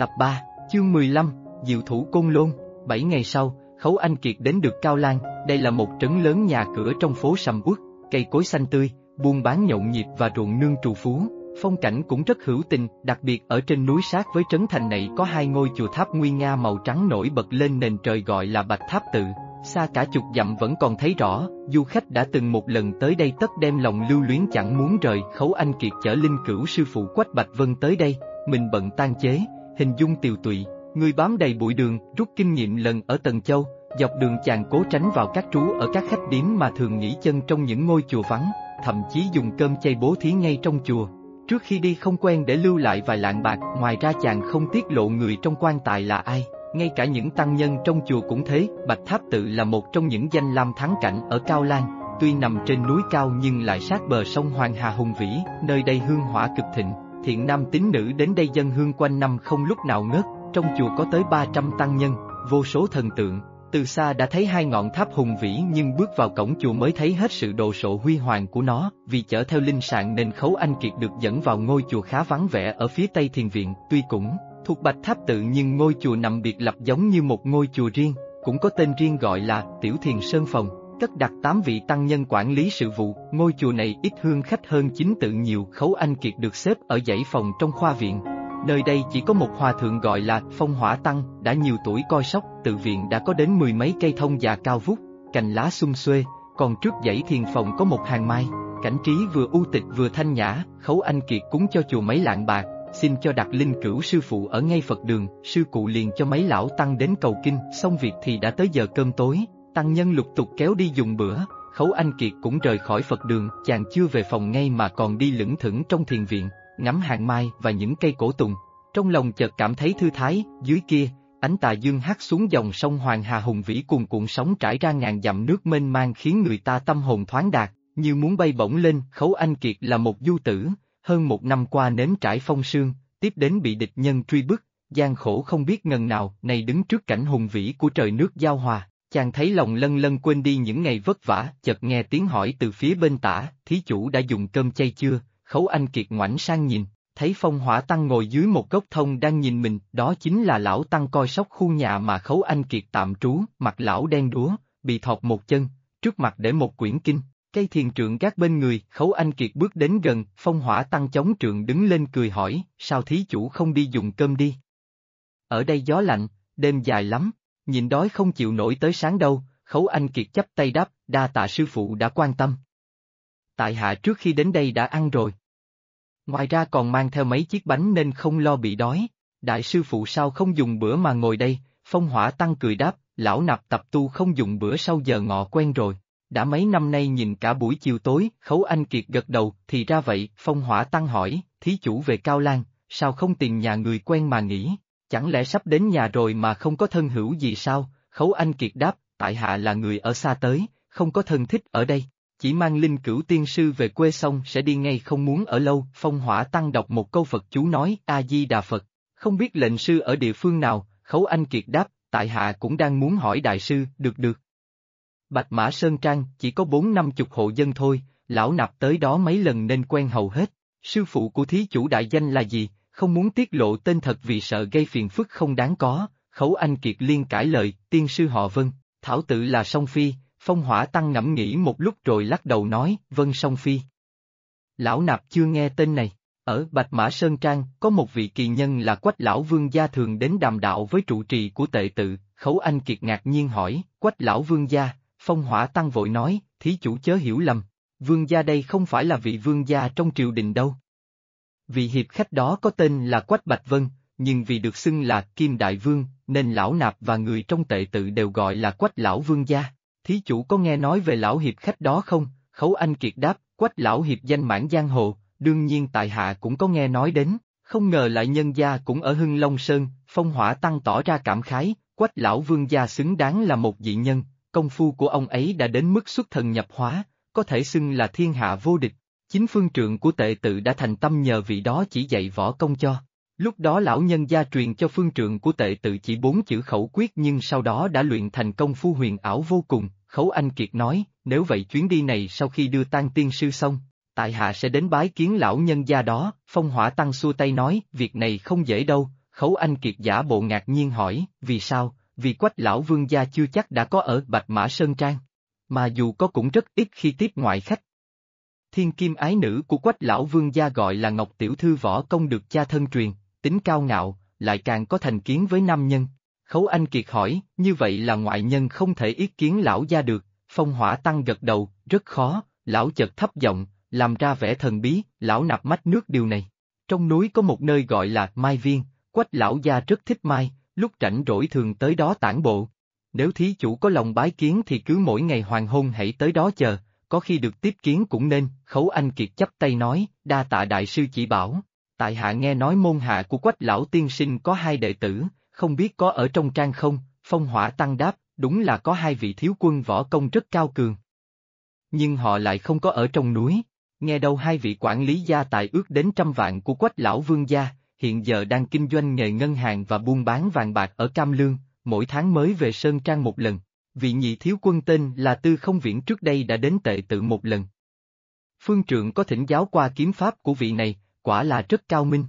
Tập 3, chương 15, Diệu thủ Côn Lôn, 7 ngày sau, Khấu Anh Kiệt đến được Cao Lan, đây là một trấn lớn nhà cửa trong phố sầm uất, cây cối xanh tươi, buôn bán nhộn nhịp và ruộng nương trù phú, phong cảnh cũng rất hữu tình, đặc biệt ở trên núi sát với trấn thành này có hai ngôi chùa tháp nguy nga màu trắng nổi bật lên nền trời gọi là Bạch Tháp Tự. Xa cả chục dặm vẫn còn thấy rõ, du khách đã từng một lần tới đây tất đem lòng lưu luyến chẳng muốn rời, Khấu Anh Kiệt chở linh cửu sư phụ Quách Bạch Vân tới đây, mình bận tan chế, hình dung tiều tụy, người bám đầy bụi đường, rút kinh nghiệm lần ở Tần Châu, dọc đường chàng cố tránh vào các trú ở các khách điếm mà thường nghỉ chân trong những ngôi chùa vắng, thậm chí dùng cơm chay bố thí ngay trong chùa. Trước khi đi không quen để lưu lại vài lạng bạc, ngoài ra chàng không tiết lộ người trong quan tài là ai. Ngay cả những tăng nhân trong chùa cũng thế, Bạch Tháp Tự là một trong những danh lam thắng cảnh ở Cao Lan, tuy nằm trên núi cao nhưng lại sát bờ sông Hoàng Hà hùng vĩ, nơi đây hương hỏa cực thịnh, thiện nam tín nữ đến đây dân hương quanh năm không lúc nào ngớt, trong chùa có tới 300 tăng nhân, vô số thần tượng, từ xa đã thấy hai ngọn tháp hùng vĩ nhưng bước vào cổng chùa mới thấy hết sự đồ sộ huy hoàng của nó, vì chở theo linh sạn nên Khấu Anh Kiệt được dẫn vào ngôi chùa khá vắng vẻ ở phía tây thiền viện, tuy cũng thuộc Bạch Tháp tự nhưng ngôi chùa nằm biệt lập giống như một ngôi chùa riêng, cũng có tên riêng gọi là Tiểu Thiền Sơn Phòng, cất đặt 8 vị tăng nhân quản lý sự vụ, ngôi chùa này ít hương khách hơn chính tự nhiều, Khấu Anh Kiệt được xếp ở dãy phòng trong khoa viện. Nơi đây chỉ có một hòa thượng gọi là Phong Hỏa Tăng, đã nhiều tuổi coi sóc, tự viện đã có đến mười mấy cây thông già cao vút, cành lá sum xuê, còn trước dãy thiền phòng có một hàng mai, cảnh trí vừa u tịch vừa thanh nhã, Khấu Anh Kiệt cúng cho chùa mấy lạng bạc, xin cho đặt linh cửu sư phụ ở ngay Phật đường, sư cụ liền cho mấy lão tăng đến cầu kinh, xong việc thì đã tới giờ cơm tối, tăng nhân lục tục kéo đi dùng bữa, Khấu Anh Kiệt cũng rời khỏi Phật đường, chàng chưa về phòng ngay mà còn đi lững thững trong thiền viện, ngắm hàng mai và những cây cổ tùng. Trong lòng chợt cảm thấy thư thái, dưới kia, ánh tà dương hắt xuống dòng sông Hoàng Hà hùng vĩ cuồn cuộn sóng trải ra ngàn dặm nước mênh mang khiến người ta tâm hồn thoáng đạt, như muốn bay bổng lên. Khấu Anh Kiệt là một du tử, hơn một năm qua nếm trải phong sương, tiếp đến bị địch nhân truy bức, gian khổ không biết ngần nào, này đứng trước cảnh hùng vĩ của trời nước giao hòa, chàng thấy lòng lân lân quên đi những ngày vất vả, chợt nghe tiếng hỏi từ phía bên tả, thí chủ đã dùng cơm chay chưa, khấu anh kiệt ngoảnh sang nhìn, thấy phong hỏa tăng ngồi dưới một gốc thông đang nhìn mình, đó chính là lão tăng coi sóc khu nhà mà khấu anh kiệt tạm trú, mặt lão đen đúa, bị thọt một chân, trước mặt để một quyển kinh, Cây thiền trượng gác bên người, khấu anh kiệt bước đến gần, phong hỏa tăng chống trượng đứng lên cười hỏi, sao thí chủ không đi dùng cơm đi? Ở đây gió lạnh, đêm dài lắm, nhìn đói không chịu nổi tới sáng đâu, khấu anh kiệt chấp tay đáp, đa tạ sư phụ đã quan tâm. Tại hạ trước khi đến đây đã ăn rồi. Ngoài ra còn mang theo mấy chiếc bánh nên không lo bị đói, đại sư phụ sao không dùng bữa mà ngồi đây, phong hỏa tăng cười đáp, lão nạp tập tu không dùng bữa sau giờ ngọ quen rồi. Đã mấy năm nay nhìn cả buổi chiều tối, Khấu Anh Kiệt gật đầu, thì ra vậy, phong hỏa tăng hỏi, thí chủ về Cao Lan, sao không tìm nhà người quen mà nghỉ, chẳng lẽ sắp đến nhà rồi mà không có thân hữu gì sao, Khấu Anh Kiệt đáp, tại hạ là người ở xa tới, không có thân thích ở đây, chỉ mang linh cửu tiên sư về quê xong sẽ đi ngay không muốn ở lâu, phong hỏa tăng đọc một câu Phật chú nói, A-di-đà Phật, không biết lệnh sư ở địa phương nào, Khấu Anh Kiệt đáp, tại hạ cũng đang muốn hỏi đại sư, được được. Bạch Mã Sơn Trang chỉ có bốn năm chục hộ dân thôi, lão nạp tới đó mấy lần nên quen hầu hết. Sư phụ của thí chủ đại danh là gì, không muốn tiết lộ tên thật vì sợ gây phiền phức không đáng có, khấu anh kiệt liên cãi lời, tiên sư họ Vân, thảo tự là Song Phi, phong hỏa tăng ngẫm nghĩ một lúc rồi lắc đầu nói, Vân Song Phi. Lão nạp chưa nghe tên này, ở Bạch Mã Sơn Trang có một vị kỳ nhân là Quách Lão Vương gia thường đến đàm đạo với trụ trì của tệ tự, khấu anh kiệt ngạc nhiên hỏi, Quách Lão Vương gia, Phong hỏa tăng vội nói, thí chủ chớ hiểu lầm, vương gia đây không phải là vị vương gia trong triều đình đâu. Vị hiệp khách đó có tên là Quách Bạch Vân, nhưng vì được xưng là Kim Đại Vương, nên lão nạp và người trong tệ tự đều gọi là Quách Lão Vương gia. Thí chủ có nghe nói về lão hiệp khách đó không? Khấu Anh Kiệt đáp, Quách Lão hiệp danh mãn giang hồ, đương nhiên tại hạ cũng có nghe nói đến, không ngờ lại nhân gia cũng ở Hưng Long Sơn, phong hỏa tăng tỏ ra cảm khái, Quách Lão Vương gia xứng đáng là một dị nhân, công phu của ông ấy đã đến mức xuất thần nhập hóa, có thể xưng là thiên hạ vô địch. Chính phương trượng của tệ tự đã thành tâm nhờ vị đó chỉ dạy võ công cho. Lúc đó lão nhân gia truyền cho phương trượng của tệ tự chỉ bốn chữ khẩu quyết nhưng sau đó đã luyện thành công phu huyền ảo vô cùng, khấu anh kiệt nói, nếu vậy chuyến đi này sau khi đưa tan tiên sư xong, tại hạ sẽ đến bái kiến lão nhân gia đó, phong hỏa tăng xua tay nói, việc này không dễ đâu, Khấu Anh Kiệt giả bộ ngạc nhiên hỏi, vì sao, vì quách lão vương gia chưa chắc đã có ở Bạch Mã Sơn Trang. Mà dù có cũng rất ít khi tiếp ngoại khách. Thiên kim ái nữ của quách lão vương gia gọi là Ngọc Tiểu Thư võ công được cha thân truyền, tính cao ngạo, lại càng có thành kiến với nam nhân. Khấu Anh Kiệt hỏi, như vậy là ngoại nhân không thể ý kiến lão gia được, phong hỏa tăng gật đầu, rất khó, lão chợt thấp giọng, làm ra vẻ thần bí, lão nạp mách nước điều này. Trong núi có một nơi gọi là Mai Viên, quách lão gia rất thích Mai, lúc rảnh rỗi thường tới đó tản bộ. Nếu thí chủ có lòng bái kiến thì cứ mỗi ngày hoàng hôn hãy tới đó chờ, có khi được tiếp kiến cũng nên, khấu anh kiệt chấp tay nói, đa tạ đại sư chỉ bảo. Tại hạ nghe nói môn hạ của quách lão tiên sinh có hai đệ tử, không biết có ở trong trang không, phong hỏa tăng đáp, đúng là có hai vị thiếu quân võ công rất cao cường. Nhưng họ lại không có ở trong núi, nghe đâu hai vị quản lý gia tài ước đến trăm vạn của quách lão vương gia, hiện giờ đang kinh doanh nghề ngân hàng và buôn bán vàng bạc ở Cam Lương, mỗi tháng mới về Sơn Trang một lần. Vị nhị thiếu quân tên là Tư Không Viễn trước đây đã đến tệ tự một lần. Phương trượng có thỉnh giáo qua kiếm pháp của vị này, quả là rất cao minh.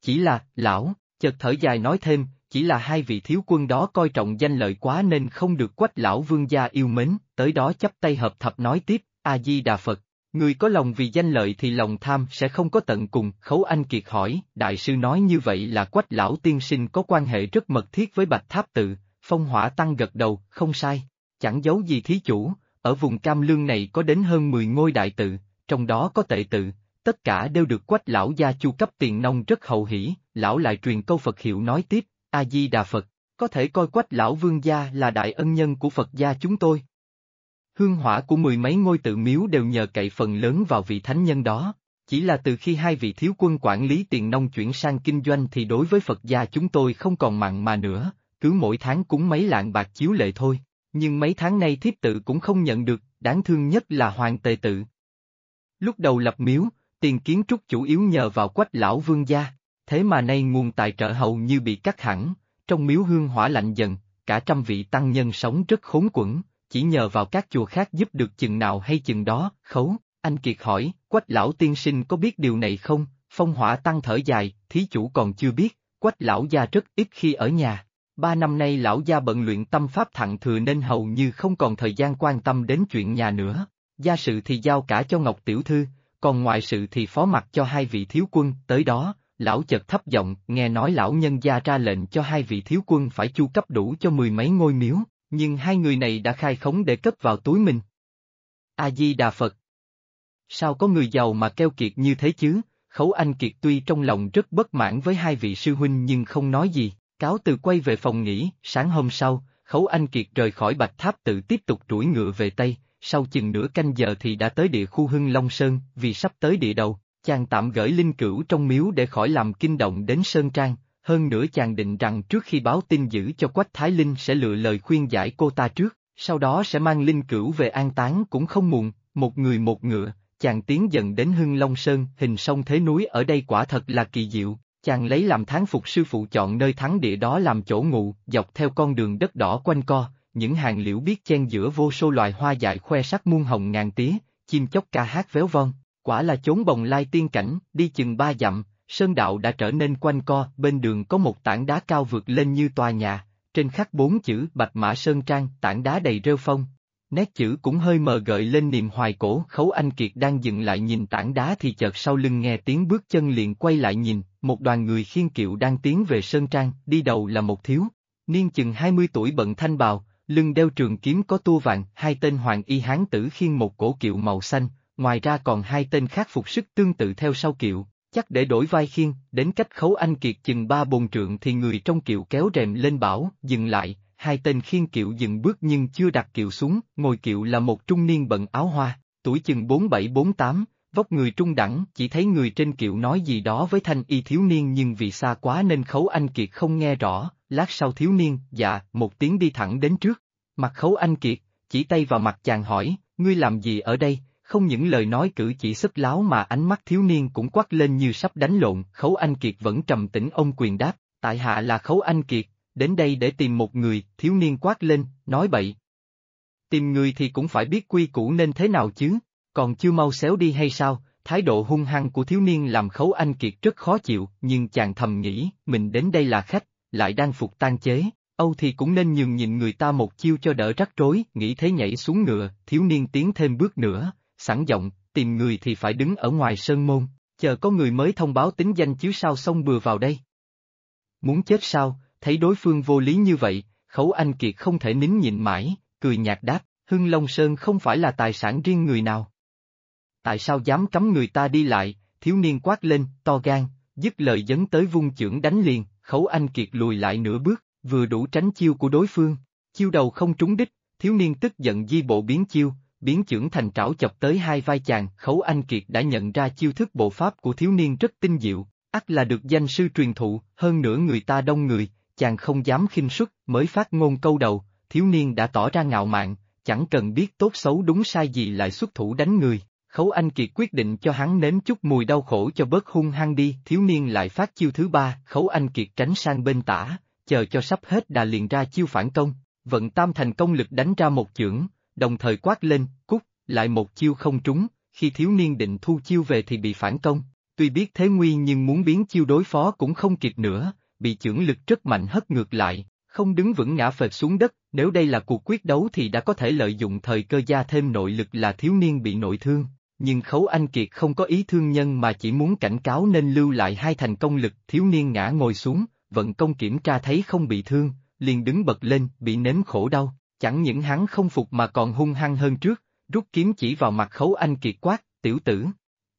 Chỉ là, lão, chợt thở dài nói thêm, chỉ là hai vị thiếu quân đó coi trọng danh lợi quá nên không được quách lão vương gia yêu mến, tới đó chấp tay hợp thập nói tiếp, A-di-đà Phật. Người có lòng vì danh lợi thì lòng tham sẽ không có tận cùng, Khấu Anh Kiệt hỏi, đại sư nói như vậy là quách lão tiên sinh có quan hệ rất mật thiết với Bạch Tháp Tự, phong hỏa tăng gật đầu, không sai, chẳng giấu gì thí chủ, ở vùng Cam Lương này có đến hơn 10 ngôi đại tự, trong đó có tệ tự, tất cả đều được quách lão gia chu cấp tiền nông rất hậu hỷ, lão lại truyền câu Phật hiệu nói tiếp, A-di-đà Phật, có thể coi quách lão vương gia là đại ân nhân của Phật gia chúng tôi, Hương hỏa của mười mấy ngôi tự miếu đều nhờ cậy phần lớn vào vị thánh nhân đó. Chỉ là từ khi hai vị thiếu quân quản lý tiền nông chuyển sang kinh doanh thì đối với Phật gia chúng tôi không còn mặn mà nữa, cứ mỗi tháng cúng mấy lạng bạc chiếu lệ thôi. Nhưng mấy tháng nay thiếp tự cũng không nhận được, đáng thương nhất là hoàng tề tự. Lúc đầu lập miếu, tiền kiến trúc chủ yếu nhờ vào quách lão vương gia, thế mà nay nguồn tài trợ hầu như bị cắt hẳn, trong miếu hương hỏa lạnh dần, cả trăm vị tăng nhân sống rất khốn quẩn, chỉ nhờ vào các chùa khác giúp được chừng nào hay chừng đó, khấu, anh Kiệt hỏi, quách lão tiên sinh có biết điều này không, phong hỏa tăng thở dài, thí chủ còn chưa biết, quách lão gia rất ít khi ở nhà. Ba năm nay lão gia bận luyện tâm pháp thặng thừa nên hầu như không còn thời gian quan tâm đến chuyện nhà nữa. Gia sự thì giao cả cho Ngọc Tiểu Thư, còn ngoại sự thì phó mặt cho hai vị thiếu quân, tới đó, lão chợt thấp giọng, nghe nói lão nhân gia ra lệnh cho hai vị thiếu quân phải chu cấp đủ cho mười mấy ngôi miếu, nhưng hai người này đã khai khống để cất vào túi mình. A-di-đà Phật. Sao có người giàu mà keo kiệt như thế chứ? Khấu Anh Kiệt tuy trong lòng rất bất mãn với hai vị sư huynh nhưng không nói gì, cáo từ quay về phòng nghỉ, sáng hôm sau, Khấu Anh Kiệt rời khỏi Bạch Tháp tự tiếp tục đuổi ngựa về Tây, sau chừng nửa canh giờ thì đã tới địa khu Hưng Long Sơn, vì sắp tới địa đầu, chàng tạm gửi linh cửu trong miếu để khỏi làm kinh động đến Sơn Trang, hơn nữa chàng định rằng trước khi báo tin giữ cho Quách Thái Linh sẽ lựa lời khuyên giải cô ta trước, sau đó sẽ mang linh cửu về an táng cũng không muộn, một người một ngựa, chàng tiến dần đến Hưng Long Sơn, hình sông thế núi ở đây quả thật là kỳ diệu, chàng lấy làm tháng phục sư phụ chọn nơi thắng địa đó làm chỗ ngụ, dọc theo con đường đất đỏ quanh co, những hàng liễu biết chen giữa vô số loài hoa dại khoe sắc muôn hồng ngàn tía, chim chóc ca hát véo von, quả là chốn bồng lai tiên cảnh, đi chừng ba dặm, sơn đạo đã trở nên quanh co, bên đường có một tảng đá cao vượt lên như tòa nhà, trên khắc bốn chữ Bạch Mã Sơn Trang, tảng đá đầy rêu phong. Nét chữ cũng hơi mờ gợi lên niềm hoài cổ, Khấu Anh Kiệt đang dừng lại nhìn tảng đá thì chợt sau lưng nghe tiếng bước chân liền quay lại nhìn, một đoàn người khiên kiệu đang tiến về Sơn Trang, đi đầu là một thiếu, niên chừng 20 tuổi bận thanh bào, lưng đeo trường kiếm có tua vàng, hai tên hoàng y hán tử khiên một cổ kiệu màu xanh, ngoài ra còn hai tên khác phục sức tương tự theo sau kiệu, Chắc để đổi vai khiên, đến cách khấu anh kiệt chừng ba bồn trượng thì người trong kiệu kéo rèm lên bảo, dừng lại, hai tên khiên kiệu dừng bước nhưng chưa đặt kiệu xuống, ngồi kiệu là một trung niên bận áo hoa, tuổi chừng bốn bảy bốn tám, vóc người trung đẳng, chỉ thấy người trên kiệu nói gì đó với thanh y thiếu niên nhưng vì xa quá nên khấu anh kiệt không nghe rõ, lát sau thiếu niên, dạ, một tiếng đi thẳng đến trước, mặt khấu anh kiệt, chỉ tay vào mặt chàng hỏi, ngươi làm gì ở đây, không những lời nói cử chỉ sức láo mà ánh mắt thiếu niên cũng quắc lên như sắp đánh lộn, Khấu Anh Kiệt vẫn trầm tĩnh ông quyền đáp, tại hạ là Khấu Anh Kiệt, đến đây để tìm một người, thiếu niên quát lên, nói bậy. Tìm người thì cũng phải biết quy củ nên thế nào chứ, còn chưa mau xéo đi hay sao, Thái độ hung hăng của thiếu niên làm khấu anh kiệt rất khó chịu, nhưng chàng thầm nghĩ, mình đến đây là khách, lại đang phục tan chế, Âu thì cũng nên nhường nhìn người ta một chiêu cho đỡ rắc rối, nghĩ thế nhảy xuống ngựa, thiếu niên tiến thêm bước nữa, sẵn giọng, tìm người thì phải đứng ở ngoài sơn môn, chờ có người mới thông báo tính danh chiếu sao xong bừa vào đây. Muốn chết sao, thấy đối phương vô lý như vậy, khấu anh kiệt không thể nín nhịn mãi, cười nhạt đáp, Hưng Long Sơn không phải là tài sản riêng người nào. Tại sao dám cấm người ta đi lại, thiếu niên quát lên, to gan, dứt lời dấn tới vung chưởng đánh liền, khấu anh kiệt lùi lại nửa bước, vừa đủ tránh chiêu của đối phương, chiêu đầu không trúng đích, thiếu niên tức giận di bộ biến chiêu, biến chưởng thành trảo chọc tới hai vai chàng, khấu anh kiệt đã nhận ra chiêu thức bộ pháp của thiếu niên rất tinh diệu, ắt là được danh sư truyền thụ, hơn nữa người ta đông người, chàng không dám khinh suất, mới phát ngôn câu đầu, thiếu niên đã tỏ ra ngạo mạn, chẳng cần biết tốt xấu đúng sai gì lại xuất thủ đánh người. Khấu Anh Kiệt quyết định cho hắn nếm chút mùi đau khổ cho bớt hung hăng đi, thiếu niên lại phát chiêu thứ ba, Khấu Anh Kiệt tránh sang bên tả, chờ cho sắp hết đà liền ra chiêu phản công, vận tam thành công lực đánh ra một chưởng, đồng thời quát lên, cút, lại một chiêu không trúng, khi thiếu niên định thu chiêu về thì bị phản công, tuy biết thế nguy nhưng muốn biến chiêu đối phó cũng không kịp nữa, bị chưởng lực rất mạnh hất ngược lại, không đứng vững ngã phệt xuống đất, nếu đây là cuộc quyết đấu thì đã có thể lợi dụng thời cơ gia thêm nội lực là thiếu niên bị nội thương, nhưng Khấu Anh Kiệt không có ý thương nhân mà chỉ muốn cảnh cáo nên lưu lại hai thành công lực, thiếu niên ngã ngồi xuống, vận công kiểm tra thấy không bị thương, liền đứng bật lên, bị nếm khổ đau, chẳng những hắn không phục mà còn hung hăng hơn trước, rút kiếm chỉ vào mặt Khấu Anh Kiệt quát, tiểu tử.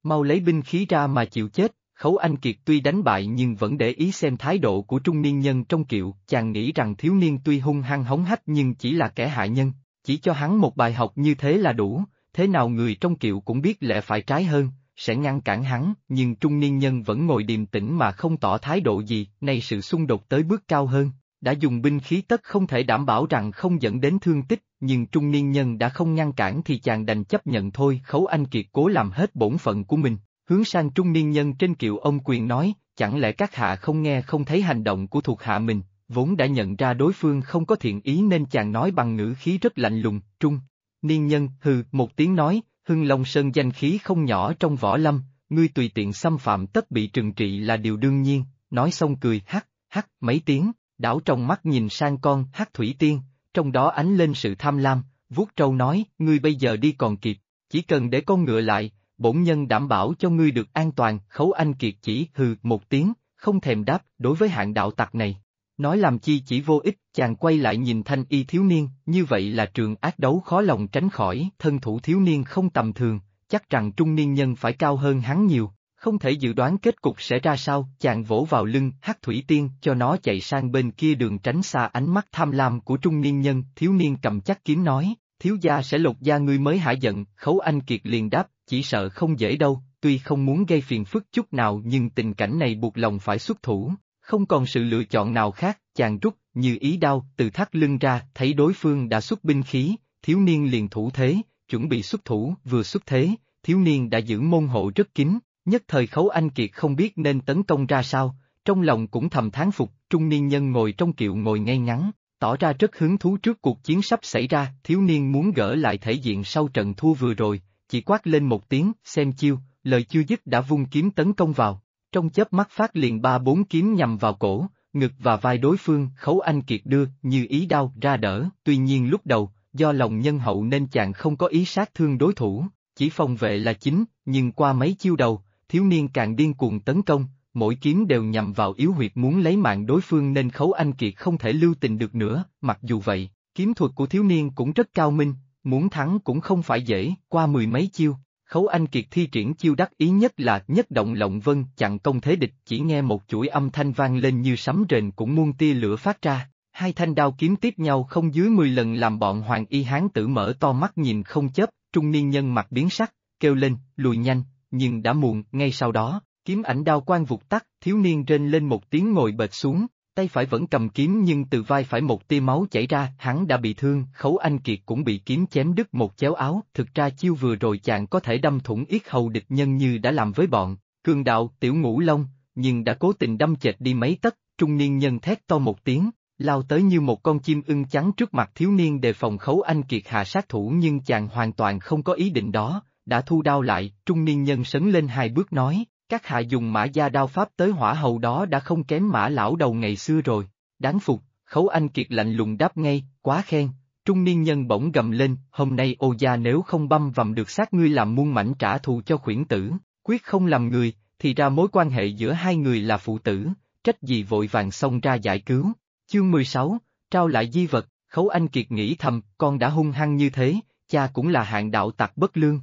Mau lấy binh khí ra mà chịu chết, Khấu Anh Kiệt tuy đánh bại nhưng vẫn để ý xem thái độ của trung niên nhân trong kiệu, chàng nghĩ rằng thiếu niên tuy hung hăng hống hách nhưng chỉ là kẻ hại nhân, chỉ cho hắn một bài học như thế là đủ, thế nào người trong kiệu cũng biết lẽ phải trái hơn, sẽ ngăn cản hắn, nhưng trung niên nhân vẫn ngồi điềm tĩnh mà không tỏ thái độ gì, nay sự xung đột tới bước cao hơn, đã dùng binh khí tất không thể đảm bảo rằng không dẫn đến thương tích, nhưng trung niên nhân đã không ngăn cản thì chàng đành chấp nhận thôi, khấu anh kiệt cố làm hết bổn phận của mình, hướng sang trung niên nhân trên kiệu ông quyền nói, chẳng lẽ các hạ không nghe không thấy hành động của thuộc hạ mình, vốn đã nhận ra đối phương không có thiện ý nên chàng nói bằng ngữ khí rất lạnh lùng, trung. Niên nhân, hừ, một tiếng nói, Hưng Long Sơn danh khí không nhỏ trong võ lâm, ngươi tùy tiện xâm phạm tất bị trừng trị là điều đương nhiên, nói xong cười hắc, hắc mấy tiếng, đảo trong mắt nhìn sang con hắc thủy tiên, trong đó ánh lên sự tham lam, vuốt trâu nói, ngươi bây giờ đi còn kịp, chỉ cần để con ngựa lại, bổn nhân đảm bảo cho ngươi được an toàn, khấu anh kiệt chỉ hừ một tiếng, không thèm đáp, đối với hạng đạo tặc này. Nói làm chi chỉ vô ích, chàng quay lại nhìn thanh y thiếu niên, như vậy là trường ác đấu khó lòng tránh khỏi, thân thủ thiếu niên không tầm thường, chắc rằng trung niên nhân phải cao hơn hắn nhiều, không thể dự đoán kết cục sẽ ra sao, chàng vỗ vào lưng, hắc thủy tiên, cho nó chạy sang bên kia đường tránh xa ánh mắt tham lam của trung niên nhân, thiếu niên cầm chắc kiếm nói, thiếu gia sẽ lột da ngươi mới hả giận, khấu anh kiệt liền đáp, chỉ sợ không dễ đâu, tuy không muốn gây phiền phức chút nào nhưng tình cảnh này buộc lòng phải xuất thủ, không còn sự lựa chọn nào khác, chàng rút, như ý đau từ thắt lưng ra, thấy đối phương đã xuất binh khí, thiếu niên liền thủ thế, chuẩn bị xuất thủ, vừa xuất thế, thiếu niên đã giữ môn hộ rất kín, nhất thời khấu anh kiệt không biết nên tấn công ra sao, trong lòng cũng thầm thán phục, trung niên nhân ngồi trong kiệu ngồi ngay ngắn, tỏ ra rất hứng thú trước cuộc chiến sắp xảy ra, thiếu niên muốn gỡ lại thể diện sau trận thua vừa rồi, chỉ quát lên một tiếng, xem chiêu, lời chưa dứt đã vung kiếm tấn công vào, trong chớp mắt phát liền ba bốn kiếm nhằm vào cổ, ngực và vai đối phương, khấu anh kiệt đưa, như ý đau ra đỡ, tuy nhiên lúc đầu, do lòng nhân hậu nên chàng không có ý sát thương đối thủ, chỉ phòng vệ là chính, nhưng qua mấy chiêu đầu, thiếu niên càng điên cuồng tấn công, mỗi kiếm đều nhằm vào yếu huyệt muốn lấy mạng đối phương nên khấu anh kiệt không thể lưu tình được nữa, mặc dù vậy, kiếm thuật của thiếu niên cũng rất cao minh, muốn thắng cũng không phải dễ, qua mười mấy chiêu, Khấu Anh Kiệt thi triển chiêu đắc ý nhất là nhất động lộng vân chặn công thế địch chỉ nghe một chuỗi âm thanh vang lên như sấm rền cũng muôn tia lửa phát ra, hai thanh đao kiếm tiếp nhau không dưới 10 lần làm bọn hoàng y hán tử mở to mắt nhìn không chớp, trung niên nhân mặt biến sắc, kêu lên, lùi nhanh, nhưng đã muộn, ngay sau đó, kiếm ảnh đao quan vụt tắt, thiếu niên rên lên một tiếng ngồi bệt xuống, tay phải vẫn cầm kiếm nhưng từ vai phải một tia máu chảy ra, hắn đã bị thương, khấu anh kiệt cũng bị kiếm chém đứt một chéo áo, thực ra chiêu vừa rồi chàng có thể đâm thủng yết hầu địch nhân như đã làm với bọn, cường đạo, tiểu ngũ long, nhưng đã cố tình đâm chệch đi mấy tấc, trung niên nhân thét to một tiếng, lao tới như một con chim ưng trắng trước mặt thiếu niên đề phòng khấu anh kiệt hạ sát thủ nhưng chàng hoàn toàn không có ý định đó, đã thu đao lại, trung niên nhân sấn lên hai bước nói, các hạ dùng mã gia đao pháp tới hỏa hầu đó đã không kém mã lão đầu ngày xưa rồi, đáng phục, khấu anh kiệt lạnh lùng đáp ngay, quá khen, trung niên nhân bỗng gầm lên, hôm nay ô gia nếu không băm vằm được xác ngươi làm muôn mảnh trả thù cho khuyển tử, quyết không làm người, thì ra mối quan hệ giữa hai người là phụ tử, trách gì vội vàng xông ra giải cứu. Chương 16, trao lại di vật, khấu anh kiệt nghĩ thầm, con đã hung hăng như thế, cha cũng là hạng đạo tặc bất lương.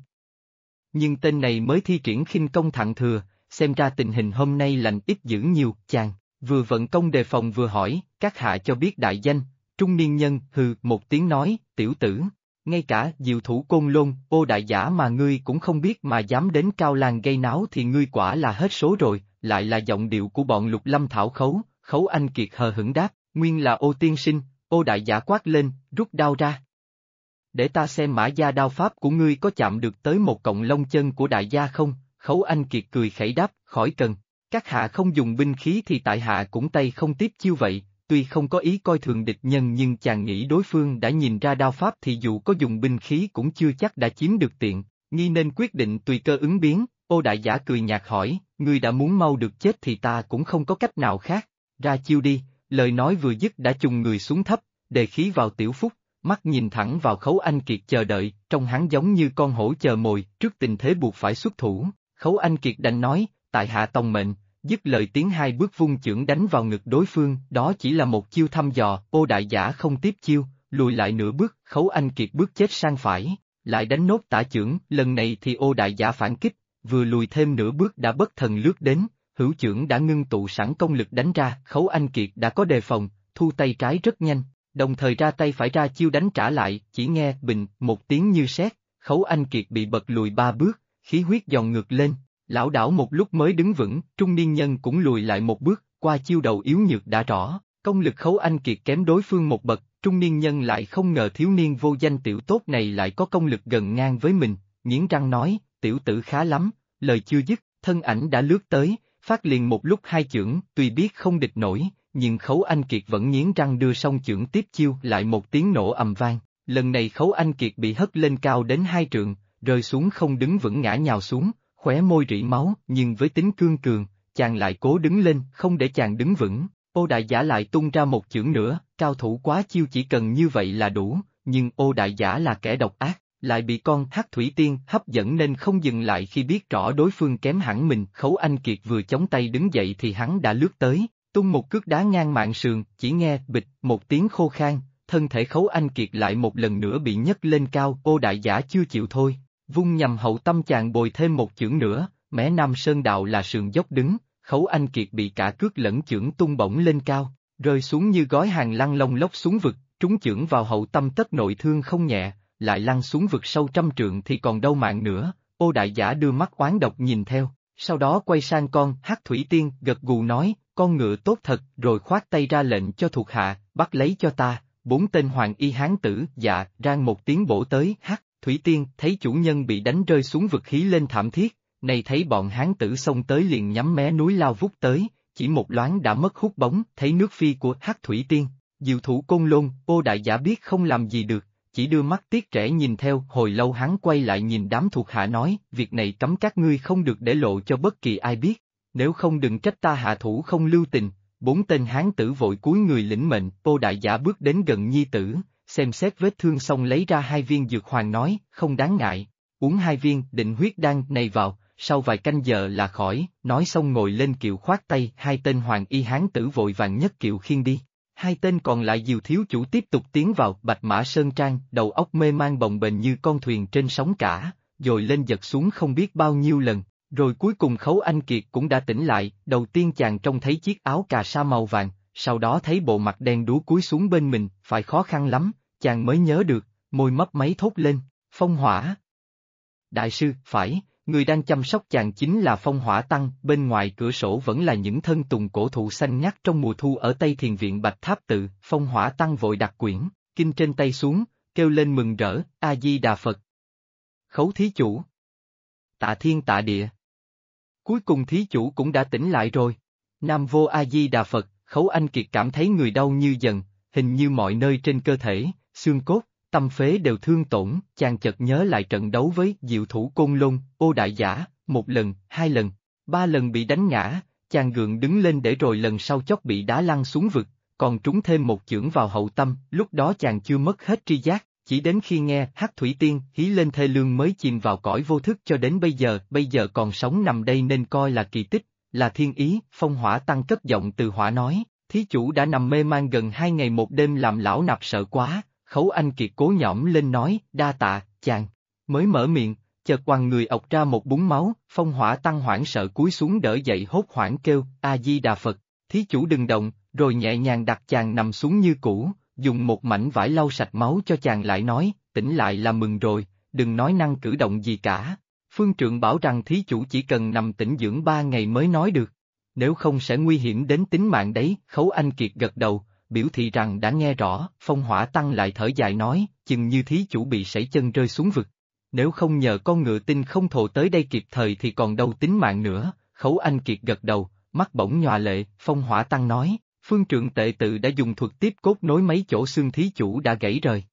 Nhưng tên này mới thi triển khinh công thặng thừa, xem ra tình hình hôm nay lành ít dữ nhiều, chàng, vừa vận công đề phòng vừa hỏi, các hạ cho biết đại danh, trung niên nhân, hừ, một tiếng nói, tiểu tử, ngay cả diệu thủ côn lôn, ô đại giả mà ngươi cũng không biết mà dám đến cao làng gây náo thì ngươi quả là hết số rồi, lại là giọng điệu của bọn lục lâm thảo khấu, khấu anh kiệt hờ hững đáp, nguyên là ô tiên sinh, ô đại giả quát lên, rút đao ra. Để ta xem mã gia đao pháp của ngươi có chạm được tới một cộng lông chân của đại gia không, khấu anh kiệt cười khẩy đáp, khỏi cần. Các hạ không dùng binh khí thì tại hạ cũng tay không tiếp chiêu vậy, tuy không có ý coi thường địch nhân nhưng chàng nghĩ đối phương đã nhìn ra đao pháp thì dù có dùng binh khí cũng chưa chắc đã chiếm được tiện, nghi nên quyết định tùy cơ ứng biến, ô đại giả cười nhạt hỏi, ngươi đã muốn mau được chết thì ta cũng không có cách nào khác, ra chiêu đi, lời nói vừa dứt đã trùng người xuống thấp, đề khí vào tiểu phúc, mắt nhìn thẳng vào khấu anh kiệt chờ đợi, trong hắn giống như con hổ chờ mồi, trước tình thế buộc phải xuất thủ, khấu anh kiệt đành nói, tại hạ tòng mệnh, dứt lời tiếng hai bước vung chưởng đánh vào ngực đối phương, đó chỉ là một chiêu thăm dò, ô đại giả không tiếp chiêu, lùi lại nửa bước, khấu anh kiệt bước chết sang phải, lại đánh nốt tả chưởng, lần này thì ô đại giả phản kích, vừa lùi thêm nửa bước đã bất thần lướt đến, hữu trưởng đã ngưng tụ sẵn công lực đánh ra, khấu anh kiệt đã có đề phòng, thu tay trái rất nhanh, đồng thời ra tay phải ra chiêu đánh trả lại, chỉ nghe bình một tiếng như sét, khấu anh kiệt bị bật lùi ba bước, khí huyết dòng ngược lên, lão đảo một lúc mới đứng vững, trung niên nhân cũng lùi lại một bước, qua chiêu đầu yếu nhược đã rõ, công lực khấu anh kiệt kém đối phương một bậc, trung niên nhân lại không ngờ thiếu niên vô danh tiểu tốt này lại có công lực gần ngang với mình, nghiến răng nói, tiểu tử khá lắm, lời chưa dứt, thân ảnh đã lướt tới, phát liền một lúc hai chưởng, tuy biết không địch nổi, nhưng khấu anh kiệt vẫn nghiến răng đưa song chưởng tiếp chiêu lại một tiếng nổ ầm vang, lần này khấu anh kiệt bị hất lên cao đến hai trượng, rơi xuống không đứng vững ngã nhào xuống, khóe môi rỉ máu, nhưng với tính cương cường, chàng lại cố đứng lên, không để chàng đứng vững. Ô đại giả lại tung ra một chưởng nữa, cao thủ quá chiêu chỉ cần như vậy là đủ, nhưng ô đại giả là kẻ độc ác, lại bị con hát thủy tiên hấp dẫn nên không dừng lại khi biết rõ đối phương kém hẳn mình. Khấu Anh Kiệt vừa chống tay đứng dậy thì hắn đã lướt tới, tung một cước đá ngang mạng sườn, chỉ nghe bịch một tiếng khô khan, thân thể Khấu Anh Kiệt lại một lần nữa bị nhấc lên cao. Ô đại giả chưa chịu thôi, Vung nhằm hậu tâm chàng bồi thêm một chưởng nữa, mé Nam Sơn Đạo là sườn dốc đứng, khấu anh kiệt bị cả cước lẫn chưởng tung bổng lên cao, rơi xuống như gói hàng lăn lông lốc xuống vực, trúng chưởng vào hậu tâm tất nội thương không nhẹ, lại lăn xuống vực sâu trăm trượng thì còn đâu mạng nữa, ô đại giả đưa mắt oán độc nhìn theo, sau đó quay sang con, hát thủy tiên, gật gù nói, con ngựa tốt thật, rồi khoát tay ra lệnh cho thuộc hạ, bắt lấy cho ta, bốn tên hoàng y hán tử, dạ, rang một tiếng bổ tới, hát, Thủy Tiên thấy chủ nhân bị đánh rơi xuống vực khí lên thảm thiết, này thấy bọn hán tử xông tới liền nhắm mé núi lao vút tới, chỉ một loáng đã mất hút bóng, thấy nước phi của Hắc Thủy Tiên, diệu thủ côn lôn, ô đại giả biết không làm gì được, chỉ đưa mắt tiếc trẻ nhìn theo, hồi lâu hắn quay lại nhìn đám thuộc hạ nói, việc này cấm các ngươi không được để lộ cho bất kỳ ai biết, nếu không đừng trách ta hạ thủ không lưu tình, bốn tên hán tử vội cúi người lĩnh mệnh, ô đại giả bước đến gần nhi tử, xem xét vết thương xong lấy ra hai viên dược hoàng nói, không đáng ngại, uống hai viên định huyết đan này vào, sau vài canh giờ là khỏi, nói xong ngồi lên kiệu khoát tay, hai tên hoàng y hán tử vội vàng nhất kiệu khiên đi. Hai tên còn lại diều thiếu chủ tiếp tục tiến vào bạch mã sơn trang, đầu óc mê man bồng bềnh như con thuyền trên sóng cả, rồi lên giật xuống không biết bao nhiêu lần, rồi cuối cùng khấu anh kiệt cũng đã tỉnh lại, đầu tiên chàng trông thấy chiếc áo cà sa màu vàng, sau đó thấy bộ mặt đen đúa cúi xuống bên mình, phải khó khăn lắm, chàng mới nhớ được, môi mấp máy thốt lên, phong hỏa. Đại sư, phải, người đang chăm sóc chàng chính là phong hỏa tăng, bên ngoài cửa sổ vẫn là những thân tùng cổ thụ xanh ngắt trong mùa thu ở Tây Thiền Viện Bạch Tháp Tự, phong hỏa tăng vội đặt quyển, kinh trên tay xuống, kêu lên mừng rỡ, A-di-đà Phật. Khấu thí chủ. Tạ thiên tạ địa. Cuối cùng thí chủ cũng đã tỉnh lại rồi. Nam vô A-di-đà Phật, khấu anh kiệt cảm thấy người đau như dần, hình như mọi nơi trên cơ thể, xương cốt, tâm phế đều thương tổn, chàng chợt nhớ lại trận đấu với diệu thủ côn lôn, ô đại giả, một lần, hai lần, ba lần bị đánh ngã, chàng gượng đứng lên để rồi lần sau chót bị đá lăn xuống vực, còn trúng thêm một chưởng vào hậu tâm, lúc đó chàng chưa mất hết tri giác, chỉ đến khi nghe hát thủy tiên hí lên thê lương mới chìm vào cõi vô thức cho đến bây giờ, bây giờ còn sống nằm đây nên coi là kỳ tích, là thiên ý, phong hỏa tăng cất giọng từ hỏa nói, thí chủ đã nằm mê man gần hai ngày một đêm làm lão nạp sợ quá, khấu anh kiệt cố nhõm lên nói, đa tạ, chàng, mới mở miệng, chợt quằn người ọc ra một búng máu, phong hỏa tăng hoảng sợ cúi xuống đỡ dậy hốt hoảng kêu, A-di-đà Phật, thí chủ đừng động, rồi nhẹ nhàng đặt chàng nằm xuống như cũ, dùng một mảnh vải lau sạch máu cho chàng lại nói, tỉnh lại là mừng rồi, đừng nói năng cử động gì cả. Phương trượng bảo rằng thí chủ chỉ cần nằm tĩnh dưỡng ba ngày mới nói được, nếu không sẽ nguy hiểm đến tính mạng đấy, khấu anh kiệt gật đầu, biểu thị rằng đã nghe rõ, phong hỏa tăng lại thở dài nói, chừng như thí chủ bị sảy chân rơi xuống vực. Nếu không nhờ con ngựa tinh không thổ tới đây kịp thời thì còn đâu tính mạng nữa, khấu anh kiệt gật đầu, mắt bỗng nhòa lệ, phong hỏa tăng nói, phương trượng tệ tự đã dùng thuật tiếp cốt nối mấy chỗ xương thí chủ đã gãy rời.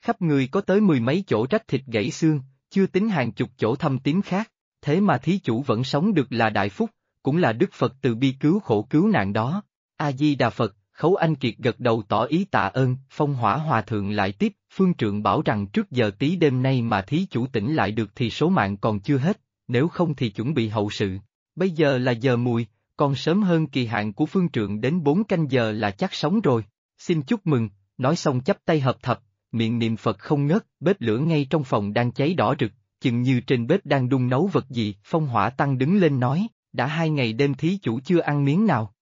Khắp người có tới mười mấy chỗ rách thịt gãy xương, chưa tính hàng chục chỗ thâm tím khác, thế mà thí chủ vẫn sống được là đại phúc, cũng là Đức Phật từ bi cứu khổ cứu nạn đó. A-di-đà Phật, Khấu Anh Kiệt gật đầu tỏ ý tạ ơn, phong hỏa hòa thượng lại tiếp, phương trượng bảo rằng trước giờ tí đêm nay mà thí chủ tỉnh lại được thì số mạng còn chưa hết, nếu không thì chuẩn bị hậu sự. Bây giờ là giờ mùi, còn sớm hơn kỳ hạn của phương trượng đến bốn canh giờ là chắc sống rồi. Xin chúc mừng, nói xong chắp tay hợp thập, miệng niệm Phật không ngớt, bếp lửa ngay trong phòng đang cháy đỏ rực, chừng như trên bếp đang đun nấu vật gì, phong hỏa tăng đứng lên nói, đã hai ngày đêm thí chủ chưa ăn miếng nào.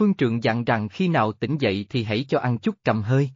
Phương trượng dặn rằng khi nào tỉnh dậy thì hãy cho ăn chút cầm hơi.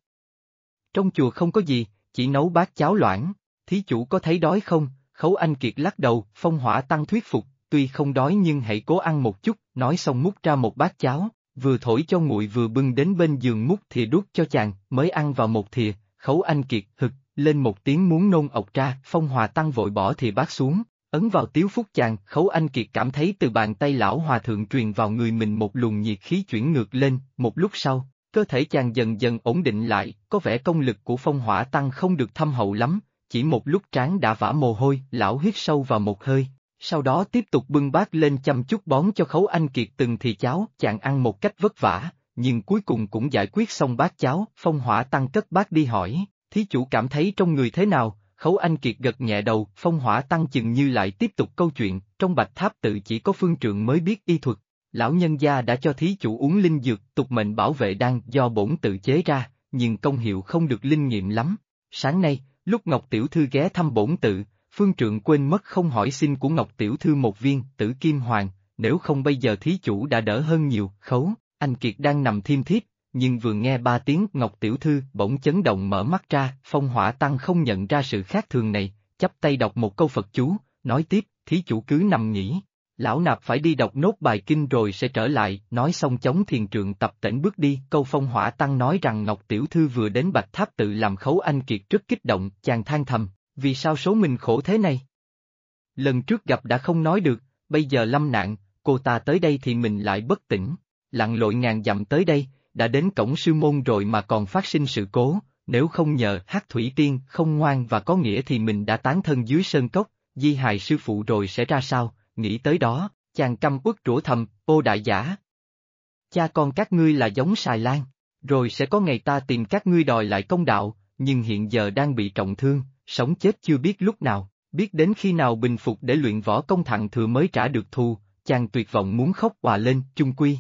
Trong chùa không có gì, chỉ nấu bát cháo loãng, thí chủ có thấy đói không? Khấu Anh Kiệt lắc đầu, phong hỏa tăng thuyết phục, tuy không đói nhưng hãy cố ăn một chút, nói xong múc ra một bát cháo, vừa thổi cho nguội vừa bưng đến bên giường múc thìa đút cho chàng, mới ăn vào một thìa, khấu Anh Kiệt hực, lên một tiếng muốn nôn ọc ra, phong hòa tăng vội bỏ thìa bát xuống, Ấn vào tiếu phúc chàng, khấu anh kiệt cảm thấy từ bàn tay lão hòa thượng truyền vào người mình một luồng nhiệt khí chuyển ngược lên, một lúc sau, cơ thể chàng dần dần ổn định lại, có vẻ công lực của phong hỏa tăng không được thâm hậu lắm, chỉ một lúc trán đã vã mồ hôi, lão hít sâu vào một hơi, sau đó tiếp tục bưng bát lên chăm chút bón cho khấu anh kiệt từng thì cháo, chàng ăn một cách vất vả, nhưng cuối cùng cũng giải quyết xong bát cháo, phong hỏa tăng cất bát đi hỏi, thí chủ cảm thấy trong người thế nào, Khấu Anh Kiệt gật nhẹ đầu, phong hỏa tăng chừng như lại tiếp tục câu chuyện, trong bạch tháp tự chỉ có phương trượng mới biết y thuật. Lão nhân gia đã cho thí chủ uống linh dược tục mệnh bảo vệ đan do bổn tự chế ra, nhưng công hiệu không được linh nghiệm lắm. Sáng nay, lúc Ngọc Tiểu Thư ghé thăm bổn tự, phương trượng quên mất không hỏi xin của Ngọc Tiểu Thư một viên tử kim hoàng, nếu không bây giờ thí chủ đã đỡ hơn nhiều, khấu, anh Kiệt đang nằm thiêm thiếp, nhưng vừa nghe ba tiếng Ngọc Tiểu Thư bỗng chấn động mở mắt ra, phong hỏa tăng không nhận ra sự khác thường này, chắp tay đọc một câu Phật chú, nói tiếp, thí chủ cứ nằm nghỉ. Lão nạp phải đi đọc nốt bài kinh rồi sẽ trở lại, nói xong chống thiền trượng tập tễnh bước đi, câu phong hỏa tăng nói rằng Ngọc Tiểu Thư vừa đến Bạch Tháp tự làm khấu anh kiệt rất kích động, chàng than thầm, vì sao số mình khổ thế này? Lần trước gặp đã không nói được, bây giờ lâm nạn, cô ta tới đây thì mình lại bất tỉnh, lặn lội ngàn dặm tới đây, đã đến cổng sư môn rồi mà còn phát sinh sự cố, nếu không nhờ hát thủy tiên không ngoan và có nghĩa thì mình đã tán thân dưới sơn cốc, di hài sư phụ rồi sẽ ra sao, nghĩ tới đó, chàng căm uất rủa thầm, ô đại giả. Cha con các ngươi là giống xài lan, rồi sẽ có ngày ta tìm các ngươi đòi lại công đạo, nhưng hiện giờ đang bị trọng thương, sống chết chưa biết lúc nào, biết đến khi nào bình phục để luyện võ công thặng thừa mới trả được thù, chàng tuyệt vọng muốn khóc hòa lên, chung quy,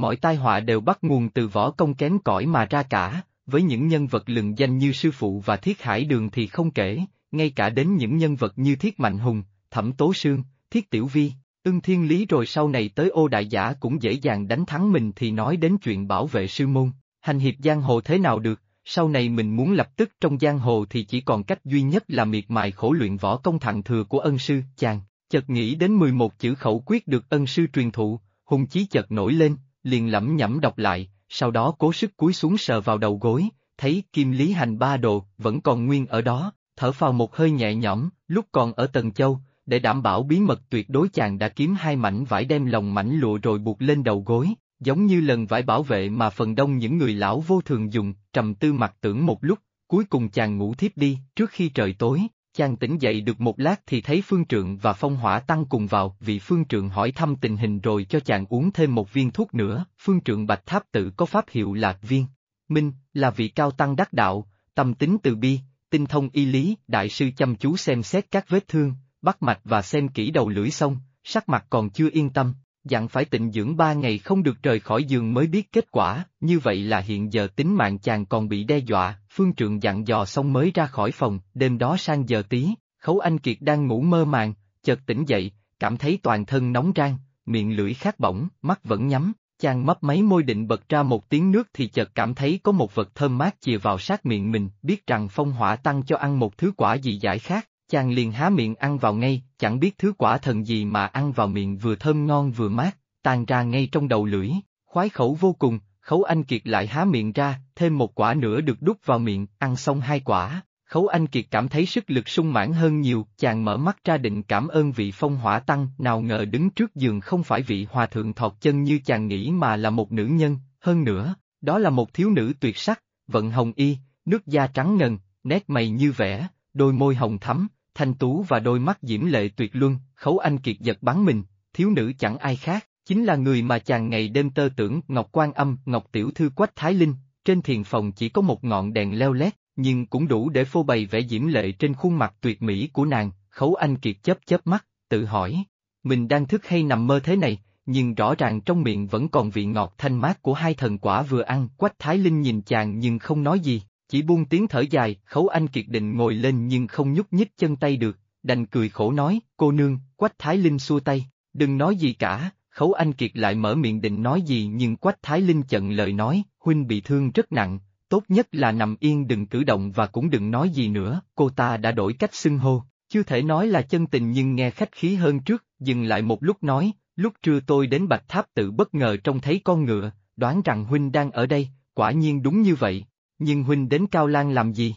Mọi tai họa đều bắt nguồn từ võ công kém cỏi mà ra cả, với những nhân vật lừng danh như sư phụ và thiết hải đường thì không kể, ngay cả đến những nhân vật như thiết mạnh hùng, thẩm tố sương, thiết tiểu vi, ưng thiên lý rồi sau này tới ô đại giả cũng dễ dàng đánh thắng mình thì nói đến chuyện bảo vệ sư môn, hành hiệp giang hồ thế nào được, sau này mình muốn lập tức trong giang hồ thì chỉ còn cách duy nhất là miệt mài khổ luyện võ công thặng thừa của ân sư, chàng, chợt nghĩ đến 11 chữ khẩu quyết được ân sư truyền thụ, hùng chí chợt nổi lên, liền lẩm nhẩm đọc lại, sau đó cố sức cúi xuống sờ vào đầu gối, thấy kim lý hành ba đồ vẫn còn nguyên ở đó, thở phào một hơi nhẹ nhõm, lúc còn ở Tần Châu, để đảm bảo bí mật tuyệt đối chàng đã kiếm hai mảnh vải đem lòng mảnh lụa rồi buộc lên đầu gối, giống như lần vải bảo vệ mà phần đông những người lão vô thường dùng, trầm tư mặt tưởng một lúc, cuối cùng chàng ngủ thiếp đi, trước khi trời tối, chàng tỉnh dậy được một lát thì thấy phương trượng và phong hỏa tăng cùng vào, vị phương trượng hỏi thăm tình hình rồi cho chàng uống thêm một viên thuốc nữa, phương trượng bạch tháp tự có pháp hiệu lạc viên. Minh, là vị cao tăng đắc đạo, tâm tính từ bi, tinh thông y lý, đại sư chăm chú xem xét các vết thương, bắt mạch và xem kỹ đầu lưỡi xong, sắc mặt còn chưa yên tâm, dặn phải tịnh dưỡng ba ngày không được rời khỏi giường mới biết kết quả, như vậy là hiện giờ tính mạng chàng còn bị đe dọa, phương trượng dặn dò xong mới ra khỏi phòng, đêm đó sang giờ tí, khấu anh kiệt đang ngủ mơ màng, chợt tỉnh dậy, cảm thấy toàn thân nóng rang, miệng lưỡi khát bỏng, mắt vẫn nhắm, chàng mấp máy môi định bật ra một tiếng nước thì chợt cảm thấy có một vật thơm mát chìa vào sát miệng mình, biết rằng phong hỏa tăng cho ăn một thứ quả dị giải khác, chàng liền há miệng ăn vào ngay, chẳng biết thứ quả thần gì mà ăn vào miệng vừa thơm ngon vừa mát, tan ra ngay trong đầu lưỡi, khoái khẩu vô cùng, khấu anh kiệt lại há miệng ra, thêm một quả nữa được đút vào miệng, ăn xong hai quả. Khấu Anh Kiệt cảm thấy sức lực sung mãn hơn nhiều, chàng mở mắt ra định cảm ơn vị phong hỏa tăng, nào ngờ đứng trước giường không phải vị hòa thượng thọt chân như chàng nghĩ mà là một nữ nhân, hơn nữa, đó là một thiếu nữ tuyệt sắc, vận hồng y, nước da trắng ngần, nét mày như vẽ, đôi môi hồng thắm, thanh tú và đôi mắt diễm lệ tuyệt luân, khấu anh kiệt giật bắn mình, thiếu nữ chẳng ai khác, chính là người mà chàng ngày đêm tơ tưởng Ngọc Quan Âm, Ngọc Tiểu Thư Quách Thái Linh, trên thiền phòng chỉ có một ngọn đèn leo lét, nhưng cũng đủ để phô bày vẻ diễm lệ trên khuôn mặt tuyệt mỹ của nàng, khấu anh kiệt chớp chớp mắt, tự hỏi, mình đang thức hay nằm mơ thế này, nhưng rõ ràng trong miệng vẫn còn vị ngọt thanh mát của hai thần quả vừa ăn, Quách Thái Linh nhìn chàng nhưng không nói gì, chỉ buông tiếng thở dài, khấu anh kiệt định ngồi lên nhưng không nhúc nhích chân tay được, đành cười khổ nói, cô nương, Quách Thái Linh xua tay, đừng nói gì cả, khấu anh kiệt lại mở miệng định nói gì nhưng Quách Thái Linh chận lời nói, huynh bị thương rất nặng, tốt nhất là nằm yên đừng cử động và cũng đừng nói gì nữa, cô ta đã đổi cách xưng hô, chưa thể nói là chân tình nhưng nghe khách khí hơn trước, dừng lại một lúc nói, lúc trưa tôi đến Bạch Tháp tự bất ngờ trông thấy con ngựa, đoán rằng huynh đang ở đây, quả nhiên đúng như vậy, nhưng huynh đến Cao Lan làm gì?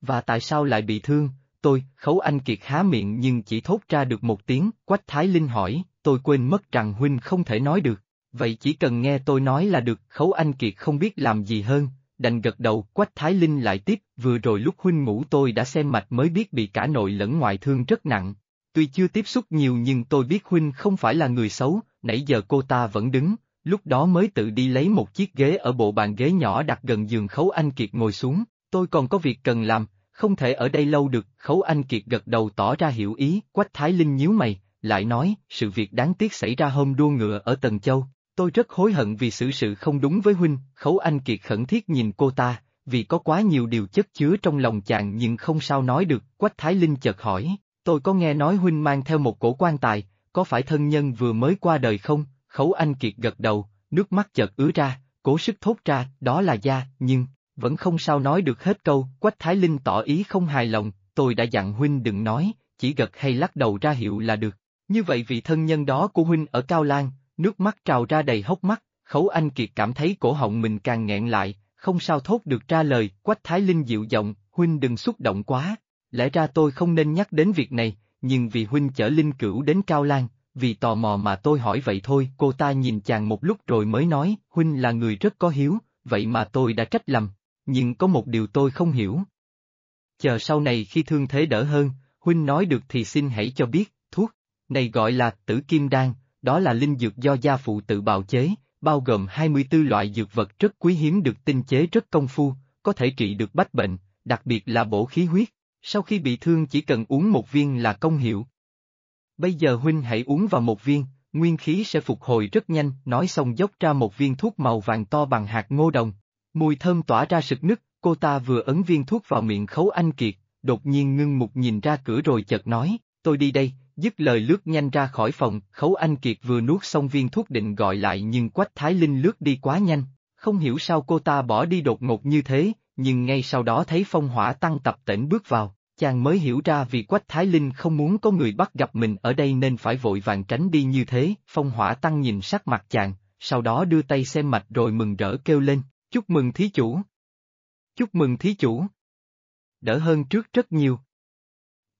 Và tại sao lại bị thương? Tôi, khấu anh kiệt há miệng nhưng chỉ thốt ra được một tiếng, Quách Thái Linh hỏi, tôi quên mất rằng huynh không thể nói được, vậy chỉ cần nghe tôi nói là được, khấu anh kiệt không biết làm gì hơn, đành gật đầu, Quách Thái Linh lại tiếp, vừa rồi lúc huynh ngủ tôi đã xem mạch mới biết bị cả nội lẫn ngoại thương rất nặng. Tuy chưa tiếp xúc nhiều nhưng tôi biết huynh không phải là người xấu, nãy giờ cô ta vẫn đứng, lúc đó mới tự đi lấy một chiếc ghế ở bộ bàn ghế nhỏ đặt gần giường Khấu Anh Kiệt ngồi xuống, tôi còn có việc cần làm, không thể ở đây lâu được, Khấu Anh Kiệt gật đầu tỏ ra hiểu ý, Quách Thái Linh nhíu mày, lại nói, sự việc đáng tiếc xảy ra hôm đua ngựa ở Tần Châu, tôi rất hối hận vì xử sự không đúng với huynh, Khấu Anh Kiệt khẩn thiết nhìn cô ta, vì có quá nhiều điều chất chứa trong lòng chàng nhưng không sao nói được, Quách Thái Linh chợt hỏi, tôi có nghe nói huynh mang theo một cổ quan tài, có phải thân nhân vừa mới qua đời không? Khấu Anh Kiệt gật đầu, nước mắt chợt ứa ra, cố sức thốt ra, đó là gia, nhưng, vẫn không sao nói được hết câu, Quách Thái Linh tỏ ý không hài lòng, tôi đã dặn huynh đừng nói, chỉ gật hay lắc đầu ra hiệu là được. Như vậy vị thân nhân đó của huynh ở Cao Lan, nước mắt trào ra đầy hốc mắt, Khấu Anh Kiệt cảm thấy cổ họng mình càng nghẹn lại, không sao thốt được ra lời, Quách Thái Linh dịu giọng, huynh đừng xúc động quá, lẽ ra tôi không nên nhắc đến việc này, nhưng vì huynh chở Linh Cửu đến Cao Lan, vì tò mò mà tôi hỏi vậy thôi, cô ta nhìn chàng một lúc rồi mới nói, huynh là người rất có hiếu, vậy mà tôi đã trách lầm, nhưng có một điều tôi không hiểu. Chờ sau này khi thương thế đỡ hơn, huynh nói được thì xin hãy cho biết, thuốc, này gọi là tử kim đan, đó là linh dược do gia phụ tự bào chế, bao gồm 24 loại dược vật rất quý hiếm được tinh chế rất công phu, có thể trị được bách bệnh, đặc biệt là bổ khí huyết, sau khi bị thương chỉ cần uống một viên là công hiệu, Bây giờ huynh hãy uống vào một viên, nguyên khí sẽ phục hồi rất nhanh, nói xong dốc ra một viên thuốc màu vàng to bằng hạt ngô đồng. Mùi thơm tỏa ra sực nức, cô ta vừa ấn viên thuốc vào miệng khấu anh kiệt, đột nhiên ngưng mục nhìn ra cửa rồi chợt nói, tôi đi đây, dứt lời lướt nhanh ra khỏi phòng, khấu anh kiệt vừa nuốt xong viên thuốc định gọi lại nhưng quách thái linh lướt đi quá nhanh, không hiểu sao cô ta bỏ đi đột ngột như thế, nhưng ngay sau đó thấy phong hỏa tăng tập tỉnh bước vào, chàng mới hiểu ra vì Quách Thái Linh không muốn có người bắt gặp mình ở đây nên phải vội vàng tránh đi như thế, phong hỏa tăng nhìn sắc mặt chàng, sau đó đưa tay xem mạch rồi mừng rỡ kêu lên, chúc mừng thí chủ. Chúc mừng thí chủ. Đỡ hơn trước rất nhiều.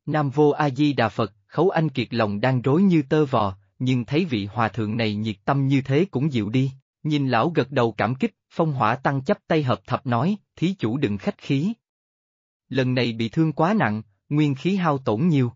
Nam vô A-di Đà Phật, khấu anh kiệt lòng đang rối như tơ vò, nhưng thấy vị hòa thượng này nhiệt tâm như thế cũng dịu đi, nhìn lão gật đầu cảm kích, phong hỏa tăng chấp tay hợp thập nói, thí chủ đừng khách khí, lần này bị thương quá nặng, nguyên khí hao tổn nhiều.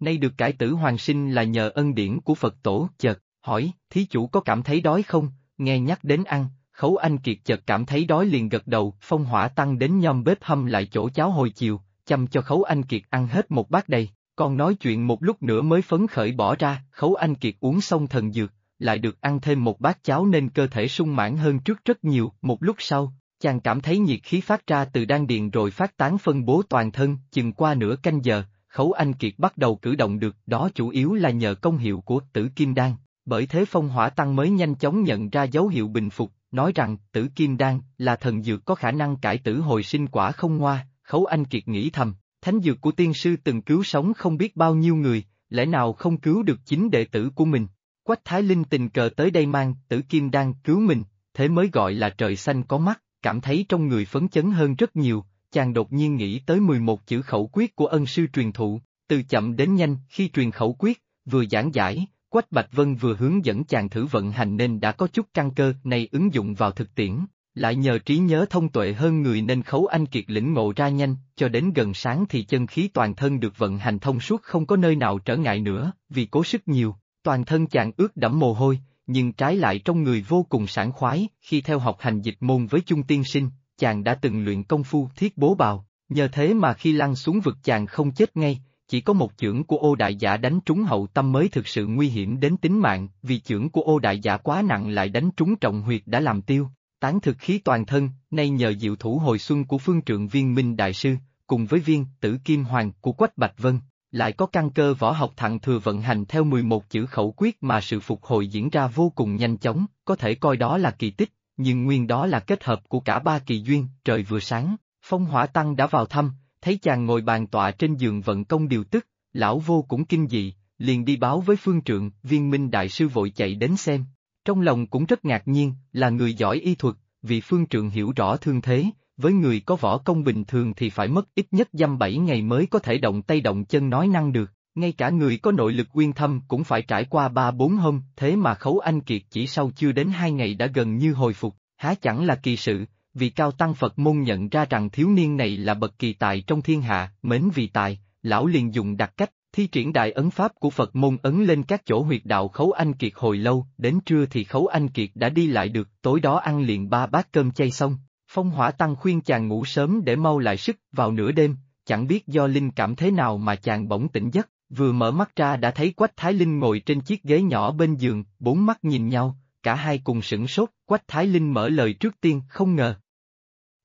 Nay được cải tử hoàng sinh là nhờ ân điển của Phật tổ, chợt, hỏi, thí chủ có cảm thấy đói không, nghe nhắc đến ăn, khấu anh kiệt chợt cảm thấy đói liền gật đầu, phong hỏa tăng đến nhom bếp hâm lại chỗ cháo hồi chiều, chăm cho khấu anh kiệt ăn hết một bát đầy, còn nói chuyện một lúc nữa mới phấn khởi bỏ ra, khấu anh kiệt uống xong thần dược, lại được ăn thêm một bát cháo nên cơ thể sung mãn hơn trước rất nhiều, một lúc sau, chàng cảm thấy nhiệt khí phát ra từ đan điền rồi phát tán phân bố toàn thân, chừng qua nửa canh giờ, khấu anh kiệt bắt đầu cử động được, đó chủ yếu là nhờ công hiệu của tử kim đan, bởi thế phong hỏa tăng mới nhanh chóng nhận ra dấu hiệu bình phục, nói rằng tử kim đan là thần dược có khả năng cải tử hồi sinh quả không ngoa, khấu anh kiệt nghĩ thầm, thánh dược của tiên sư từng cứu sống không biết bao nhiêu người, lẽ nào không cứu được chính đệ tử của mình. Quách Thái Linh tình cờ tới đây mang tử kim đan cứu mình, thế mới gọi là trời xanh có mắt, cảm thấy trong người phấn chấn hơn rất nhiều, chàng đột nhiên nghĩ tới 11 chữ khẩu quyết của ân sư truyền thụ, từ chậm đến nhanh khi truyền khẩu quyết, vừa giảng giải, Quách Bạch Vân vừa hướng dẫn chàng thử vận hành nên đã có chút căn cơ này ứng dụng vào thực tiễn, lại nhờ trí nhớ thông tuệ hơn người nên khấu anh kiệt lĩnh ngộ ra nhanh, cho đến gần sáng thì chân khí toàn thân được vận hành thông suốt không có nơi nào trở ngại nữa, vì cố sức nhiều, toàn thân chàng ướt đẫm mồ hôi, nhưng trái lại trong người vô cùng sảng khoái, khi theo học hành dịch môn với chung tiên sinh, chàng đã từng luyện công phu thiết bố bào, nhờ thế mà khi lăn xuống vực chàng không chết ngay, chỉ có một chưởng của ô đại giả đánh trúng hậu tâm mới thực sự nguy hiểm đến tính mạng, vì chưởng của ô đại giả quá nặng lại đánh trúng trọng huyệt đã làm tiêu, tán thực khí toàn thân, nay nhờ diệu thủ hồi xuân của phương trượng viên minh đại sư, cùng với viên tử kim hoàng của Quách Bạch Vân, lại có căn cơ võ học thặng thừa vận hành theo 11 chữ khẩu quyết mà sự phục hồi diễn ra vô cùng nhanh chóng, có thể coi đó là kỳ tích, nhưng nguyên đó là kết hợp của cả ba kỳ duyên, trời vừa sáng, phong hỏa tăng đã vào thăm, thấy chàng ngồi bàn tọa trên giường vận công điều tức, lão vô cũng kinh dị, liền đi báo với phương trượng, viên minh đại sư vội chạy đến xem. Trong lòng cũng rất ngạc nhiên, là người giỏi y thuật, vì phương trượng hiểu rõ thương thế, với người có võ công bình thường thì phải mất ít nhất dăm bảy ngày mới có thể động tay động chân nói năng được, ngay cả người có nội lực uyên thâm cũng phải trải qua ba bốn hôm, thế mà khấu anh kiệt chỉ sau chưa đến hai ngày đã gần như hồi phục, há chẳng là kỳ sự, vì cao tăng Phật môn nhận ra rằng thiếu niên này là bậc kỳ tài trong thiên hạ, mến vì tài, lão liền dùng đặc cách, thi triển đại ấn pháp của Phật môn ấn lên các chỗ huyệt đạo khấu anh kiệt hồi lâu, đến trưa thì khấu anh kiệt đã đi lại được, tối đó ăn liền ba bát cơm chay xong, phong hỏa tăng khuyên chàng ngủ sớm để mau lại sức, vào nửa đêm, chẳng biết do linh cảm thế nào mà chàng bỗng tỉnh giấc, vừa mở mắt ra đã thấy Quách Thái Linh ngồi trên chiếc ghế nhỏ bên giường, bốn mắt nhìn nhau, cả hai cùng sửng sốt, Quách Thái Linh mở lời trước tiên, không ngờ,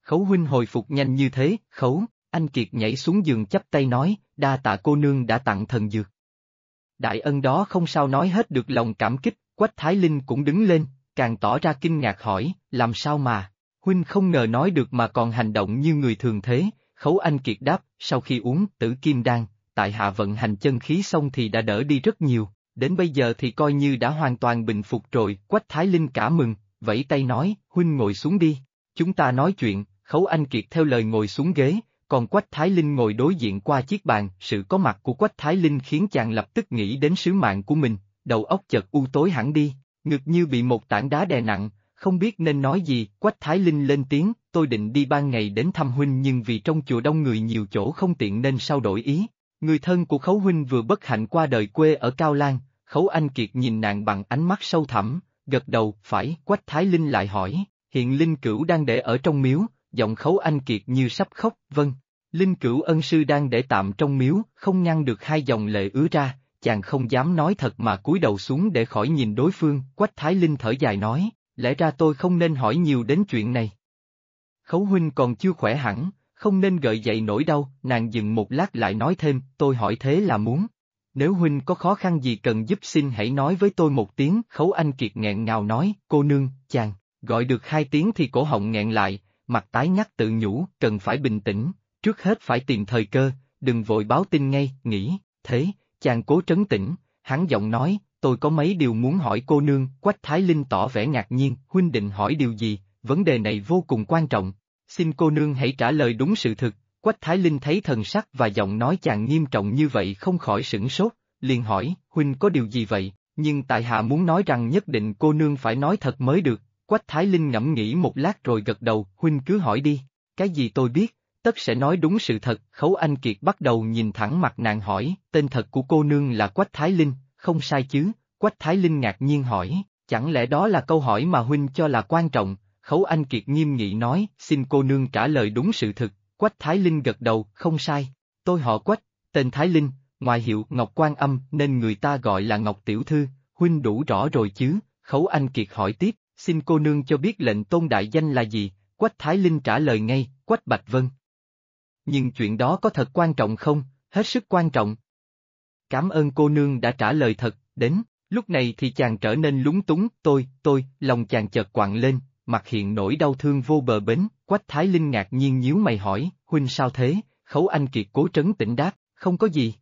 Khấu huynh hồi phục nhanh như thế, khấu, anh Kiệt nhảy xuống giường chắp tay nói, đa tạ cô nương đã tặng thần dược. Đại ân đó không sao nói hết được lòng cảm kích, Quách Thái Linh cũng đứng lên, càng tỏ ra kinh ngạc hỏi, làm sao mà, huynh không ngờ nói được mà còn hành động như người thường thế, khấu anh Kiệt đáp, sau khi uống tử kim đan, tại hạ vận hành chân khí xong thì đã đỡ đi rất nhiều, đến bây giờ thì coi như đã hoàn toàn bình phục rồi, Quách Thái Linh cả mừng, vẫy tay nói, huynh ngồi xuống đi, chúng ta nói chuyện, Khấu Anh Kiệt theo lời ngồi xuống ghế, còn Quách Thái Linh ngồi đối diện qua chiếc bàn, sự có mặt của Quách Thái Linh khiến chàng lập tức nghĩ đến sứ mạng của mình, đầu óc chợt u tối hẳn đi, ngực như bị một tảng đá đè nặng, không biết nên nói gì, Quách Thái Linh lên tiếng, tôi định đi ban ngày đến thăm huynh nhưng vì trong chùa đông người nhiều chỗ không tiện nên sao đổi ý. Người thân của Khấu Huynh vừa bất hạnh qua đời quê ở Cao Lan, Khấu Anh Kiệt nhìn nàng bằng ánh mắt sâu thẳm, gật đầu, phải, Quách Thái Linh lại hỏi, hiện Linh Cửu đang để ở trong miếu, giọng khấu anh kiệt như sắp khóc, vâng. Linh cửu ân sư đang để tạm trong miếu, không ngăn được hai dòng lệ ứa ra, chàng không dám nói thật mà cúi đầu xuống để khỏi nhìn đối phương, quách thái linh thở dài nói, lẽ ra tôi không nên hỏi nhiều đến chuyện này. Khấu huynh còn chưa khỏe hẳn, không nên gợi dậy nỗi đau, nàng dừng một lát lại nói thêm, tôi hỏi thế là muốn. Nếu huynh có khó khăn gì cần giúp xin hãy nói với tôi một tiếng, khấu anh kiệt nghẹn ngào nói, cô nương, chàng, gọi được hai tiếng thì cổ họng nghẹn lại, mặt tái nhắc tự nhủ, cần phải bình tĩnh, trước hết phải tìm thời cơ, đừng vội báo tin ngay, nghĩ, thế, chàng cố trấn tĩnh, hắn giọng nói, tôi có mấy điều muốn hỏi cô nương, Quách Thái Linh tỏ vẻ ngạc nhiên, huynh định hỏi điều gì, vấn đề này vô cùng quan trọng, xin cô nương hãy trả lời đúng sự thực, Quách Thái Linh thấy thần sắc và giọng nói chàng nghiêm trọng như vậy không khỏi sửng sốt, liền hỏi, huynh có điều gì vậy, nhưng tại hạ muốn nói rằng nhất định cô nương phải nói thật mới được, Quách Thái Linh ngẫm nghĩ một lát rồi gật đầu, huynh cứ hỏi đi, cái gì tôi biết, tất sẽ nói đúng sự thật. Khấu Anh Kiệt bắt đầu nhìn thẳng mặt nàng hỏi, tên thật của cô nương là Quách Thái Linh, không sai chứ, Quách Thái Linh ngạc nhiên hỏi, chẳng lẽ đó là câu hỏi mà huynh cho là quan trọng, Khấu Anh Kiệt nghiêm nghị nói, xin cô nương trả lời đúng sự thực, Quách Thái Linh gật đầu, không sai, tôi họ Quách, tên Thái Linh, ngoài hiệu Ngọc Quan Âm nên người ta gọi là Ngọc Tiểu Thư, huynh đủ rõ rồi chứ, Khấu Anh Kiệt hỏi tiếp, xin cô nương cho biết lệnh tôn đại danh là gì, Quách Thái Linh trả lời ngay, Quách Bạch Vân. Nhưng chuyện đó có thật quan trọng không, hết sức quan trọng. Cảm ơn cô nương đã trả lời thật, đến, lúc này thì chàng trở nên lúng túng, tôi, tôi, lòng chàng chợt quặn lên, mặt hiện nỗi đau thương vô bờ bến, Quách Thái Linh ngạc nhiên nhíu mày hỏi, huynh sao thế, khấu anh kiệt cố trấn tĩnh đáp, không có gì.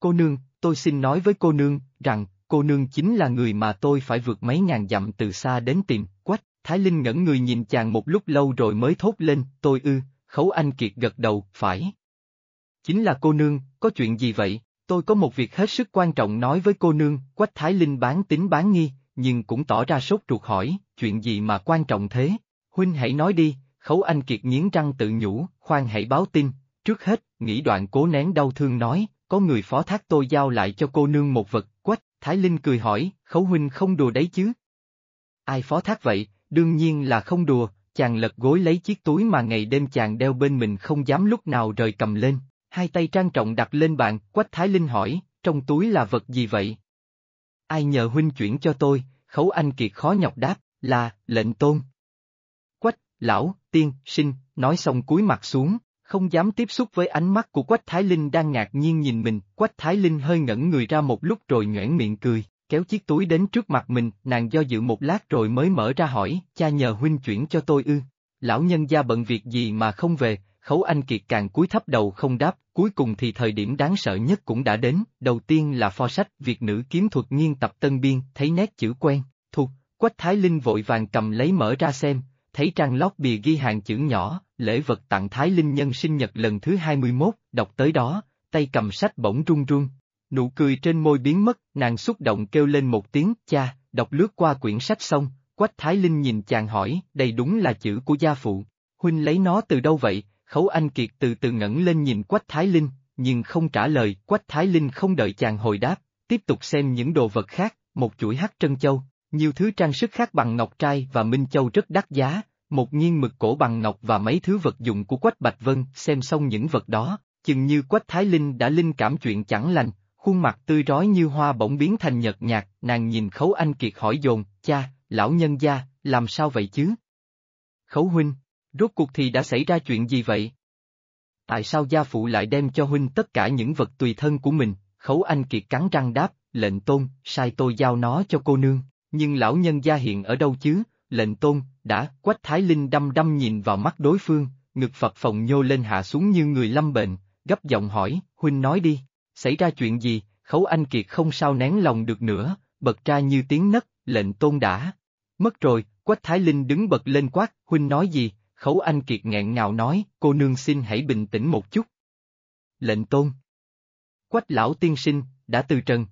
Cô nương, tôi xin nói với cô nương, rằng, cô nương chính là người mà tôi phải vượt mấy ngàn dặm từ xa đến tìm, Quách, Thái Linh ngẩn người nhìn chàng một lúc lâu rồi mới thốt lên, tôi ư, khấu anh kiệt gật đầu, phải. Chính là cô nương, có chuyện gì vậy, tôi có một việc hết sức quan trọng nói với cô nương, Quách Thái Linh bán tính bán nghi, nhưng cũng tỏ ra sốt ruột hỏi, chuyện gì mà quan trọng thế? Huynh hãy nói đi, khấu anh kiệt nghiến răng tự nhủ, khoan hãy báo tin, trước hết, nghĩ đoạn cố nén đau thương nói, có người phó thác tôi giao lại cho cô nương một vật, quách, Thái Linh cười hỏi, khấu huynh không đùa đấy chứ? Ai phó thác vậy, đương nhiên là không đùa, chàng lật gối lấy chiếc túi mà ngày đêm chàng đeo bên mình không dám lúc nào rời cầm lên, hai tay trang trọng đặt lên bàn, quách Thái Linh hỏi, trong túi là vật gì vậy? Ai nhờ huynh chuyển cho tôi, khấu anh kiệt khó nhọc đáp, là, lệnh tôn. Quách, lão, tiên, sinh, nói xong cúi mặt xuống, không dám tiếp xúc với ánh mắt của Quách Thái Linh đang ngạc nhiên nhìn mình, Quách Thái Linh hơi ngẩn người ra một lúc rồi nhoẻn miệng cười, kéo chiếc túi đến trước mặt mình, nàng do dự một lát rồi mới mở ra hỏi, cha nhờ huynh chuyển cho tôi ư, lão nhân gia bận việc gì mà không về, khấu anh kiệt càng cúi thấp đầu không đáp, cuối cùng thì thời điểm đáng sợ nhất cũng đã đến, đầu tiên là pho sách Việt nữ kiếm thuật nghiên tập tân biên, thấy nét chữ quen, thuộc, Quách Thái Linh vội vàng cầm lấy mở ra xem, thấy trang lót bìa ghi hàng chữ nhỏ, lễ vật tặng Thái Linh nhân sinh nhật lần thứ 21, đọc tới đó, tay cầm sách bỗng run run. Nụ cười trên môi biến mất, nàng xúc động kêu lên một tiếng, cha, đọc lướt qua quyển sách xong, Quách Thái Linh nhìn chàng hỏi, đây đúng là chữ của gia phụ. Huynh lấy nó từ đâu vậy? Khấu Anh Kiệt từ từ ngẩng lên nhìn Quách Thái Linh, nhưng không trả lời, Quách Thái Linh không đợi chàng hồi đáp, tiếp tục xem những đồ vật khác, một chuỗi hắc trân châu, nhiều thứ trang sức khác bằng ngọc trai và minh châu rất đắt giá, một nghiên mực cổ bằng ngọc và mấy thứ vật dụng của Quách Bạch Vân, xem xong những vật đó, chừng như Quách Thái Linh đã linh cảm chuyện chẳng lành, khuôn mặt tươi rói như hoa bỗng biến thành nhợt nhạt, nàng nhìn Khấu Anh Kiệt hỏi dồn, cha, lão nhân gia, làm sao vậy chứ? Khấu huynh, rốt cuộc thì đã xảy ra chuyện gì vậy? Tại sao gia phụ lại đem cho huynh tất cả những vật tùy thân của mình? Khấu Anh Kiệt cắn răng đáp, lệnh tôn, sai tôi giao nó cho cô nương. Nhưng lão nhân gia hiện ở đâu chứ, lệnh tôn, đã, quách thái linh đăm đăm nhìn vào mắt đối phương, ngực Phật phòng nhô lên hạ xuống như người lâm bệnh, gấp giọng hỏi, huynh nói đi, xảy ra chuyện gì, khấu anh kiệt không sao nén lòng được nữa, bật ra như tiếng nấc, lệnh tôn đã. Mất rồi, quách thái linh đứng bật lên quát, huynh nói gì, khấu anh kiệt nghẹn ngào nói, cô nương xin hãy bình tĩnh một chút. Lệnh tôn. Quách lão tiên sinh, đã từ trần.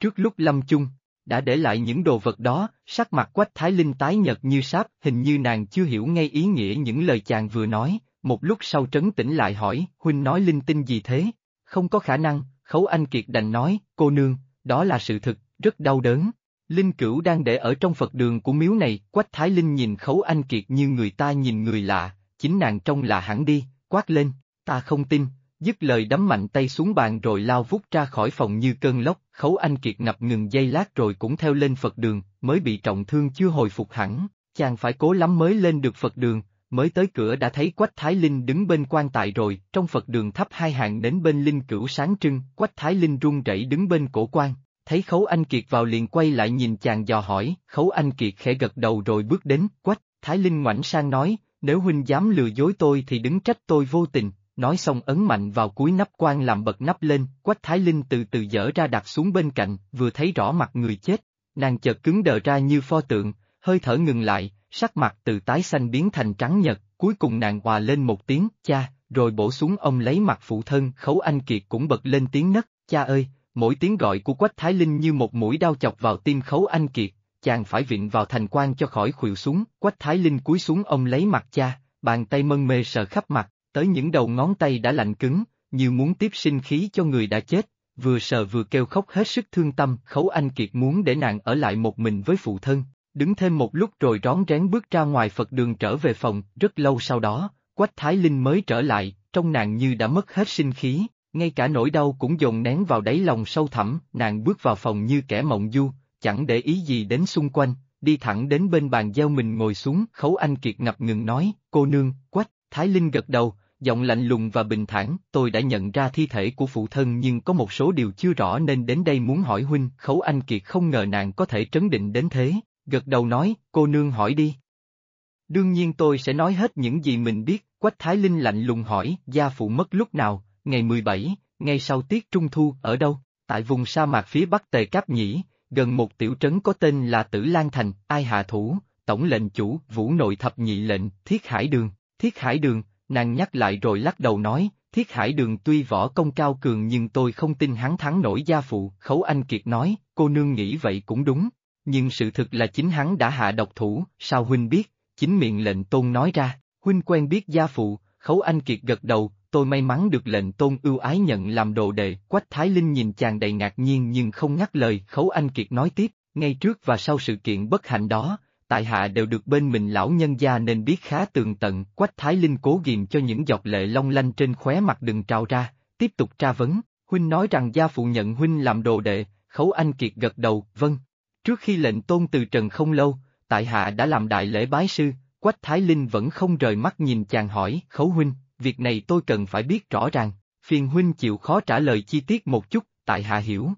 Trước lúc lâm chung, đã để lại những đồ vật đó, sắc mặt quách thái linh tái nhật như sáp, hình như nàng chưa hiểu ngay ý nghĩa những lời chàng vừa nói, một lúc sau trấn tĩnh lại hỏi, huynh nói linh tinh gì thế? Không có khả năng, khấu anh kiệt đành nói, cô nương, đó là sự thực, rất đau đớn. Linh cửu đang để ở trong Phật đường của miếu này, quách thái linh nhìn khấu anh kiệt như người ta nhìn người lạ, chính nàng trông là hẳn đi, quát lên, ta không tin, dứt lời đấm mạnh tay xuống bàn rồi lao vút ra khỏi phòng như cơn lốc, khấu anh kiệt ngập ngừng giây lát rồi cũng theo lên Phật đường, mới bị trọng thương chưa hồi phục hẳn, chàng phải cố lắm mới lên được Phật đường, mới tới cửa đã thấy Quách Thái Linh đứng bên quan tài rồi, trong Phật đường thắp hai hàng đến bên linh cửu sáng trưng, Quách Thái Linh run rẩy đứng bên cổ quan, thấy Khấu Anh Kiệt vào liền quay lại nhìn chàng dò hỏi, Khấu Anh Kiệt khẽ gật đầu rồi bước đến, Quách, Thái Linh ngoảnh sang nói, nếu huynh dám lừa dối tôi thì đứng trách tôi vô tình, nói xong ấn mạnh vào cuối nắp quan làm bật nắp lên, Quách Thái Linh từ từ dở ra đặt xuống bên cạnh, vừa thấy rõ mặt người chết, nàng chợt cứng đờ ra như pho tượng, hơi thở ngừng lại, sắc mặt từ tái xanh biến thành trắng nhật, cuối cùng nàng hòa lên một tiếng, cha, rồi bổ xuống ông lấy mặt phụ thân, khấu anh kiệt cũng bật lên tiếng nấc, cha ơi, mỗi tiếng gọi của Quách Thái Linh như một mũi đao chọc vào tim khấu anh kiệt, chàng phải vịn vào thành quan cho khỏi khuỵu xuống, Quách Thái Linh cúi xuống ông lấy mặt cha, bàn tay mân mê sờ khắp mặt, tới những đầu ngón tay đã lạnh cứng, như muốn tiếp sinh khí cho người đã chết, vừa sờ vừa kêu khóc hết sức thương tâm, khấu anh kiệt muốn để nàng ở lại một mình với phụ thân, đứng thêm một lúc rồi rón rén bước ra ngoài Phật đường trở về phòng, rất lâu sau đó, Quách Thái Linh mới trở lại, trong nàng như đã mất hết sinh khí, ngay cả nỗi đau cũng dồn nén vào đáy lòng sâu thẳm, nàng bước vào phòng như kẻ mộng du, chẳng để ý gì đến xung quanh, đi thẳng đến bên bàn gieo mình ngồi xuống, khấu anh kiệt ngập ngừng nói, cô nương, Quách, Thái Linh gật đầu, giọng lạnh lùng và bình thản, tôi đã nhận ra thi thể của phụ thân nhưng có một số điều chưa rõ nên đến đây muốn hỏi huynh, khấu anh kiệt không ngờ nàng có thể trấn định đến thế, gật đầu nói, cô nương hỏi đi. Đương nhiên tôi sẽ nói hết những gì mình biết, Quách Thái Linh lạnh lùng hỏi, gia phụ mất lúc nào, ngày 17, ngay sau tiết trung thu, ở đâu? Tại vùng sa mạc phía bắc Tề Cáp Nhĩ, gần một tiểu trấn có tên là Tử Lan Thành, ai hạ thủ, tổng lệnh chủ, vũ nội thập nhị lệnh, Thiết Hải Đường, Thiết Hải Đường, nàng nhắc lại rồi lắc đầu nói, Thiết Hải Đường tuy võ công cao cường nhưng tôi không tin hắn thắng nổi gia phụ, Khấu Anh Kiệt nói, cô nương nghĩ vậy cũng đúng, nhưng sự thực là chính hắn đã hạ độc thủ, sao huynh biết, chính miệng lệnh tôn nói ra, huynh quen biết gia phụ, Khấu Anh Kiệt gật đầu, tôi may mắn được lệnh tôn ưu ái nhận làm đồ đệ, Quách Thái Linh nhìn chàng đầy ngạc nhiên nhưng không ngắt lời, Khấu Anh Kiệt nói tiếp, ngay trước và sau sự kiện bất hạnh đó, tại hạ đều được bên mình lão nhân gia nên biết khá tường tận, Quách Thái Linh cố ghiềm cho những giọt lệ long lanh trên khóe mặt đừng trào ra, tiếp tục tra vấn, huynh nói rằng gia phụ nhận huynh làm đồ đệ, Khấu Anh Kiệt gật đầu, vâng. Trước khi lệnh tôn từ trần không lâu, tại hạ đã làm đại lễ bái sư, Quách Thái Linh vẫn không rời mắt nhìn chàng hỏi, Khấu huynh, việc này tôi cần phải biết rõ ràng, phiền huynh chịu khó trả lời chi tiết một chút, tại hạ hiểu.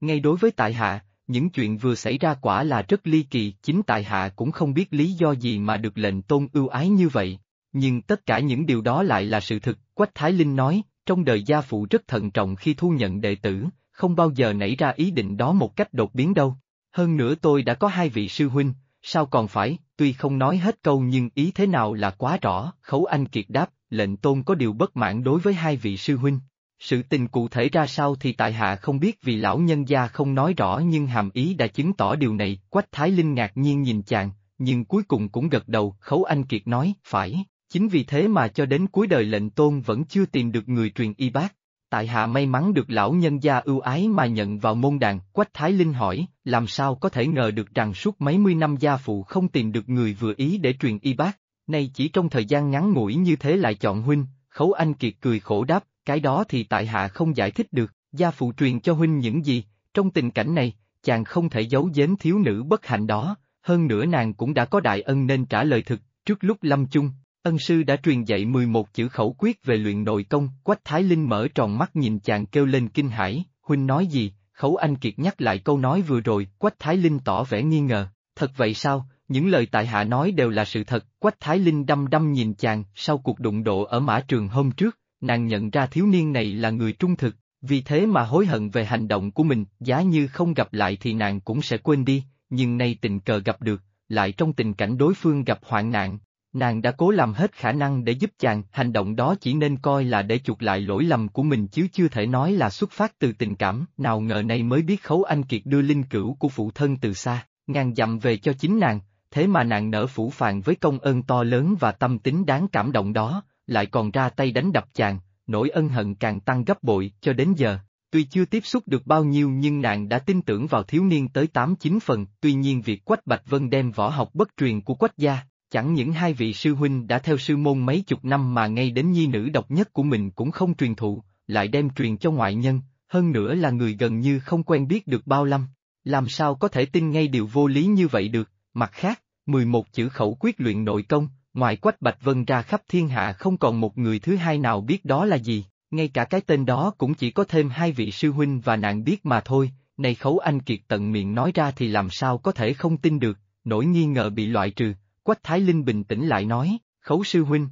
Ngay đối với tại hạ, những chuyện vừa xảy ra quả là rất ly kỳ, chính tại hạ cũng không biết lý do gì mà được lệnh tôn ưu ái như vậy. Nhưng tất cả những điều đó lại là sự thực, Quách Thái Linh nói, trong đời gia phụ rất thận trọng khi thu nhận đệ tử, không bao giờ nảy ra ý định đó một cách đột biến đâu. Hơn nữa tôi đã có hai vị sư huynh, sao còn phải, tuy không nói hết câu nhưng ý thế nào là quá rõ, Khấu Anh Kiệt đáp, lệnh tôn có điều bất mãn đối với hai vị sư huynh. Sự tình cụ thể ra sao thì tại hạ không biết vì lão nhân gia không nói rõ nhưng hàm ý đã chứng tỏ điều này, Quách Thái Linh ngạc nhiên nhìn chàng, nhưng cuối cùng cũng gật đầu, Khấu Anh Kiệt nói, phải, chính vì thế mà cho đến cuối đời lệnh tôn vẫn chưa tìm được người truyền y bác. Tại hạ may mắn được lão nhân gia ưu ái mà nhận vào môn đàn, Quách Thái Linh hỏi, làm sao có thể ngờ được rằng suốt mấy mươi năm gia phụ không tìm được người vừa ý để truyền y bác, nay chỉ trong thời gian ngắn ngủi như thế lại chọn huynh, Khấu Anh Kiệt cười khổ đáp, cái đó thì tại hạ không giải thích được, gia phụ truyền cho huynh những gì, trong tình cảnh này, chàng không thể giấu giếm thiếu nữ bất hạnh đó, hơn nữa nàng cũng đã có đại ân nên trả lời thực, trước lúc lâm chung, ân sư đã truyền dạy 11 chữ khẩu quyết về luyện nội công, Quách Thái Linh mở tròn mắt nhìn chàng kêu lên kinh hãi, huynh nói gì, khấu anh kiệt nhắc lại câu nói vừa rồi, Quách Thái Linh tỏ vẻ nghi ngờ, thật vậy sao, những lời tại hạ nói đều là sự thật, Quách Thái Linh đăm đăm nhìn chàng, sau cuộc đụng độ ở mã trường hôm trước, nàng nhận ra thiếu niên này là người trung thực, vì thế mà hối hận về hành động của mình, giá như không gặp lại thì nàng cũng sẽ quên đi, nhưng nay tình cờ gặp được, lại trong tình cảnh đối phương gặp hoạn nạn, nàng đã cố làm hết khả năng để giúp chàng, hành động đó chỉ nên coi là để chuộc lại lỗi lầm của mình chứ chưa thể nói là xuất phát từ tình cảm, nào ngờ nay mới biết khấu anh kiệt đưa linh cửu của phụ thân từ xa, ngàn dặm về cho chính nàng, thế mà nàng nở phủ phàng với công ơn to lớn và tâm tính đáng cảm động đó, lại còn ra tay đánh đập chàng, nỗi ân hận càng tăng gấp bội cho đến giờ. Tuy chưa tiếp xúc được bao nhiêu nhưng nàng đã tin tưởng vào thiếu niên tới 8-9 phần, tuy nhiên việc Quách Bạch Vân đem võ học bất truyền của Quách gia, chẳng những hai vị sư huynh đã theo sư môn mấy chục năm mà ngay đến nhi nữ độc nhất của mình cũng không truyền thụ, lại đem truyền cho ngoại nhân, hơn nữa là người gần như không quen biết được bao lâm. Làm sao có thể tin ngay điều vô lý như vậy được, mặt khác, 11 chữ khẩu quyết luyện nội công, ngoài Quách Bạch Vân ra khắp thiên hạ không còn một người thứ hai nào biết đó là gì, ngay cả cái tên đó cũng chỉ có thêm hai vị sư huynh và nạn biết mà thôi, này khấu anh kiệt tận miệng nói ra thì làm sao có thể không tin được, nỗi nghi ngờ bị loại trừ, Quách Thái Linh bình tĩnh lại nói, khấu sư huynh.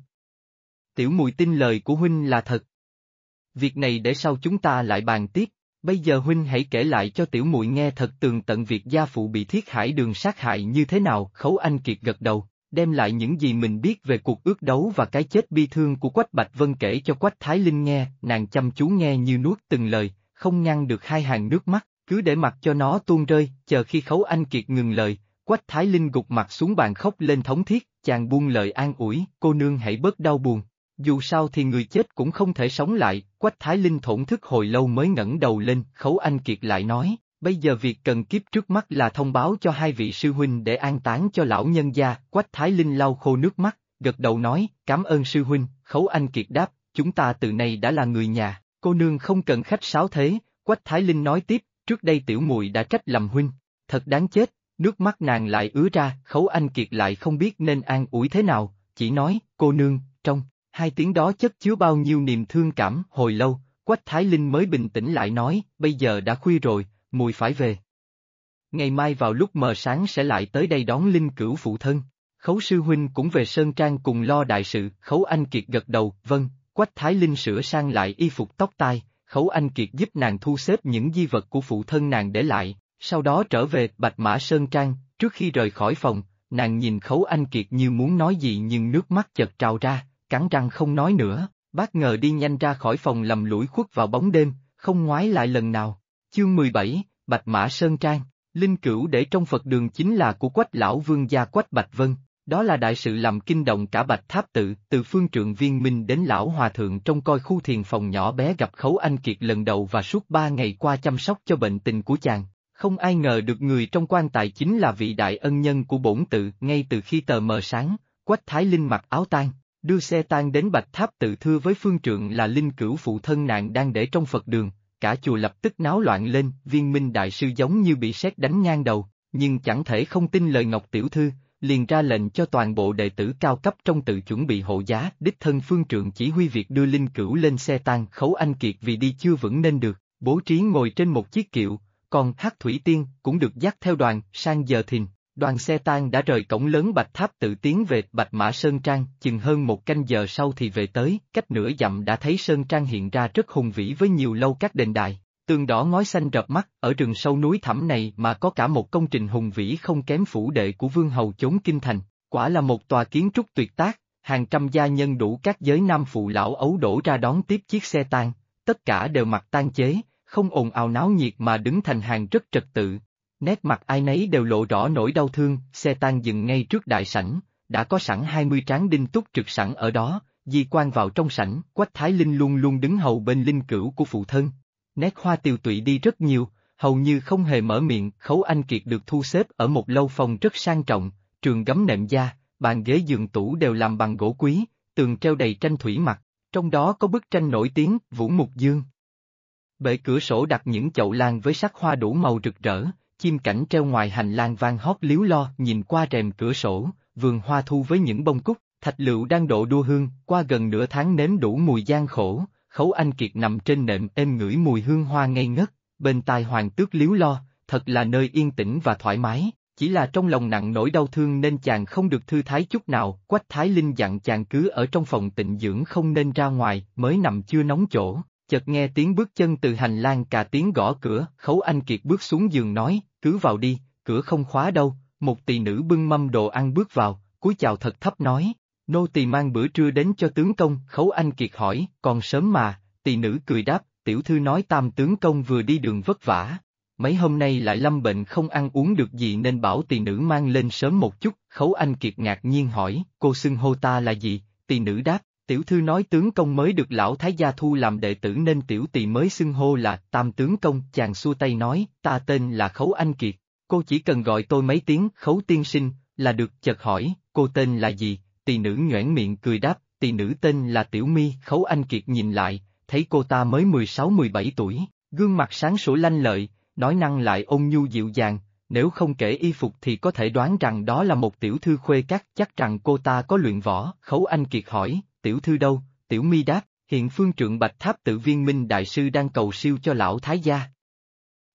Tiểu mùi tin lời của huynh là thật. Việc này để sau chúng ta lại bàn tiếp, bây giờ huynh hãy kể lại cho tiểu muội nghe thật tường tận việc gia phụ bị thiết hải đường sát hại như thế nào, khấu anh kiệt gật đầu đem lại những gì mình biết về cuộc ước đấu và cái chết bi thương của Quách Bạch Vân kể cho Quách Thái Linh nghe, nàng chăm chú nghe như nuốt từng lời, không ngăn được hai hàng nước mắt, cứ để mặc cho nó tuôn rơi, chờ khi Khấu Anh Kiệt ngừng lời, Quách Thái Linh gục mặt xuống bàn khóc lên thống thiết, chàng buông lời an ủi, cô nương hãy bớt đau buồn. Dù sao thì người chết cũng không thể sống lại, Quách Thái Linh thổn thức hồi lâu mới ngẩng đầu lên, Khấu Anh Kiệt lại nói, bây giờ việc cần kiếp trước mắt là thông báo cho hai vị sư huynh để an táng cho lão nhân gia, Quách Thái Linh lau khô nước mắt, gật đầu nói, cảm ơn sư huynh, Khấu Anh Kiệt đáp, chúng ta từ nay đã là người nhà, cô nương không cần khách sáo thế, Quách Thái Linh nói tiếp, trước đây tiểu muội đã trách lầm huynh, thật đáng chết, nước mắt nàng lại ứa ra, Khấu Anh Kiệt lại không biết nên an ủi thế nào, chỉ nói, cô nương, trong Hai tiếng đó chất chứa bao nhiêu niềm thương cảm, hồi lâu, Quách Thái Linh mới bình tĩnh lại nói, bây giờ đã khuya rồi, mùi phải về. Ngày mai vào lúc mờ sáng sẽ lại tới đây đón Linh cửu phụ thân. Khấu sư huynh cũng về Sơn Trang cùng lo đại sự, Khấu Anh Kiệt gật đầu, vâng, Quách Thái Linh sửa sang lại y phục tóc tai, Khấu Anh Kiệt giúp nàng thu xếp những di vật của phụ thân nàng để lại, sau đó trở về Bạch Mã Sơn Trang, trước khi rời khỏi phòng, nàng nhìn Khấu Anh Kiệt như muốn nói gì nhưng nước mắt chợt trào ra, cắn răng không nói nữa, bác ngờ đi nhanh ra khỏi phòng lầm lũi khuất vào bóng đêm, không ngoái lại lần nào. Chương 17, Bạch Mã Sơn Trang, linh cửu để trong Phật đường chính là của Quách Lão Vương gia Quách Bạch Vân, đó là đại sự làm kinh động cả Bạch Tháp tự, từ phương trượng viên minh đến Lão Hòa Thượng trong coi khu thiền phòng nhỏ bé gặp Khấu Anh Kiệt lần đầu và suốt ba ngày qua chăm sóc cho bệnh tình của chàng. Không ai ngờ được người trong quan tài chính là vị đại ân nhân của bổn tự ngay từ khi tờ mờ sáng, Quách Thái Linh mặc áo tang, Đưa xe tang đến Bạch Tháp tự thưa với phương trượng là linh cửu phụ thân nạn đang để trong Phật đường, cả chùa lập tức náo loạn lên, viên minh đại sư giống như bị sét đánh ngang đầu, nhưng chẳng thể không tin lời Ngọc Tiểu Thư, liền ra lệnh cho toàn bộ đệ tử cao cấp trong tự chuẩn bị hộ giá, đích thân phương trượng chỉ huy việc đưa linh cửu lên xe tang khấu anh kiệt vì đi chưa vững nên được, bố trí ngồi trên một chiếc kiệu, còn hát thủy tiên cũng được dắt theo đoàn, sang giờ thìn. Đoàn xe tang đã rời cổng lớn Bạch Tháp tự tiến về Bạch Mã Sơn Trang, chừng hơn một canh giờ sau thì về tới, cách nửa dặm đã thấy Sơn Trang hiện ra rất hùng vĩ với nhiều lâu các đền đài. Tường đỏ ngói xanh rợp mắt, ở rừng sâu núi thẳm này mà có cả một công trình hùng vĩ không kém phủ đệ của vương hầu chốn kinh thành, quả là một tòa kiến trúc tuyệt tác, hàng trăm gia nhân đủ các giới nam phụ lão ấu đổ ra đón tiếp chiếc xe tang, tất cả đều mặc tang chế, không ồn ào náo nhiệt mà đứng thành hàng rất trật tự, Nét mặt ai nấy đều lộ rõ nỗi đau thương, xe tan dừng ngay trước đại sảnh, đã có sẵn 20 tráng đinh túc trực sẵn ở đó, di quan vào trong sảnh, Quách Thái Linh luôn luôn đứng hầu bên linh cửu của phụ thân. Nét hoa tiều tụy đi rất nhiều, hầu như không hề mở miệng, khấu anh kiệt được thu xếp ở một lâu phòng rất sang trọng, trường gấm nệm da, bàn ghế giường tủ đều làm bằng gỗ quý, tường treo đầy tranh thủy mặc, trong đó có bức tranh nổi tiếng, Vũ Mục Dương. Bệ cửa sổ đặt những chậu lan với sắc hoa đủ màu rực rỡ, chim cảnh treo ngoài hành lang vang hót liếu lo nhìn qua rèm cửa sổ, vườn hoa thu với những bông cúc, thạch lựu đang độ đua hương, qua gần nửa tháng nếm đủ mùi gian khổ, khấu anh kiệt nằm trên nệm êm ngửi mùi hương hoa ngây ngất, bên tai hoàng tước liếu lo, thật là nơi yên tĩnh và thoải mái, chỉ là trong lòng nặng nỗi đau thương nên chàng không được thư thái chút nào, quách thái linh dặn chàng cứ ở trong phòng tịnh dưỡng không nên ra ngoài, mới nằm chưa nóng chỗ, chợt nghe tiếng bước chân từ hành lang cả tiếng gõ cửa, khấu anh kiệt bước xuống giường nói, cứ vào đi, cửa không khóa đâu, một tỳ nữ bưng mâm đồ ăn bước vào, cúi chào thật thấp nói, nô tỳ mang bữa trưa đến cho tướng công, khấu anh kiệt hỏi, còn sớm mà, tỳ nữ cười đáp, tiểu thư nói tam tướng công vừa đi đường vất vả, mấy hôm nay lại lâm bệnh không ăn uống được gì nên bảo tỳ nữ mang lên sớm một chút, khấu anh kiệt ngạc nhiên hỏi, cô xưng hô ta là gì, tỳ nữ đáp, tiểu thư nói tướng công mới được lão thái gia thu làm đệ tử nên tiểu tỳ mới xưng hô là tam tướng công, chàng xua tay nói, ta tên là Khấu Anh Kiệt, cô chỉ cần gọi tôi mấy tiếng Khấu Tiên Sinh, là được chợt hỏi, cô tên là gì, tỳ nữ nhoẻn miệng cười đáp, tỳ nữ tên là Tiểu Mi, Khấu Anh Kiệt nhìn lại, thấy cô ta mới 16-17 tuổi, gương mặt sáng sủa lanh lợi, nói năng lại ôn nhu dịu dàng, nếu không kể y phục thì có thể đoán rằng đó là một tiểu thư khuê các, chắc rằng cô ta có luyện võ, Khấu Anh Kiệt hỏi, tiểu thư đâu, tiểu mi đáp, hiện phương trượng bạch tháp tự viên minh đại sư đang cầu siêu cho lão thái gia.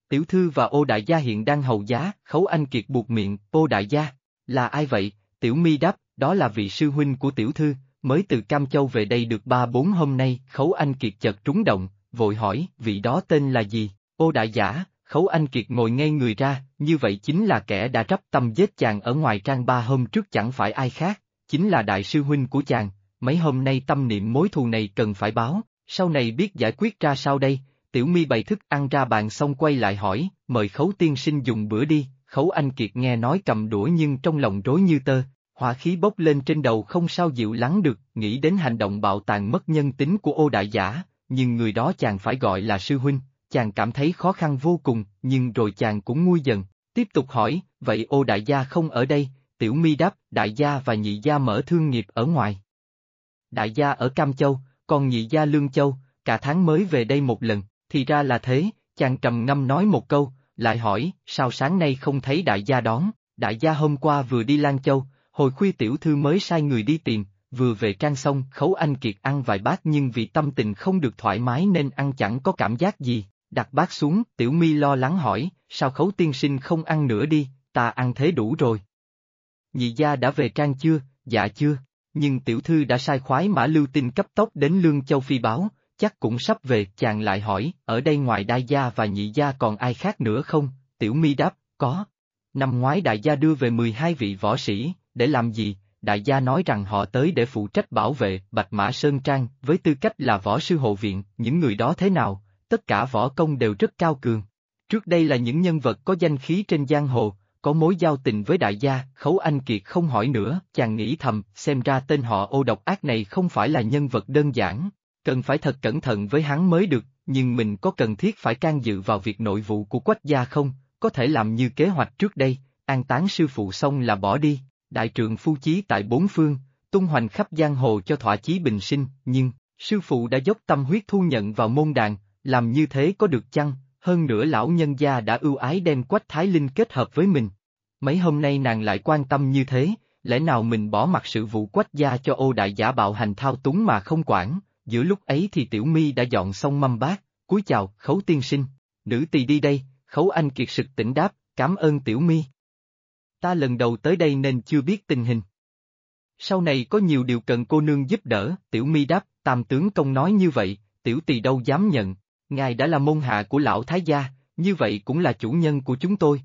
Tiểu thư và ô đại gia hiện đang hầu giá, khấu anh kiệt buộc miệng, ô đại gia, là ai vậy, tiểu mi đáp, đó là vị sư huynh của tiểu thư, mới từ Cam Châu về đây được ba bốn hôm nay, khấu anh kiệt chợt trúng động, vội hỏi, vị đó tên là gì, ô đại giả, khấu anh kiệt ngồi ngay người ra, như vậy chính là kẻ đã rắp tâm giết chàng ở ngoài trang ba hôm trước chẳng phải ai khác, chính là đại sư huynh của chàng, mấy hôm nay tâm niệm mối thù này cần phải báo, sau này biết giải quyết ra sao đây, tiểu mi bày thức ăn ra bàn xong quay lại hỏi, mời khấu tiên sinh dùng bữa đi, khấu anh kiệt nghe nói cầm đũa nhưng trong lòng rối như tơ, Hỏa khí bốc lên trên đầu không sao dịu lắng được, nghĩ đến hành động bạo tàn mất nhân tính của ô đại giả, nhưng người đó chàng phải gọi là sư huynh, chàng cảm thấy khó khăn vô cùng, nhưng rồi chàng cũng nguôi dần, tiếp tục hỏi, vậy ô đại gia không ở đây, tiểu mi đáp, đại gia và nhị gia mở thương nghiệp ở ngoài. Đại gia ở Cam Châu, còn nhị gia Lương Châu, cả tháng mới về đây một lần, thì ra là thế, chàng trầm ngâm nói một câu, lại hỏi, sao sáng nay không thấy đại gia đón, đại gia hôm qua vừa đi Lan Châu, hồi khuya tiểu thư mới sai người đi tìm, vừa về trang xong khấu anh kiệt ăn vài bát nhưng vì tâm tình không được thoải mái nên ăn chẳng có cảm giác gì, đặt bát xuống, tiểu mi lo lắng hỏi, sao khấu tiên sinh không ăn nữa đi, ta ăn thế đủ rồi. Nhị gia đã về trang chưa, dạ chưa, nhưng tiểu thư đã sai khoái mã lưu tinh cấp tốc đến Lương Châu Phi báo, chắc cũng sắp về, chàng lại hỏi, ở đây ngoài đại gia và nhị gia còn ai khác nữa không, tiểu mi đáp, có. Năm ngoái đại gia đưa về 12 vị võ sĩ, để làm gì, đại gia nói rằng họ tới để phụ trách bảo vệ Bạch Mã Sơn Trang, với tư cách là võ sư hộ viện, những người đó thế nào, tất cả võ công đều rất cao cường. Trước đây là những nhân vật có danh khí trên giang hồ, có mối giao tình với đại gia, Khấu Anh Kiệt không hỏi nữa, chàng nghĩ thầm, xem ra tên họ ô độc ác này không phải là nhân vật đơn giản, cần phải thật cẩn thận với hắn mới được, nhưng mình có cần thiết phải can dự vào việc nội vụ của quách gia không, có thể làm như kế hoạch trước đây, an táng sư phụ xong là bỏ đi, đại trượng phu chí tại bốn phương, tung hoành khắp giang hồ cho thỏa chí bình sinh, nhưng, sư phụ đã dốc tâm huyết thu nhận vào môn đàn, làm như thế có được chăng, hơn nữa lão nhân gia đã ưu ái đem quách thái linh kết hợp với mình. Mấy hôm nay nàng lại quan tâm như thế, lẽ nào mình bỏ mặc sự vụ quách gia cho ô đại giả bạo hành thao túng mà không quản, giữa lúc ấy thì tiểu mi đã dọn xong mâm bát, cúi chào, khấu tiên sinh, nữ tỳ đi đây, khấu anh kiệt sực tỉnh đáp, cảm ơn tiểu mi. Ta lần đầu tới đây nên chưa biết tình hình. Sau này có nhiều điều cần cô nương giúp đỡ, tiểu mi đáp, tam tướng công nói như vậy, tiểu tỳ đâu dám nhận, ngài đã là môn hạ của lão thái gia, như vậy cũng là chủ nhân của chúng tôi.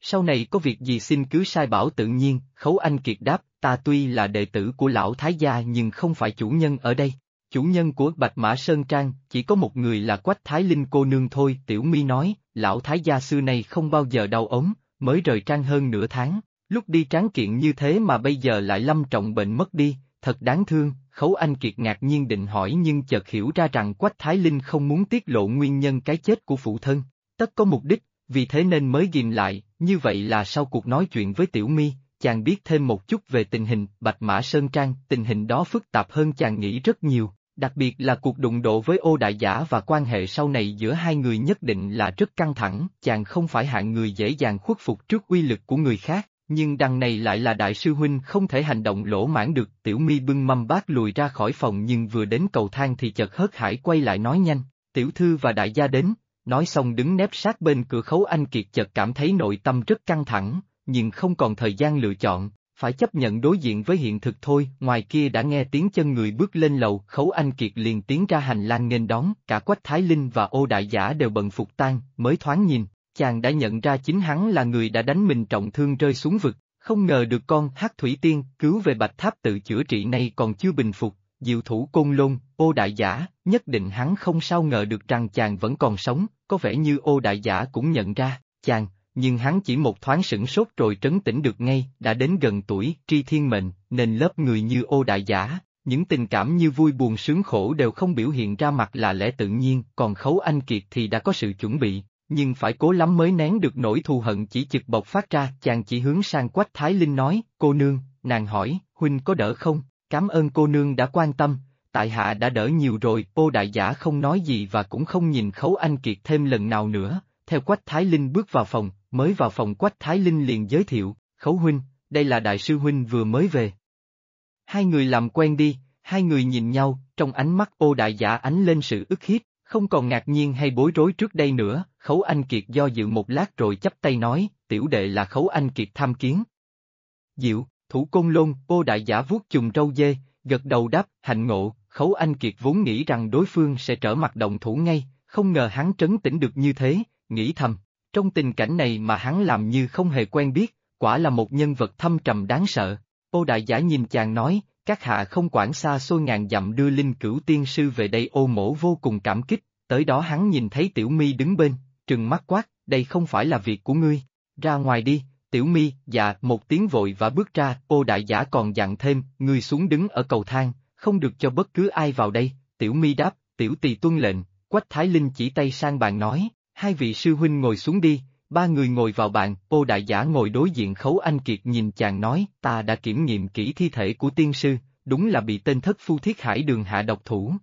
Sau này có việc gì xin cứ sai bảo tự nhiên, khấu anh kiệt đáp, ta tuy là đệ tử của lão thái gia nhưng không phải chủ nhân ở đây. Chủ nhân của Bạch Mã Sơn Trang, chỉ có một người là Quách Thái Linh cô nương thôi, Tiểu Mi nói, lão thái gia xưa này không bao giờ đau ốm, mới rời trang hơn nửa tháng, lúc đi tráng kiện như thế mà bây giờ lại lâm trọng bệnh mất đi, thật đáng thương, Khấu Anh Kiệt ngạc nhiên định hỏi nhưng chợt hiểu ra rằng Quách Thái Linh không muốn tiết lộ nguyên nhân cái chết của phụ thân, tất có mục đích, vì thế nên mới ghim lại, như vậy là sau cuộc nói chuyện với Tiểu Mi, chàng biết thêm một chút về tình hình Bạch Mã Sơn Trang, tình hình đó phức tạp hơn chàng nghĩ rất nhiều, đặc biệt là cuộc đụng độ với ô đại giả và quan hệ sau này giữa hai người nhất định là rất căng thẳng, chàng không phải hạng người dễ dàng khuất phục trước uy lực của người khác, nhưng đằng này lại là đại sư huynh không thể hành động lỗ mãn được, tiểu mi bưng mâm bát lùi ra khỏi phòng nhưng vừa đến cầu thang thì chợt hớt hải quay lại nói nhanh, tiểu thư và đại gia đến, nói xong đứng nép sát bên cửa khấu anh kiệt chợt cảm thấy nội tâm rất căng thẳng, nhưng không còn thời gian lựa chọn, phải chấp nhận đối diện với hiện thực thôi, ngoài kia đã nghe tiếng chân người bước lên lầu, khấu anh kiệt liền tiến ra hành lang nghênh đón, cả quách thái linh và ô đại giả đều bận phục tan, mới thoáng nhìn, chàng đã nhận ra chính hắn là người đã đánh mình trọng thương rơi xuống vực, không ngờ được con hát thủy tiên cứu về bạch tháp tự chữa trị này còn chưa bình phục, diệu thủ côn lôn, ô đại giả, nhất định hắn không sao ngờ được rằng chàng vẫn còn sống, có vẻ như ô đại giả cũng nhận ra, chàng, nhưng hắn chỉ một thoáng sửng sốt rồi trấn tĩnh được ngay, đã đến gần tuổi, tri thiên mệnh, nên lớp người như ô đại giả, những tình cảm như vui buồn sướng khổ đều không biểu hiện ra mặt là lẽ tự nhiên, còn khấu anh kiệt thì đã có sự chuẩn bị, nhưng phải cố lắm mới nén được nỗi thù hận chỉ chực bộc phát ra, chàng chỉ hướng sang Quách Thái Linh nói, cô nương, nàng hỏi, huynh có đỡ không, cảm ơn cô nương đã quan tâm, tại hạ đã đỡ nhiều rồi, ô đại giả không nói gì và cũng không nhìn khấu anh kiệt thêm lần nào nữa, theo Quách Thái Linh bước vào phòng, mới vào phòng Quách Thái Linh liền giới thiệu, khấu huynh, đây là đại sư huynh vừa mới về. Hai người làm quen đi, hai người nhìn nhau, trong ánh mắt ô đại giả ánh lên sự ức hiếp, không còn ngạc nhiên hay bối rối trước đây nữa, Khấu Anh Kiệt do dự một lát rồi chắp tay nói, tiểu đệ là Khấu Anh Kiệt tham kiến. Diệu, thủ côn lôn, ô đại giả vuốt chùm râu dê, gật đầu đáp, hạnh ngộ, Khấu Anh Kiệt vốn nghĩ rằng đối phương sẽ trở mặt động thủ ngay, không ngờ hắn trấn tĩnh được như thế, nghĩ thầm, trong tình cảnh này mà hắn làm như không hề quen biết, quả là một nhân vật thâm trầm đáng sợ. Ô đại giả nhìn chàng nói, các hạ không quản xa xôi ngàn dặm đưa linh cửu tiên sư về đây ô mổ vô cùng cảm kích, tới đó hắn nhìn thấy tiểu mi đứng bên, trừng mắt quát, đây không phải là việc của ngươi, ra ngoài đi, Tiểu mi, dạ, một tiếng vội và bước ra, ô đại giả còn dặn thêm, ngươi xuống đứng ở cầu thang, không được cho bất cứ ai vào đây, tiểu mi đáp, tiểu tỳ tuân lệnh, quách thái linh chỉ tay sang bàn nói, hai vị sư huynh ngồi xuống đi, ba người ngồi vào bàn, ô đại giả ngồi đối diện khấu anh kiệt nhìn chàng nói, ta đã kiểm nghiệm kỹ thi thể của tiên sư, đúng là bị tên thất phu thiết hải đường hạ độc thủ.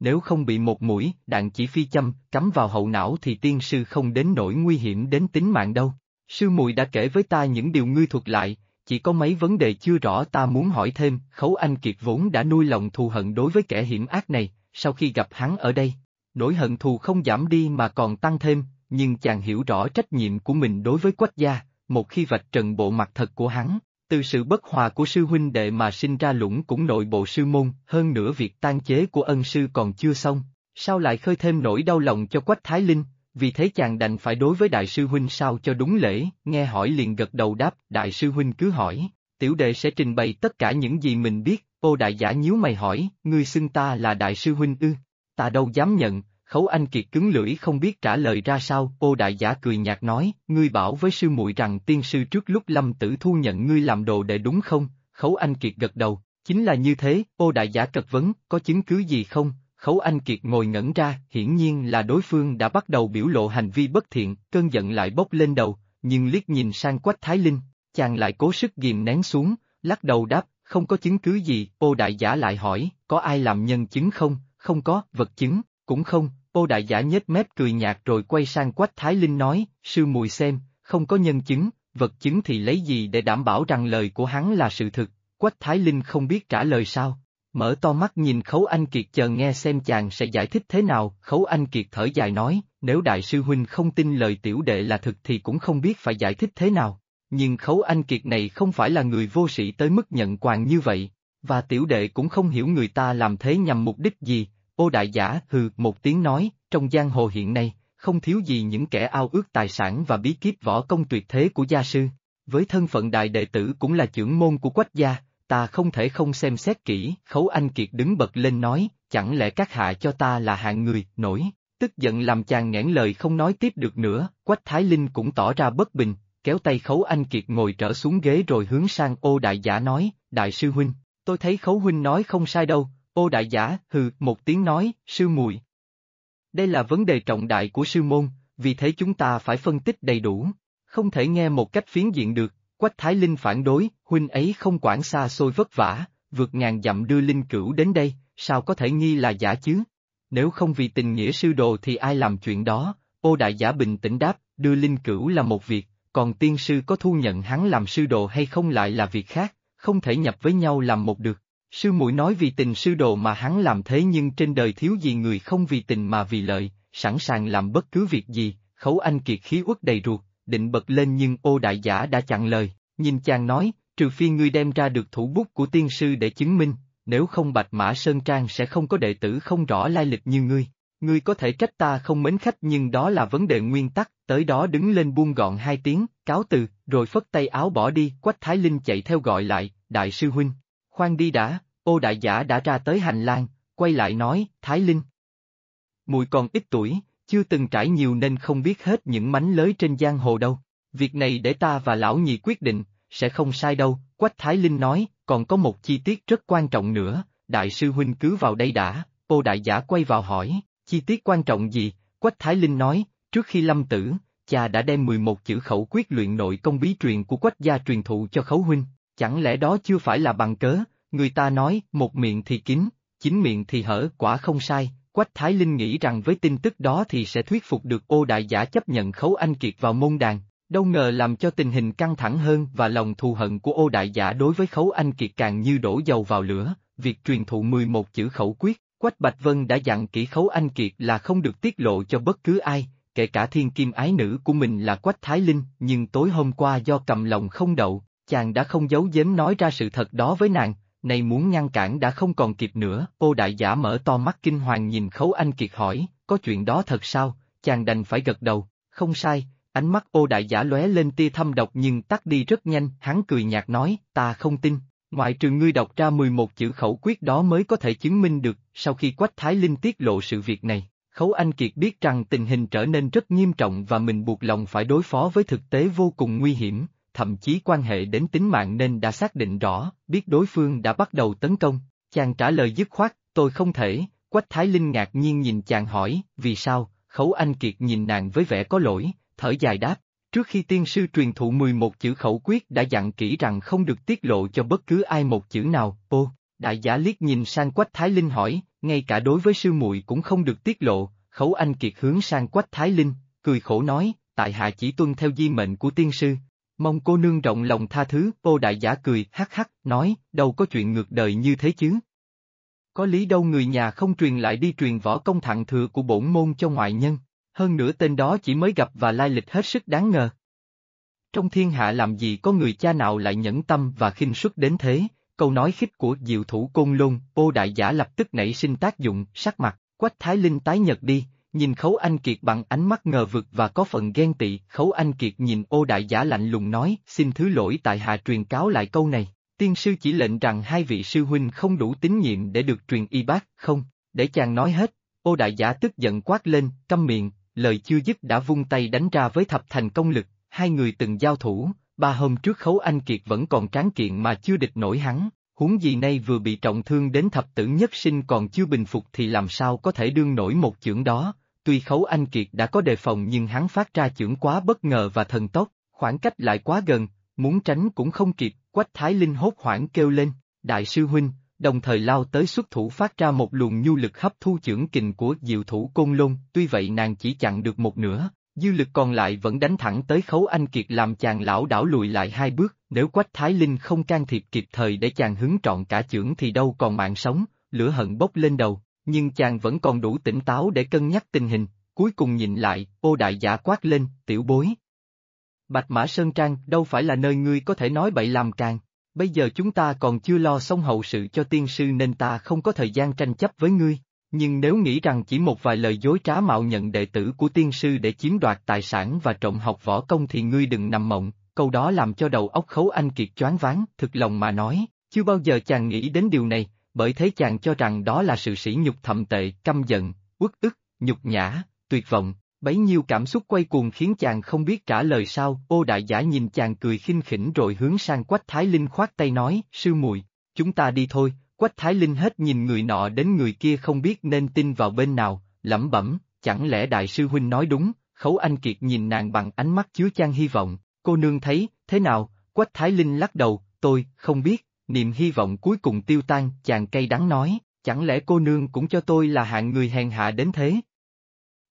Nếu không bị một mũi, đạn chỉ phi châm, cắm vào hậu não thì tiên sư không đến nỗi nguy hiểm đến tính mạng đâu. Sư mùi đã kể với ta những điều ngươi thuật lại, chỉ có mấy vấn đề chưa rõ ta muốn hỏi thêm, khấu anh kiệt vốn đã nuôi lòng thù hận đối với kẻ hiểm ác này, sau khi gặp hắn ở đây, nỗi hận thù không giảm đi mà còn tăng thêm, nhưng chàng hiểu rõ trách nhiệm của mình đối với quách gia, một khi vạch trần bộ mặt thật của hắn, từ sự bất hòa của sư huynh đệ mà sinh ra lũng cũng nội bộ sư môn, hơn nữa việc tan chế của ân sư còn chưa xong, sao lại khơi thêm nỗi đau lòng cho quách thái linh, vì thế chàng đành phải đối với đại sư huynh sao cho đúng lễ, nghe hỏi liền gật đầu đáp, đại sư huynh cứ hỏi, tiểu đệ sẽ trình bày tất cả những gì mình biết, ô đại giả nhíu mày hỏi, ngươi xưng ta là đại sư huynh ư, ta đâu dám nhận, khấu anh kiệt cứng lưỡi không biết trả lời ra sao, ô đại giả cười nhạt nói, ngươi bảo với sư muội rằng tiên sư trước lúc lâm tử thu nhận ngươi làm đồ đệ đúng không, khấu anh kiệt gật đầu, chính là như thế, ô đại giả cật vấn, có chứng cứ gì không, Khấu Anh Kiệt ngồi ngẩn ra, hiển nhiên là đối phương đã bắt đầu biểu lộ hành vi bất thiện, cơn giận lại bốc lên đầu, nhưng liếc nhìn sang Quách Thái Linh, chàng lại cố sức ghim nén xuống, lắc đầu đáp, không có chứng cứ gì, ô đại giả lại hỏi, có ai làm nhân chứng không, không có, vật chứng, cũng không, ô đại giả nhếch mép cười nhạt rồi quay sang Quách Thái Linh nói, sư mùi xem, không có nhân chứng, vật chứng thì lấy gì để đảm bảo rằng lời của hắn là sự thực, Quách Thái Linh không biết trả lời sao, Mở to mắt nhìn Khấu Anh Kiệt chờ nghe xem chàng sẽ giải thích thế nào, Khấu Anh Kiệt thở dài nói, nếu Đại sư Huynh không tin lời tiểu đệ là thực thì cũng không biết phải giải thích thế nào. Nhưng Khấu Anh Kiệt này không phải là người vô sĩ tới mức nhận quàng như vậy, và tiểu đệ cũng không hiểu người ta làm thế nhằm mục đích gì, ô đại giả hừ một tiếng nói, trong giang hồ hiện nay, không thiếu gì những kẻ ao ước tài sản và bí kíp võ công tuyệt thế của gia sư. Với thân phận đại đệ tử cũng là trưởng môn của quách gia, ta không thể không xem xét kỹ, khấu anh kiệt đứng bật lên nói, chẳng lẽ các hạ cho ta là hạng người, nổi, tức giận làm chàng nghẽn lời không nói tiếp được nữa, quách thái linh cũng tỏ ra bất bình, kéo tay khấu anh kiệt ngồi trở xuống ghế rồi hướng sang ô đại giả nói, đại sư huynh, tôi thấy khấu huynh nói không sai đâu, ô đại giả, hừ, một tiếng nói, sư muội Đây là vấn đề trọng đại của sư môn, vì thế chúng ta phải phân tích đầy đủ, không thể nghe một cách phiến diện được, Quách Thái Linh phản đối, huynh ấy không quản xa xôi vất vả, vượt ngàn dặm đưa Linh Cửu đến đây, sao có thể nghi là giả chứ? Nếu không vì tình nghĩa sư đồ thì ai làm chuyện đó, ô đại giả bình tĩnh đáp, đưa Linh Cửu là một việc, còn tiên sư có thu nhận hắn làm sư đồ hay không lại là việc khác, không thể nhập với nhau làm một được. Sư muội nói vì tình sư đồ mà hắn làm thế nhưng trên đời thiếu gì người không vì tình mà vì lợi, sẵn sàng làm bất cứ việc gì, khấu anh kiệt khí uất đầy ruột, định bật lên nhưng ô đại giả đã chặn lời, nhìn chàng nói, trừ phi ngươi đem ra được thủ bút của tiên sư để chứng minh, nếu không Bạch Mã Sơn Trang sẽ không có đệ tử không rõ lai lịch như ngươi. Ngươi có thể trách ta không mến khách nhưng đó là vấn đề nguyên tắc, tới đó đứng lên buông gọn hai tiếng, cáo từ, rồi phất tay áo bỏ đi, Quách Thái Linh chạy theo gọi lại, đại sư huynh. Khoan đi đã, ô đại giả đã ra tới hành lang, quay lại nói, Thái Linh. Mùi còn ít tuổi, chưa từng trải nhiều nên không biết hết những mánh lới trên giang hồ đâu. Việc này để ta và lão nhị quyết định, sẽ không sai đâu, Quách Thái Linh nói, còn có một chi tiết rất quan trọng nữa, đại sư huynh cứ vào đây đã, ô đại giả quay vào hỏi, chi tiết quan trọng gì, Quách Thái Linh nói, trước khi lâm tử, cha đã đem 11 chữ khẩu quyết luyện nội công bí truyền của Quách gia truyền thụ cho khấu huynh, chẳng lẽ đó chưa phải là bằng cớ, người ta nói, một miệng thì kín, chính miệng thì hở, quả không sai, Quách Thái Linh nghĩ rằng với tin tức đó thì sẽ thuyết phục được ô đại giả chấp nhận khấu anh kiệt vào môn đàn, đâu ngờ làm cho tình hình căng thẳng hơn và lòng thù hận của ô đại giả đối với khấu anh kiệt càng như đổ dầu vào lửa, việc truyền thụ 11 chữ khẩu quyết, Quách Bạch Vân đã dặn kỹ khấu anh kiệt là không được tiết lộ cho bất cứ ai, kể cả thiên kim ái nữ của mình là Quách Thái Linh, nhưng tối hôm qua do cầm lòng không đậu, chàng đã không giấu giếm nói ra sự thật đó với nàng, nay muốn ngăn cản đã không còn kịp nữa, ô đại giả mở to mắt kinh hoàng nhìn khấu anh kiệt hỏi, có chuyện đó thật sao, chàng đành phải gật đầu, không sai, ánh mắt ô đại giả lóe lên tia thâm độc nhưng tắt đi rất nhanh, hắn cười nhạt nói, ta không tin, ngoại trừ ngươi đọc ra 11 chữ khẩu quyết đó mới có thể chứng minh được, sau khi Quách Thái Linh tiết lộ sự việc này. Khấu Anh Kiệt biết rằng tình hình trở nên rất nghiêm trọng và mình buộc lòng phải đối phó với thực tế vô cùng nguy hiểm, thậm chí quan hệ đến tính mạng nên đã xác định rõ, biết đối phương đã bắt đầu tấn công. Chàng trả lời dứt khoát, tôi không thể, Quách Thái Linh ngạc nhiên nhìn chàng hỏi, vì sao, Khấu Anh Kiệt nhìn nàng với vẻ có lỗi, thở dài đáp, trước khi tiên sư truyền thụ 11 chữ khẩu quyết đã dặn kỹ rằng không được tiết lộ cho bất cứ ai một chữ nào, ô, đại giả liếc nhìn sang Quách Thái Linh hỏi, ngay cả đối với sư muội cũng không được tiết lộ, Khấu Anh Kiệt hướng sang Quách Thái Linh, cười khổ nói, tại hạ chỉ tuân theo di mệnh của tiên sư. Mong cô nương rộng lòng tha thứ, ô đại giả cười, hắc hắc, nói, đâu có chuyện ngược đời như thế chứ. Có lý đâu người nhà không truyền lại đi truyền võ công thặng thừa của bổn môn cho ngoại nhân, hơn nữa tên đó chỉ mới gặp và lai lịch hết sức đáng ngờ. Trong thiên hạ làm gì có người cha nào lại nhẫn tâm và khinh suất đến thế, câu nói khích của diệu thủ côn lôn, ô đại giả lập tức nảy sinh tác dụng, sắc mặt, quách thái linh tái nhật đi, nhìn Khấu Anh Kiệt bằng ánh mắt ngờ vực và có phần ghen tị, Khấu Anh Kiệt nhìn ô đại giả lạnh lùng nói, xin thứ lỗi tại hạ truyền cáo lại câu này, tiên sư chỉ lệnh rằng hai vị sư huynh không đủ tín nhiệm để được truyền y bác, không, để chàng nói hết, ô đại giả tức giận quát lên, câm miệng, lời chưa dứt đã vung tay đánh ra với thập thành công lực, hai người từng giao thủ, ba hôm trước Khấu Anh Kiệt vẫn còn tráng kiện mà chưa địch nổi hắn, huống gì nay vừa bị trọng thương đến thập tử nhất sinh còn chưa bình phục thì làm sao có thể đương nổi một chưởng đó, Tuy Khấu Anh Kiệt đã có đề phòng nhưng hắn phát ra chưởng quá bất ngờ và thần tốc, khoảng cách lại quá gần, muốn tránh cũng không kịp, Quách Thái Linh hốt hoảng kêu lên, Đại sư Huynh, đồng thời lao tới xuất thủ phát ra một luồng nhu lực hấp thu chưởng kình của diệu thủ côn lôn, tuy vậy nàng chỉ chặn được một nửa, dư lực còn lại vẫn đánh thẳng tới Khấu Anh Kiệt làm chàng lão đảo lùi lại hai bước, nếu Quách Thái Linh không can thiệp kịp thời để chàng hứng trọn cả chưởng thì đâu còn mạng sống, lửa hận bốc lên đầu, nhưng chàng vẫn còn đủ tỉnh táo để cân nhắc tình hình, cuối cùng nhìn lại, ô đại giả quát lên, tiểu bối. Bạch Mã Sơn Trang đâu phải là nơi ngươi có thể nói bậy làm càng, bây giờ chúng ta còn chưa lo xong hậu sự cho tiên sư nên ta không có thời gian tranh chấp với ngươi, nhưng nếu nghĩ rằng chỉ một vài lời dối trá mạo nhận đệ tử của tiên sư để chiếm đoạt tài sản và trộm học võ công thì ngươi đừng nằm mộng, câu đó làm cho đầu óc khấu anh kiệt choáng váng, thực lòng mà nói, chưa bao giờ chàng nghĩ đến điều này, bởi thế chàng cho rằng đó là sự sỉ nhục thậm tệ, căm giận, uất ức, nhục nhã, tuyệt vọng, bấy nhiêu cảm xúc quay cuồng khiến chàng không biết trả lời sao, ô đại giả nhìn chàng cười khinh khỉnh rồi hướng sang Quách Thái Linh khoát tay nói, sư muội chúng ta đi thôi, Quách Thái Linh hết nhìn người nọ đến người kia không biết nên tin vào bên nào, lẩm bẩm, chẳng lẽ đại sư huynh nói đúng, khấu anh kiệt nhìn nàng bằng ánh mắt chứa chan hy vọng, cô nương thấy, thế nào, Quách Thái Linh lắc đầu, tôi, không biết, niềm hy vọng cuối cùng tiêu tan, chàng cay đắng nói, chẳng lẽ cô nương cũng cho tôi là hạng người hèn hạ đến thế?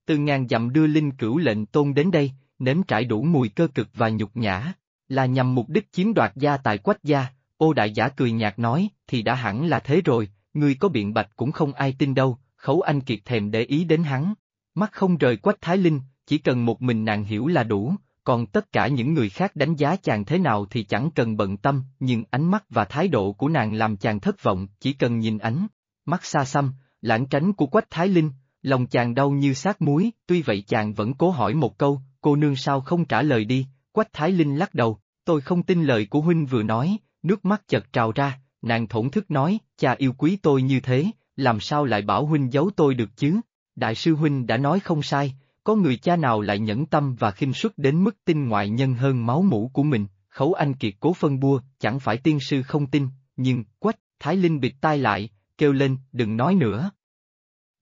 Từ ngàn dặm đưa linh cửu lệnh tôn đến đây, nếm trải đủ mùi cơ cực và nhục nhã, là nhằm mục đích chiếm đoạt gia tài quách gia, ô đại giả cười nhạt nói, thì đã hẳn là thế rồi, ngươi có biện bạch cũng không ai tin đâu, khấu anh kiệt thèm để ý đến hắn. Mắt không rời quách thái linh, chỉ cần một mình nàng hiểu là đủ, còn tất cả những người khác đánh giá chàng thế nào thì chẳng cần bận tâm, nhưng ánh mắt và thái độ của nàng làm chàng thất vọng, chỉ cần nhìn ánh, mắt xa xăm, lãng tránh của quách thái linh, lòng chàng đau như sát muối, tuy vậy chàng vẫn cố hỏi một câu, cô nương sao không trả lời đi, quách thái linh lắc đầu, tôi không tin lời của huynh vừa nói, nước mắt chợt trào ra, nàng thổn thức nói, cha yêu quý tôi như thế, làm sao lại bảo huynh giấu tôi được chứ, đại sư huynh đã nói không sai, có người cha nào lại nhẫn tâm và khinh suất đến mức tin ngoại nhân hơn máu mũ của mình, khấu anh kiệt cố phân bua, chẳng phải tiên sư không tin, nhưng, quách, Thái Linh bịt tai lại, kêu lên, đừng nói nữa.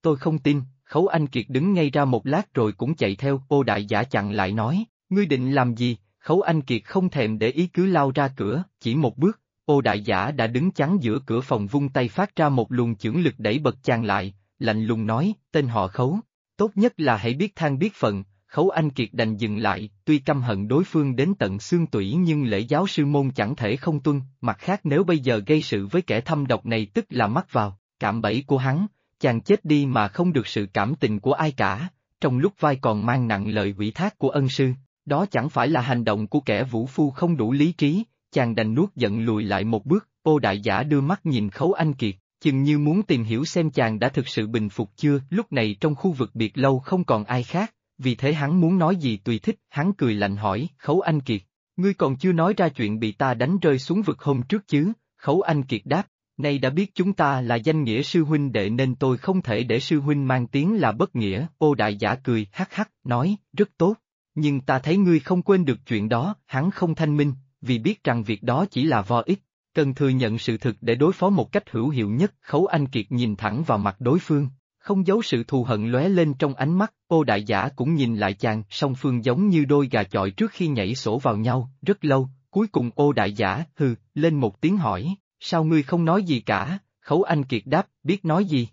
Tôi không tin, khấu anh kiệt đứng ngay ra một lát rồi cũng chạy theo, ô đại giả chặn lại nói, ngươi định làm gì, khấu anh kiệt không thèm để ý cứ lao ra cửa, chỉ một bước, ô đại giả đã đứng chắn giữa cửa phòng vung tay phát ra một luồng chưởng lực đẩy bật chàng lại, lạnh lùng nói, tên họ khấu, Tốt nhất là hãy biết than biết phận, Khấu Anh Kiệt đành dừng lại, tuy căm hận đối phương đến tận xương tủy nhưng lễ giáo sư môn chẳng thể không tuân, mặt khác nếu bây giờ gây sự với kẻ thâm độc này tức là mắc vào, cạm bẫy của hắn, chàng chết đi mà không được sự cảm tình của ai cả, trong lúc vai còn mang nặng lời ủy thác của ân sư, đó chẳng phải là hành động của kẻ vũ phu không đủ lý trí, chàng đành nuốt giận lùi lại một bước, ô đại giả đưa mắt nhìn Khấu Anh Kiệt, chừng như muốn tìm hiểu xem chàng đã thực sự bình phục chưa, lúc này trong khu vực biệt lâu không còn ai khác, vì thế hắn muốn nói gì tùy thích, hắn cười lạnh hỏi, Khấu Anh Kiệt, ngươi còn chưa nói ra chuyện bị ta đánh rơi xuống vực hôm trước chứ, Khấu Anh Kiệt đáp, nay đã biết chúng ta là danh nghĩa sư huynh đệ nên tôi không thể để sư huynh mang tiếng là bất nghĩa, ô đại giả cười, hắc hắc, nói, rất tốt, nhưng ta thấy ngươi không quên được chuyện đó, hắn không thanh minh, vì biết rằng việc đó chỉ là vo ích, cần thừa nhận sự thực để đối phó một cách hữu hiệu nhất. Khấu Anh Kiệt nhìn thẳng vào mặt đối phương, không giấu sự thù hận lóe lên trong ánh mắt, ô đại giả cũng nhìn lại chàng, song phương giống như đôi gà chọi trước khi nhảy sổ vào nhau, rất lâu, cuối cùng ô đại giả, hừ, lên một tiếng hỏi, sao ngươi không nói gì cả, khấu anh kiệt đáp, biết nói gì.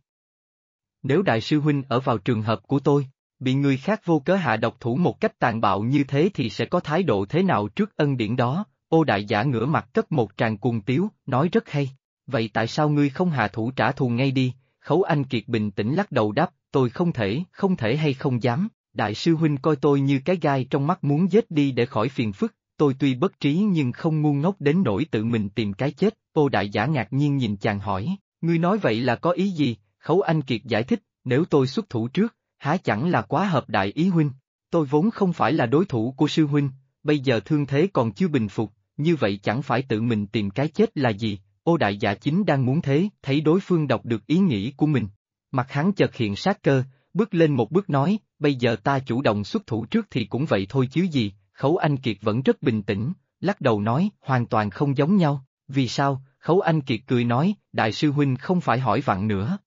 Nếu đại sư huynh ở vào trường hợp của tôi, bị người khác vô cớ hạ độc thủ một cách tàn bạo như thế thì sẽ có thái độ thế nào trước ân điển đó, ô đại giả ngửa mặt cất một tràng cuồng tiếu, nói rất hay, vậy tại sao ngươi không hạ thủ trả thù ngay đi, Khấu Anh Kiệt bình tĩnh lắc đầu đáp, tôi không thể, không thể hay không dám, đại sư huynh coi tôi như cái gai trong mắt muốn giết đi để khỏi phiền phức, tôi tuy bất trí nhưng không ngu ngốc đến nỗi tự mình tìm cái chết, ô đại giả ngạc nhiên nhìn chàng hỏi, ngươi nói vậy là có ý gì, Khấu Anh Kiệt giải thích, nếu tôi xuất thủ trước, há chẳng là quá hợp đại ý huynh, tôi vốn không phải là đối thủ của sư huynh, bây giờ thương thế còn chưa bình phục, như vậy chẳng phải tự mình tìm cái chết là gì, ô đại giả chính đang muốn thế, thấy đối phương đọc được ý nghĩ của mình. Mặt hắn chợt hiện sát cơ, bước lên một bước nói, bây giờ ta chủ động xuất thủ trước thì cũng vậy thôi chứ gì, Khấu Anh Kiệt vẫn rất bình tĩnh, lắc đầu nói, hoàn toàn không giống nhau, vì sao, Khấu Anh Kiệt cười nói, đại sư huynh không phải hỏi vặn nữa.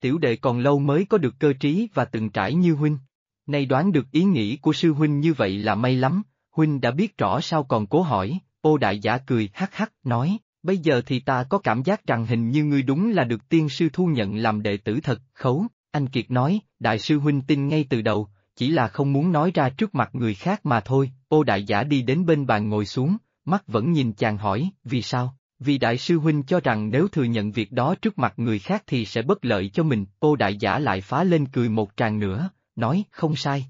Tiểu đệ còn lâu mới có được cơ trí và từng trải như huynh. Nay đoán được ý nghĩ của sư huynh như vậy là may lắm, huynh đã biết rõ sao còn cố hỏi, ô đại giả cười hắc hắc, nói, Bây giờ thì ta có cảm giác rằng hình như ngươi đúng là được tiên sư thu nhận làm đệ tử thật, khấu, anh Kiệt nói, đại sư huynh tin ngay từ đầu, chỉ là không muốn nói ra trước mặt người khác mà thôi, ô đại giả đi đến bên bàn ngồi xuống, mắt vẫn nhìn chàng hỏi, vì sao? Vì đại sư huynh cho rằng nếu thừa nhận việc đó trước mặt người khác thì sẽ bất lợi cho mình, ô đại giả lại phá lên cười một tràng nữa, nói, không sai.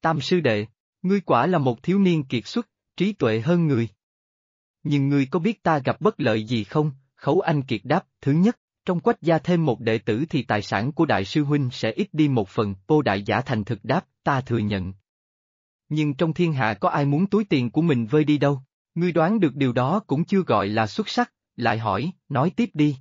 Tam sư đệ, ngươi quả là một thiếu niên kiệt xuất, trí tuệ hơn người. Nhưng ngươi có biết ta gặp bất lợi gì không? Khấu Anh Kiệt đáp, thứ nhất, trong quách gia thêm một đệ tử thì tài sản của đại sư huynh sẽ ít đi một phần, Bô đại giả thành thực đáp, ta thừa nhận. Nhưng trong thiên hạ có ai muốn túi tiền của mình vơi đi đâu, ngươi đoán được điều đó cũng chưa gọi là xuất sắc, lại hỏi, nói tiếp đi.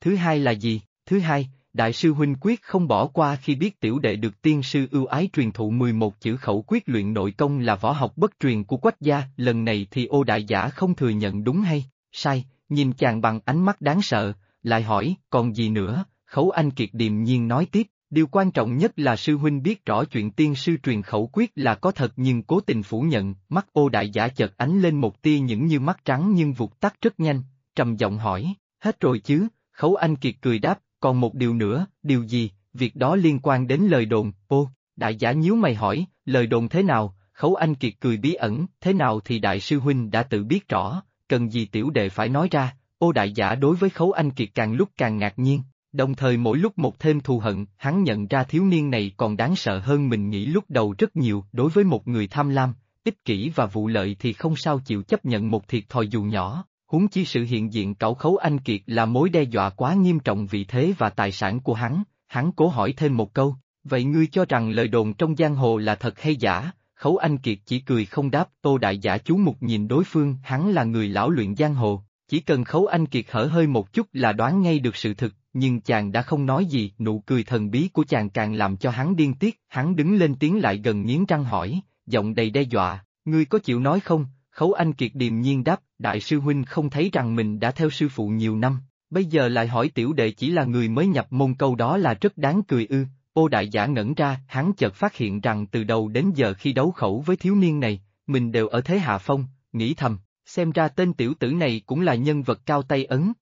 Thứ hai là gì? Thứ hai, Đại sư Huynh quyết không bỏ qua khi biết tiểu đệ được tiên sư ưu ái truyền thụ 11 chữ khẩu quyết luyện nội công là võ học bất truyền của quách gia, lần này thì ô đại giả không thừa nhận đúng hay, sai, nhìn chàng bằng ánh mắt đáng sợ, lại hỏi, còn gì nữa, khấu anh kiệt điềm nhiên nói tiếp, điều quan trọng nhất là sư huynh biết rõ chuyện tiên sư truyền khẩu quyết là có thật nhưng cố tình phủ nhận, mắt ô đại giả chợt ánh lên một tia những như mắt trắng nhưng vụt tắt rất nhanh, trầm giọng hỏi, hết rồi chứ, khấu anh kiệt cười đáp, còn một điều nữa, điều gì, việc đó liên quan đến lời đồn, ô, đại giả nhíu mày hỏi, lời đồn thế nào, khấu anh kiệt cười bí ẩn, thế nào thì đại sư huynh đã tự biết rõ, cần gì tiểu đệ phải nói ra, ô đại giả đối với khấu anh kiệt càng lúc càng ngạc nhiên, đồng thời mỗi lúc một thêm thù hận, hắn nhận ra thiếu niên này còn đáng sợ hơn mình nghĩ lúc đầu rất nhiều, đối với một người tham lam, ích kỷ và vụ lợi thì không sao chịu chấp nhận một thiệt thòi dù nhỏ, huống chi sự hiện diện cẩu khấu anh kiệt là mối đe dọa quá nghiêm trọng vị thế và tài sản của hắn, hắn cố hỏi thêm một câu, vậy ngươi cho rằng lời đồn trong giang hồ là thật hay giả, khấu anh kiệt chỉ cười không đáp, tô đại giả chú mục nhìn đối phương, hắn là người lão luyện giang hồ, chỉ cần khấu anh kiệt hở hơi một chút là đoán ngay được sự thực, nhưng chàng đã không nói gì, nụ cười thần bí của chàng càng làm cho hắn điên tiết, hắn đứng lên tiếng lại gần nghiến răng hỏi, giọng đầy đe dọa, ngươi có chịu nói không, Khấu Anh Kiệt điềm nhiên đáp, Đại sư Huynh không thấy rằng mình đã theo sư phụ nhiều năm, bây giờ lại hỏi tiểu đệ chỉ là người mới nhập môn câu đó là rất đáng cười ư, ô đại giả ngẩn ra, hắn chợt phát hiện rằng từ đầu đến giờ khi đấu khẩu với thiếu niên này, mình đều ở thế hạ phong, nghĩ thầm, xem ra tên tiểu tử này cũng là nhân vật cao tay ấn.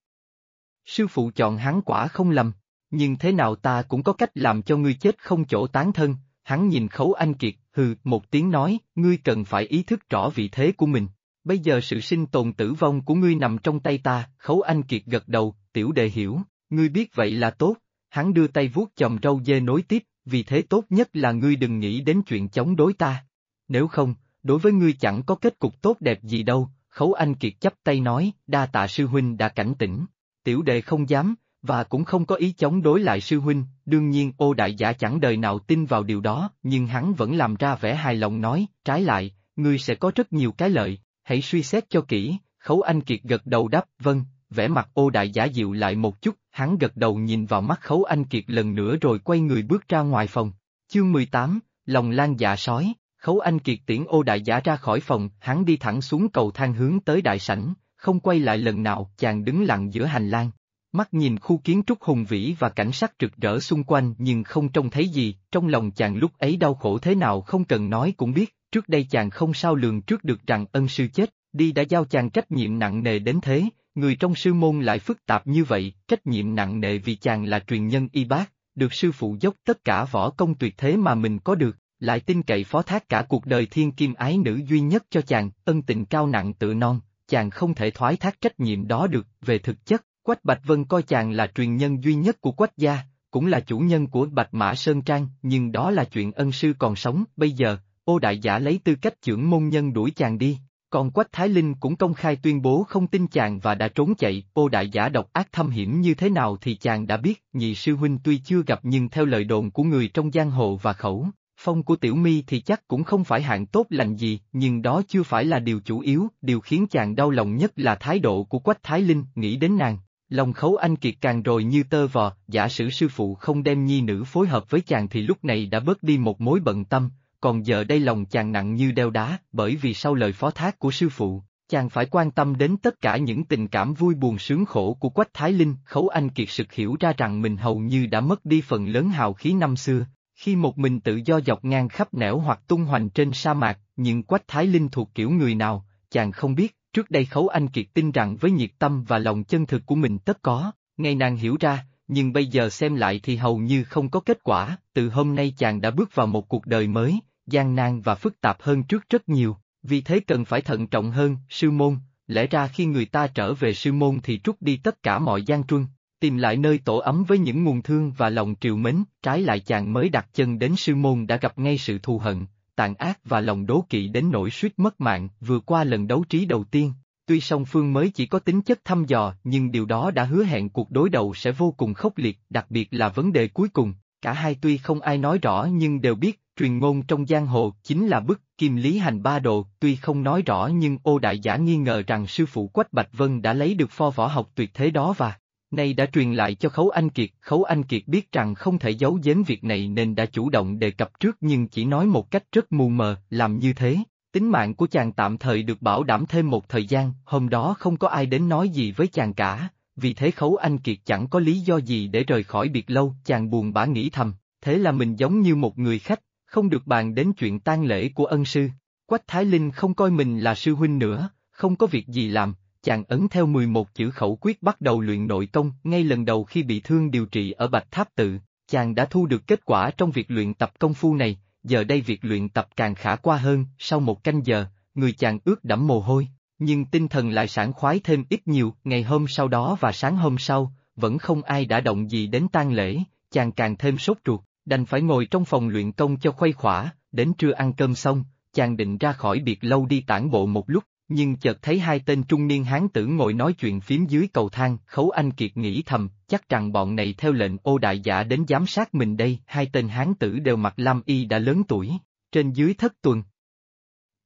Sư phụ chọn hắn quả không lầm, nhưng thế nào ta cũng có cách làm cho ngươi chết không chỗ tán thân, hắn nhìn khấu anh kiệt, hừ, một tiếng nói, ngươi cần phải ý thức rõ vị thế của mình. Bây giờ sự sinh tồn tử vong của ngươi nằm trong tay ta, khấu anh kiệt gật đầu, tiểu đệ hiểu, ngươi biết vậy là tốt, hắn đưa tay vuốt chòm râu dê nối tiếp, vì thế tốt nhất là ngươi đừng nghĩ đến chuyện chống đối ta. Nếu không, đối với ngươi chẳng có kết cục tốt đẹp gì đâu, khấu anh kiệt chấp tay nói, đa tạ sư huynh đã cảnh tỉnh. Tiểu đệ không dám, và cũng không có ý chống đối lại sư huynh, đương nhiên ô đại giả chẳng đời nào tin vào điều đó, nhưng hắn vẫn làm ra vẻ hài lòng nói, trái lại, ngươi sẽ có rất nhiều cái lợi, hãy suy xét cho kỹ, khấu anh kiệt gật đầu đáp, vâng, vẻ mặt ô đại giả dịu lại một chút, hắn gật đầu nhìn vào mắt khấu anh kiệt lần nữa rồi quay người bước ra ngoài phòng. Chương 18, lòng lan dạ sói, Khấu Anh Kiệt tiễn ô đại giả ra khỏi phòng, hắn đi thẳng xuống cầu thang hướng tới đại sảnh, không quay lại lần nào, chàng đứng lặng giữa hành lang. Mắt nhìn khu kiến trúc hùng vĩ và cảnh sắc rực rỡ xung quanh nhưng không trông thấy gì, trong lòng chàng lúc ấy đau khổ thế nào không cần nói cũng biết, trước đây chàng không sao lường trước được rằng ân sư chết, đi đã giao chàng trách nhiệm nặng nề đến thế, người trong sư môn lại phức tạp như vậy, trách nhiệm nặng nề vì chàng là truyền nhân y bác, được sư phụ dốc tất cả võ công tuyệt thế mà mình có được, lại tin cậy phó thác cả cuộc đời thiên kim ái nữ duy nhất cho chàng, ân tình cao nặng tự non, chàng không thể thoái thác trách nhiệm đó được, về thực chất, Quách Bạch Vân coi chàng là truyền nhân duy nhất của Quách gia, cũng là chủ nhân của Bạch Mã Sơn Trang, nhưng đó là chuyện ân sư còn sống, bây giờ, ô đại giả lấy tư cách trưởng môn nhân đuổi chàng đi, còn Quách Thái Linh cũng công khai tuyên bố không tin chàng và đã trốn chạy, ô đại giả độc ác thâm hiểm như thế nào thì chàng đã biết, nhị sư huynh tuy chưa gặp nhưng theo lời đồn của người trong giang hồ và khẩu, phong của tiểu mi thì chắc cũng không phải hạng tốt lành gì, nhưng đó chưa phải là điều chủ yếu, điều khiến chàng đau lòng nhất là thái độ của Quách Thái Linh, nghĩ đến nàng. Lòng khấu anh kiệt càng rồi như tơ vò, giả sử sư phụ không đem nhi nữ phối hợp với chàng thì lúc này đã bớt đi một mối bận tâm, còn giờ đây lòng chàng nặng như đeo đá, bởi vì sau lời phó thác của sư phụ, chàng phải quan tâm đến tất cả những tình cảm vui buồn sướng khổ của Quách Thái Linh. Khấu Anh Kiệt sực hiểu ra rằng mình hầu như đã mất đi phần lớn hào khí năm xưa, khi một mình tự do dọc ngang khắp nẻo hoặc tung hoành trên sa mạc, nhưng Quách Thái Linh thuộc kiểu người nào, chàng không biết, trước đây Khấu Anh Kiệt tin rằng với nhiệt tâm và lòng chân thực của mình tất có, ngày nàng hiểu ra, nhưng bây giờ xem lại thì hầu như không có kết quả, từ hôm nay chàng đã bước vào một cuộc đời mới, gian nan và phức tạp hơn trước rất nhiều, vì thế cần phải thận trọng hơn, sư môn, lẽ ra khi người ta trở về sư môn thì trút đi tất cả mọi gian truân, tìm lại nơi tổ ấm với những nguồn thương và lòng triều mến, trái lại chàng mới đặt chân đến sư môn đã gặp ngay sự thù hận, tàn ác và lòng đố kỵ đến nỗi suýt mất mạng vừa qua lần đấu trí đầu tiên. Tuy song phương mới chỉ có tính chất thăm dò nhưng điều đó đã hứa hẹn cuộc đối đầu sẽ vô cùng khốc liệt đặc biệt là vấn đề cuối cùng, cả hai tuy không ai nói rõ nhưng đều biết truyền ngôn trong giang hồ chính là bức kim lý hành ba đồ, tuy không nói rõ nhưng ô đại giả nghi ngờ rằng sư phụ Quách Bạch Vân đã lấy được pho võ học tuyệt thế đó và nay đã truyền lại cho Khấu Anh Kiệt. Khấu Anh Kiệt biết rằng không thể giấu giếm việc này nên đã chủ động đề cập trước nhưng chỉ nói một cách rất mù mờ, làm như thế. Tính mạng của chàng tạm thời được bảo đảm thêm một thời gian, hôm đó không có ai đến nói gì với chàng cả, vì thế Khấu Anh Kiệt chẳng có lý do gì để rời khỏi biệt lâu, chàng buồn bã nghĩ thầm, thế là mình giống như một người khách, không được bàn đến chuyện tang lễ của ân sư. Quách Thái Linh không coi mình là sư huynh nữa, không có việc gì làm, chàng ấn theo 11 chữ khẩu quyết bắt đầu luyện nội công, ngay lần đầu khi bị thương điều trị ở Bạch Tháp Tự, chàng đã thu được kết quả trong việc luyện tập công phu này, giờ đây việc luyện tập càng khả qua hơn, sau một canh giờ, người chàng ướt đẫm mồ hôi, nhưng tinh thần lại sảng khoái thêm ít nhiều, ngày hôm sau đó và sáng hôm sau, vẫn không ai đã động gì đến tang lễ, chàng càng thêm sốt ruột, đành phải ngồi trong phòng luyện công cho khuây khỏa, đến trưa ăn cơm xong, chàng định ra khỏi biệt lâu đi tản bộ một lúc, nhưng chợt thấy hai tên trung niên hán tử ngồi nói chuyện phím dưới cầu thang, khấu anh kiệt nghĩ thầm, chắc rằng bọn này theo lệnh ô đại giả đến giám sát mình đây, hai tên hán tử đều mặc lam y đã lớn tuổi, trên dưới thất tuần.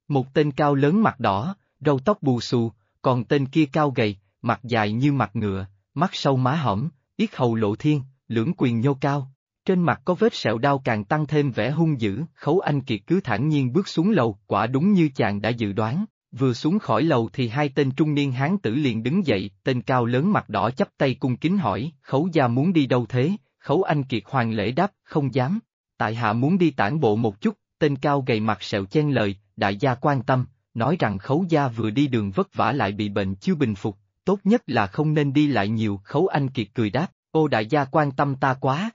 Một tên cao lớn mặt đỏ, râu tóc bù xù, còn tên kia cao gầy, mặt dài như mặt ngựa, mắt sâu má hõm, yết hầu lộ thiên, lưỡng quyền nhô cao, trên mặt có vết sẹo đau càng tăng thêm vẻ hung dữ, khấu anh kiệt cứ thản nhiên bước xuống lầu, quả đúng như chàng đã dự đoán. Vừa xuống khỏi lầu thì hai tên trung niên hán tử liền đứng dậy, tên cao lớn mặt đỏ chắp tay cung kính hỏi, khấu gia muốn đi đâu thế, khấu anh kiệt hoàng lễ đáp, không dám. Tại hạ muốn đi tản bộ một chút, tên cao gầy mặt sẹo chen lời, đại gia quan tâm, nói rằng khấu gia vừa đi đường vất vả lại bị bệnh chưa bình phục, tốt nhất là không nên đi lại nhiều, khấu anh kiệt cười đáp, ô đại gia quan tâm ta quá,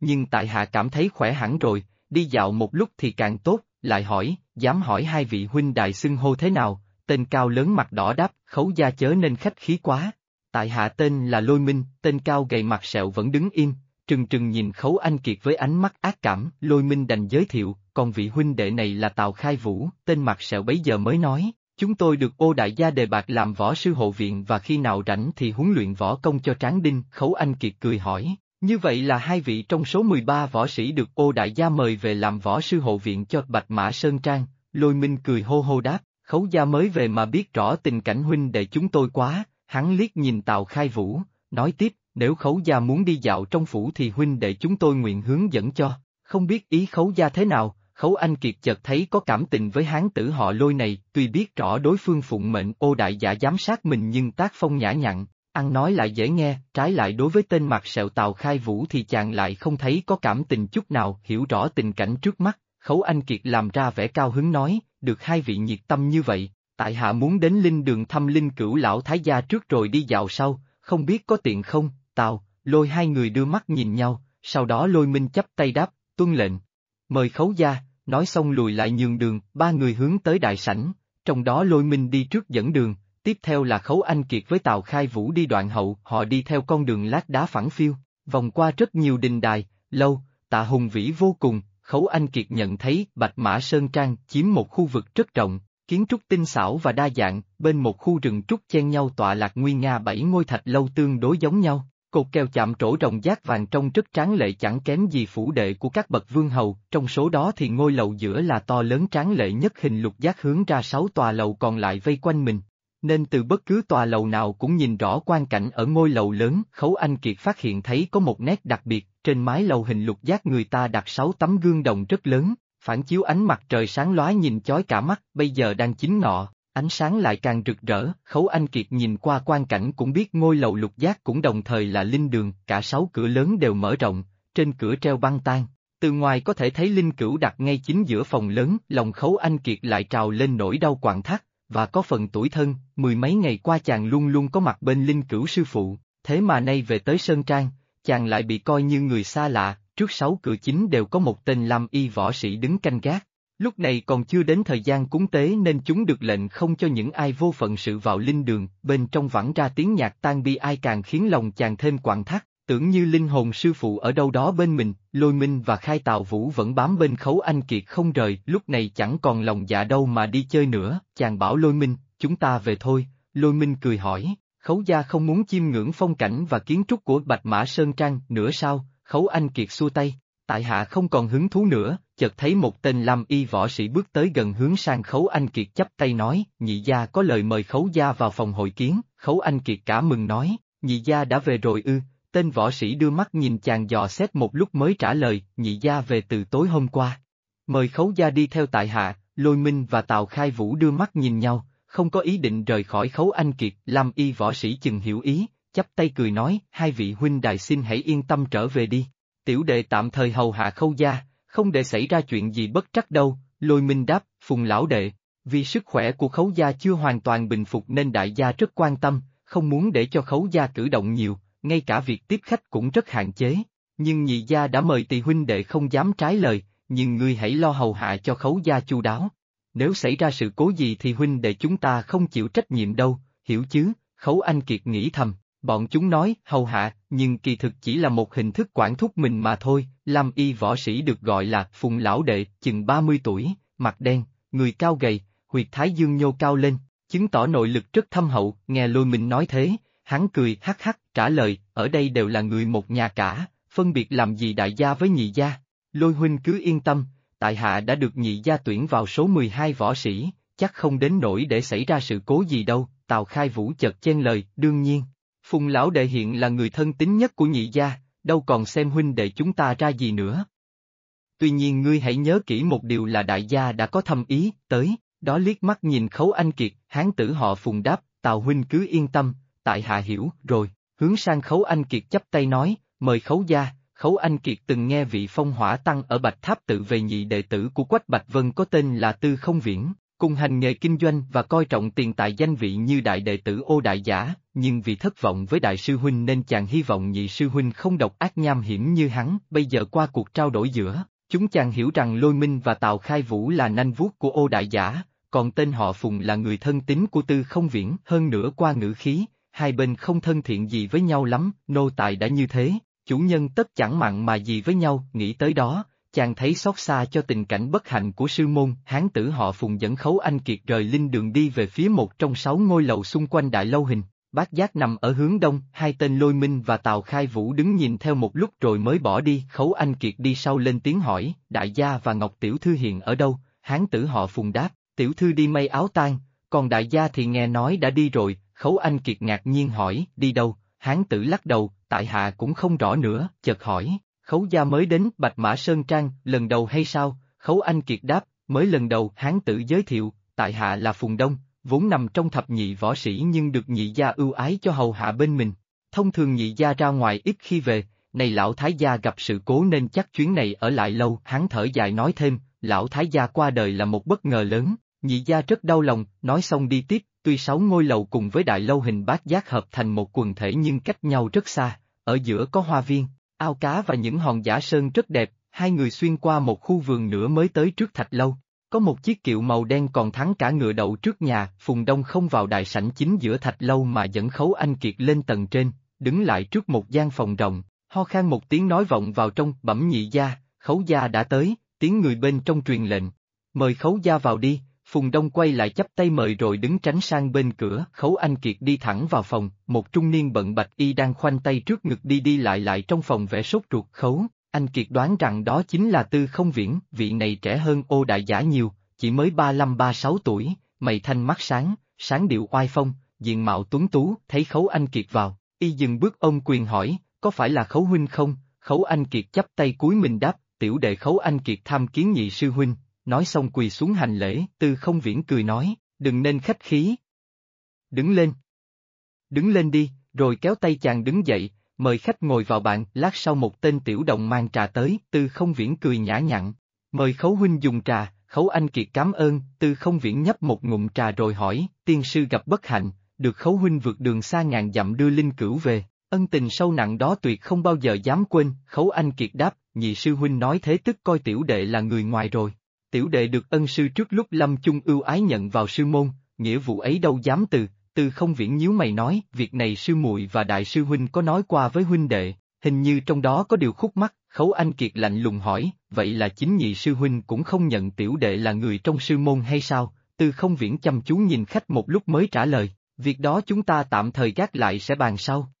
nhưng tại hạ cảm thấy khỏe hẳn rồi, đi dạo một lúc thì càng tốt, lại hỏi, dám hỏi hai vị huynh đại xưng hô thế nào, tên cao lớn mặt đỏ đáp, khấu gia chớ nên khách khí quá. Tại hạ tên là Lôi Minh, tên cao gầy mặt sẹo vẫn đứng im, trừng trừng nhìn khấu anh kiệt với ánh mắt ác cảm, Lôi Minh đành giới thiệu, còn vị huynh đệ này là Tào Khai Vũ, tên mặt sẹo bấy giờ mới nói, chúng tôi được ô đại gia đề bạc làm võ sư hộ viện và khi nào rảnh thì huấn luyện võ công cho tráng đinh, khấu anh kiệt cười hỏi, như vậy là hai vị trong số 13 võ sĩ được ô đại gia mời về làm võ sư hộ viện cho Bạch Mã Sơn Trang, lôi minh cười hô hô đáp, khấu gia mới về mà biết rõ tình cảnh huynh đệ chúng tôi quá, hắn liếc nhìn Tào Khai Vũ, nói tiếp, nếu khấu gia muốn đi dạo trong phủ thì huynh đệ chúng tôi nguyện hướng dẫn cho, không biết ý khấu gia thế nào, Khấu Anh Kiệt chợt thấy có cảm tình với hán tử họ lôi này, tuy biết rõ đối phương phụng mệnh ô đại giả giám sát mình nhưng tác phong nhã nhặn, ăn nói lại dễ nghe, trái lại đối với tên mặt sẹo Tào Khai Vũ thì chàng lại không thấy có cảm tình chút nào, hiểu rõ tình cảnh trước mắt, Khấu Anh Kiệt làm ra vẻ cao hứng nói, được hai vị nhiệt tâm như vậy, tại hạ muốn đến linh đường thăm linh cửu lão thái gia trước rồi đi dạo sau, không biết có tiện không, Tào, lôi hai người đưa mắt nhìn nhau, sau đó lôi minh chấp tay đáp, tuân lệnh. Mời khấu gia, nói xong lùi lại nhường đường, ba người hướng tới đại sảnh, trong đó lôi minh đi trước dẫn đường, tiếp theo là khấu anh kiệt với Tào Khai Vũ đi đoạn hậu, họ đi theo con đường lát đá phẳng phiêu, vòng qua rất nhiều đình đài, lâu, tạ hùng vĩ vô cùng, khấu anh kiệt nhận thấy Bạch Mã Sơn Trang chiếm một khu vực rất rộng, kiến trúc tinh xảo và đa dạng, bên một khu rừng trúc chen nhau tọa lạc nguyên nga bảy ngôi thạch lâu tương đối giống nhau. Cột kèo chạm trổ rồng giác vàng trông rất tráng lệ chẳng kém gì phủ đệ của các bậc vương hầu, trong số đó thì ngôi lầu giữa là to lớn tráng lệ nhất hình lục giác hướng ra sáu tòa lầu còn lại vây quanh mình. Nên từ bất cứ tòa lầu nào cũng nhìn rõ quan cảnh ở ngôi lầu lớn, Khấu Anh Kiệt phát hiện thấy có một nét đặc biệt, trên mái lầu hình lục giác người ta đặt sáu tấm gương đồng rất lớn, phản chiếu ánh mặt trời sáng lóa nhìn chói cả mắt, bây giờ đang chính ngọ, ánh sáng lại càng rực rỡ, Khấu Anh Kiệt nhìn qua quan cảnh cũng biết ngôi lầu lục giác cũng đồng thời là linh đường, cả sáu cửa lớn đều mở rộng, trên cửa treo băng tan. Từ ngoài có thể thấy linh cửu đặt ngay chính giữa phòng lớn, lòng Khấu Anh Kiệt lại trào lên nỗi đau quặn thắt, và có phần tuổi thân, mười mấy ngày qua chàng luôn luôn có mặt bên linh cửu sư phụ, thế mà nay về tới Sơn Trang, chàng lại bị coi như người xa lạ, trước sáu cửa chính đều có một tên Lam Y võ sĩ đứng canh gác. Lúc này còn chưa đến thời gian cúng tế nên chúng được lệnh không cho những ai vô phận sự vào linh đường, bên trong vẳng ra tiếng nhạc tan bi ai càng khiến lòng chàng thêm quặn thắt, tưởng như linh hồn sư phụ ở đâu đó bên mình, lôi minh và khai tạo vũ vẫn bám bên khấu anh kiệt không rời, lúc này chẳng còn lòng dạ đâu mà đi chơi nữa, chàng bảo lôi minh, chúng ta về thôi, lôi minh cười hỏi, khấu gia không muốn chiêm ngưỡng phong cảnh và kiến trúc của Bạch Mã Sơn Trang nữa sao, khấu anh kiệt xua tay, tại hạ không còn hứng thú nữa, chợt thấy một tên lam y võ sĩ bước tới gần hướng sang khấu anh kiệt chắp tay nói, nhị gia có lời mời khấu gia vào phòng hội kiến, khấu anh kiệt cả mừng nói, nhị gia đã về rồi ư, tên võ sĩ đưa mắt nhìn chàng dò xét một lúc mới trả lời, nhị gia về từ tối hôm qua. Mời khấu gia đi theo tại hạ, lôi minh và tào khai vũ đưa mắt nhìn nhau, không có ý định rời khỏi khấu anh kiệt, lam y võ sĩ chừng hiểu ý, chắp tay cười nói, hai vị huynh đài xin hãy yên tâm trở về đi. Tiểu đệ tạm thời hầu hạ khâu gia, không để xảy ra chuyện gì bất trắc đâu, lôi minh đáp, phùng lão đệ, vì sức khỏe của khấu gia chưa hoàn toàn bình phục nên đại gia rất quan tâm, không muốn để cho khấu gia cử động nhiều, ngay cả việc tiếp khách cũng rất hạn chế. Nhưng nhị gia đã mời tỳ huynh đệ không dám trái lời, nhưng ngươi hãy lo hầu hạ cho khấu gia chu đáo. Nếu xảy ra sự cố gì thì huynh đệ chúng ta không chịu trách nhiệm đâu, hiểu chứ, khấu anh kiệt nghĩ thầm, bọn chúng nói hầu hạ, nhưng kỳ thực chỉ là một hình thức quản thúc mình mà thôi, làm y võ sĩ được gọi là phùng lão đệ, chừng 30 tuổi, mặt đen, người cao gầy, huyệt thái dương nhô cao lên, chứng tỏ nội lực rất thâm hậu, nghe lôi mình nói thế, hắn cười hắc hắc, trả lời, ở đây đều là người một nhà cả, phân biệt làm gì đại gia với nhị gia, lôi huynh cứ yên tâm, tại hạ đã được nhị gia tuyển vào số 12 võ sĩ, chắc không đến nỗi để xảy ra sự cố gì đâu, Tào Khai Vũ chợt chen lời, đương nhiên. Phùng lão đệ hiện là người thân tín nhất của nhị gia, đâu còn xem huynh đệ chúng ta ra gì nữa. Tuy nhiên ngươi hãy nhớ kỹ một điều là đại gia đã có thâm ý, tới, đó liếc mắt nhìn khấu anh kiệt, hán tử họ phùng đáp, Tào huynh cứ yên tâm, tại hạ hiểu, rồi, hướng sang khấu anh kiệt chấp tay nói, mời khấu gia, khấu anh kiệt từng nghe vị phong hỏa tăng ở Bạch Tháp tự về nhị đệ tử của Quách Bạch Vân có tên là Tư Không Viễn, cùng hành nghề kinh doanh và coi trọng tiền tài danh vị như đại đệ tử ô đại giả, nhưng vì thất vọng với đại sư huynh nên chàng hy vọng nhị sư huynh không độc ác nham hiểm như hắn, bây giờ qua cuộc trao đổi giữa, chúng chàng hiểu rằng Lôi Minh và Tào Khai Vũ là nanh vuốt của ô đại giả, còn tên họ Phùng là người thân tín của Tư Không Viễn, hơn nữa qua ngữ khí, hai bên không thân thiện gì với nhau lắm, nô tài đã như thế, chủ nhân tất chẳng mặn mà gì với nhau, nghĩ tới đó, chàng thấy xót xa cho tình cảnh bất hạnh của sư môn, hán tử họ Phùng dẫn khấu anh kiệt rời linh đường đi về phía một trong sáu ngôi lầu xung quanh đại lâu hình. Bát giác nằm ở hướng đông, hai tên lôi minh và Tào Khai Vũ đứng nhìn theo một lúc rồi mới bỏ đi, khấu anh kiệt đi sau lên tiếng hỏi, đại gia và Ngọc Tiểu Thư hiện ở đâu, hán tử họ Phùng đáp, Tiểu Thư đi mây áo tan, còn đại gia thì nghe nói đã đi rồi, khấu anh kiệt ngạc nhiên hỏi, đi đâu, hán tử lắc đầu, tại hạ cũng không rõ nữa, chợt hỏi, khấu gia mới đến Bạch Mã Sơn Trang, lần đầu hay sao, Khấu Anh Kiệt đáp, mới lần đầu hán Tử giới thiệu, tại hạ là Phùng Đông, vốn nằm trong thập nhị võ sĩ nhưng được nhị gia ưu ái cho hầu hạ bên mình. Thông thường nhị gia ra ngoài ít khi về, này lão thái gia gặp sự cố nên chắc chuyến này ở lại lâu, hắn thở dài nói thêm, lão thái gia qua đời là một bất ngờ lớn, nhị gia rất đau lòng, nói xong đi tiếp, tuy sáu ngôi lầu cùng với đại lâu hình bát giác hợp thành một quần thể nhưng cách nhau rất xa, ở giữa có hoa viên, ao cá và những hòn giả sơn rất đẹp, hai người xuyên qua một khu vườn nữa mới tới trước thạch lâu. Có một chiếc kiệu màu đen còn thắng cả ngựa đậu trước nhà, Phùng Đông không vào đại sảnh chính giữa thạch lâu mà dẫn khấu anh Kiệt lên tầng trên, đứng lại trước một gian phòng rộng, ho khan một tiếng nói vọng vào trong, bẩm nhị gia, khấu gia đã tới, tiếng người bên trong truyền lệnh. Mời khấu gia vào đi, Phùng Đông quay lại chắp tay mời rồi đứng tránh sang bên cửa, khấu anh Kiệt đi thẳng vào phòng, một trung niên bận bạch y đang khoanh tay trước ngực đi đi lại lại trong phòng vẽ sốt ruột khấu, anh Kiệt đoán rằng đó chính là tư không viễn, vị này trẻ hơn ô đại giả nhiều, chỉ mới ba lăm ba sáu tuổi, mày thanh mắt sáng, sáng điệu oai phong, diện mạo tuấn tú, thấy khấu anh Kiệt vào, y dừng bước ông quyền hỏi, có phải là khấu huynh không, khấu anh Kiệt chắp tay cúi mình đáp, tiểu đệ khấu anh Kiệt tham kiến nhị sư huynh, nói xong quỳ xuống hành lễ, tư không viễn cười nói, đừng nên khách khí. Đứng lên. Đứng lên đi, rồi kéo tay chàng đứng dậy, mời khách ngồi vào bàn, lát sau một tên tiểu đồng mang trà tới, tư không viễn cười nhã nhặn, mời khấu huynh dùng trà, khấu anh kiệt cảm ơn, tư không viễn nhấp một ngụm trà rồi hỏi, tiên sư gặp bất hạnh, được khấu huynh vượt đường xa ngàn dặm đưa linh cửu về, ân tình sâu nặng đó tuyệt không bao giờ dám quên, khấu anh kiệt đáp, nhị sư huynh nói thế tức coi tiểu đệ là người ngoài rồi. Tiểu đệ được ân sư trước lúc lâm chung ưu ái nhận vào sư môn, nghĩa vụ ấy đâu dám từ, từ không viễn nhíu mày nói, việc này sư muội và đại sư huynh có nói qua với huynh đệ, hình như trong đó có điều khúc mắc, khấu anh kiệt lạnh lùng hỏi, vậy là chính nhị sư huynh cũng không nhận tiểu đệ là người trong sư môn hay sao, từ không viễn chăm chú nhìn khách một lúc mới trả lời, việc đó chúng ta tạm thời gác lại sẽ bàn sau.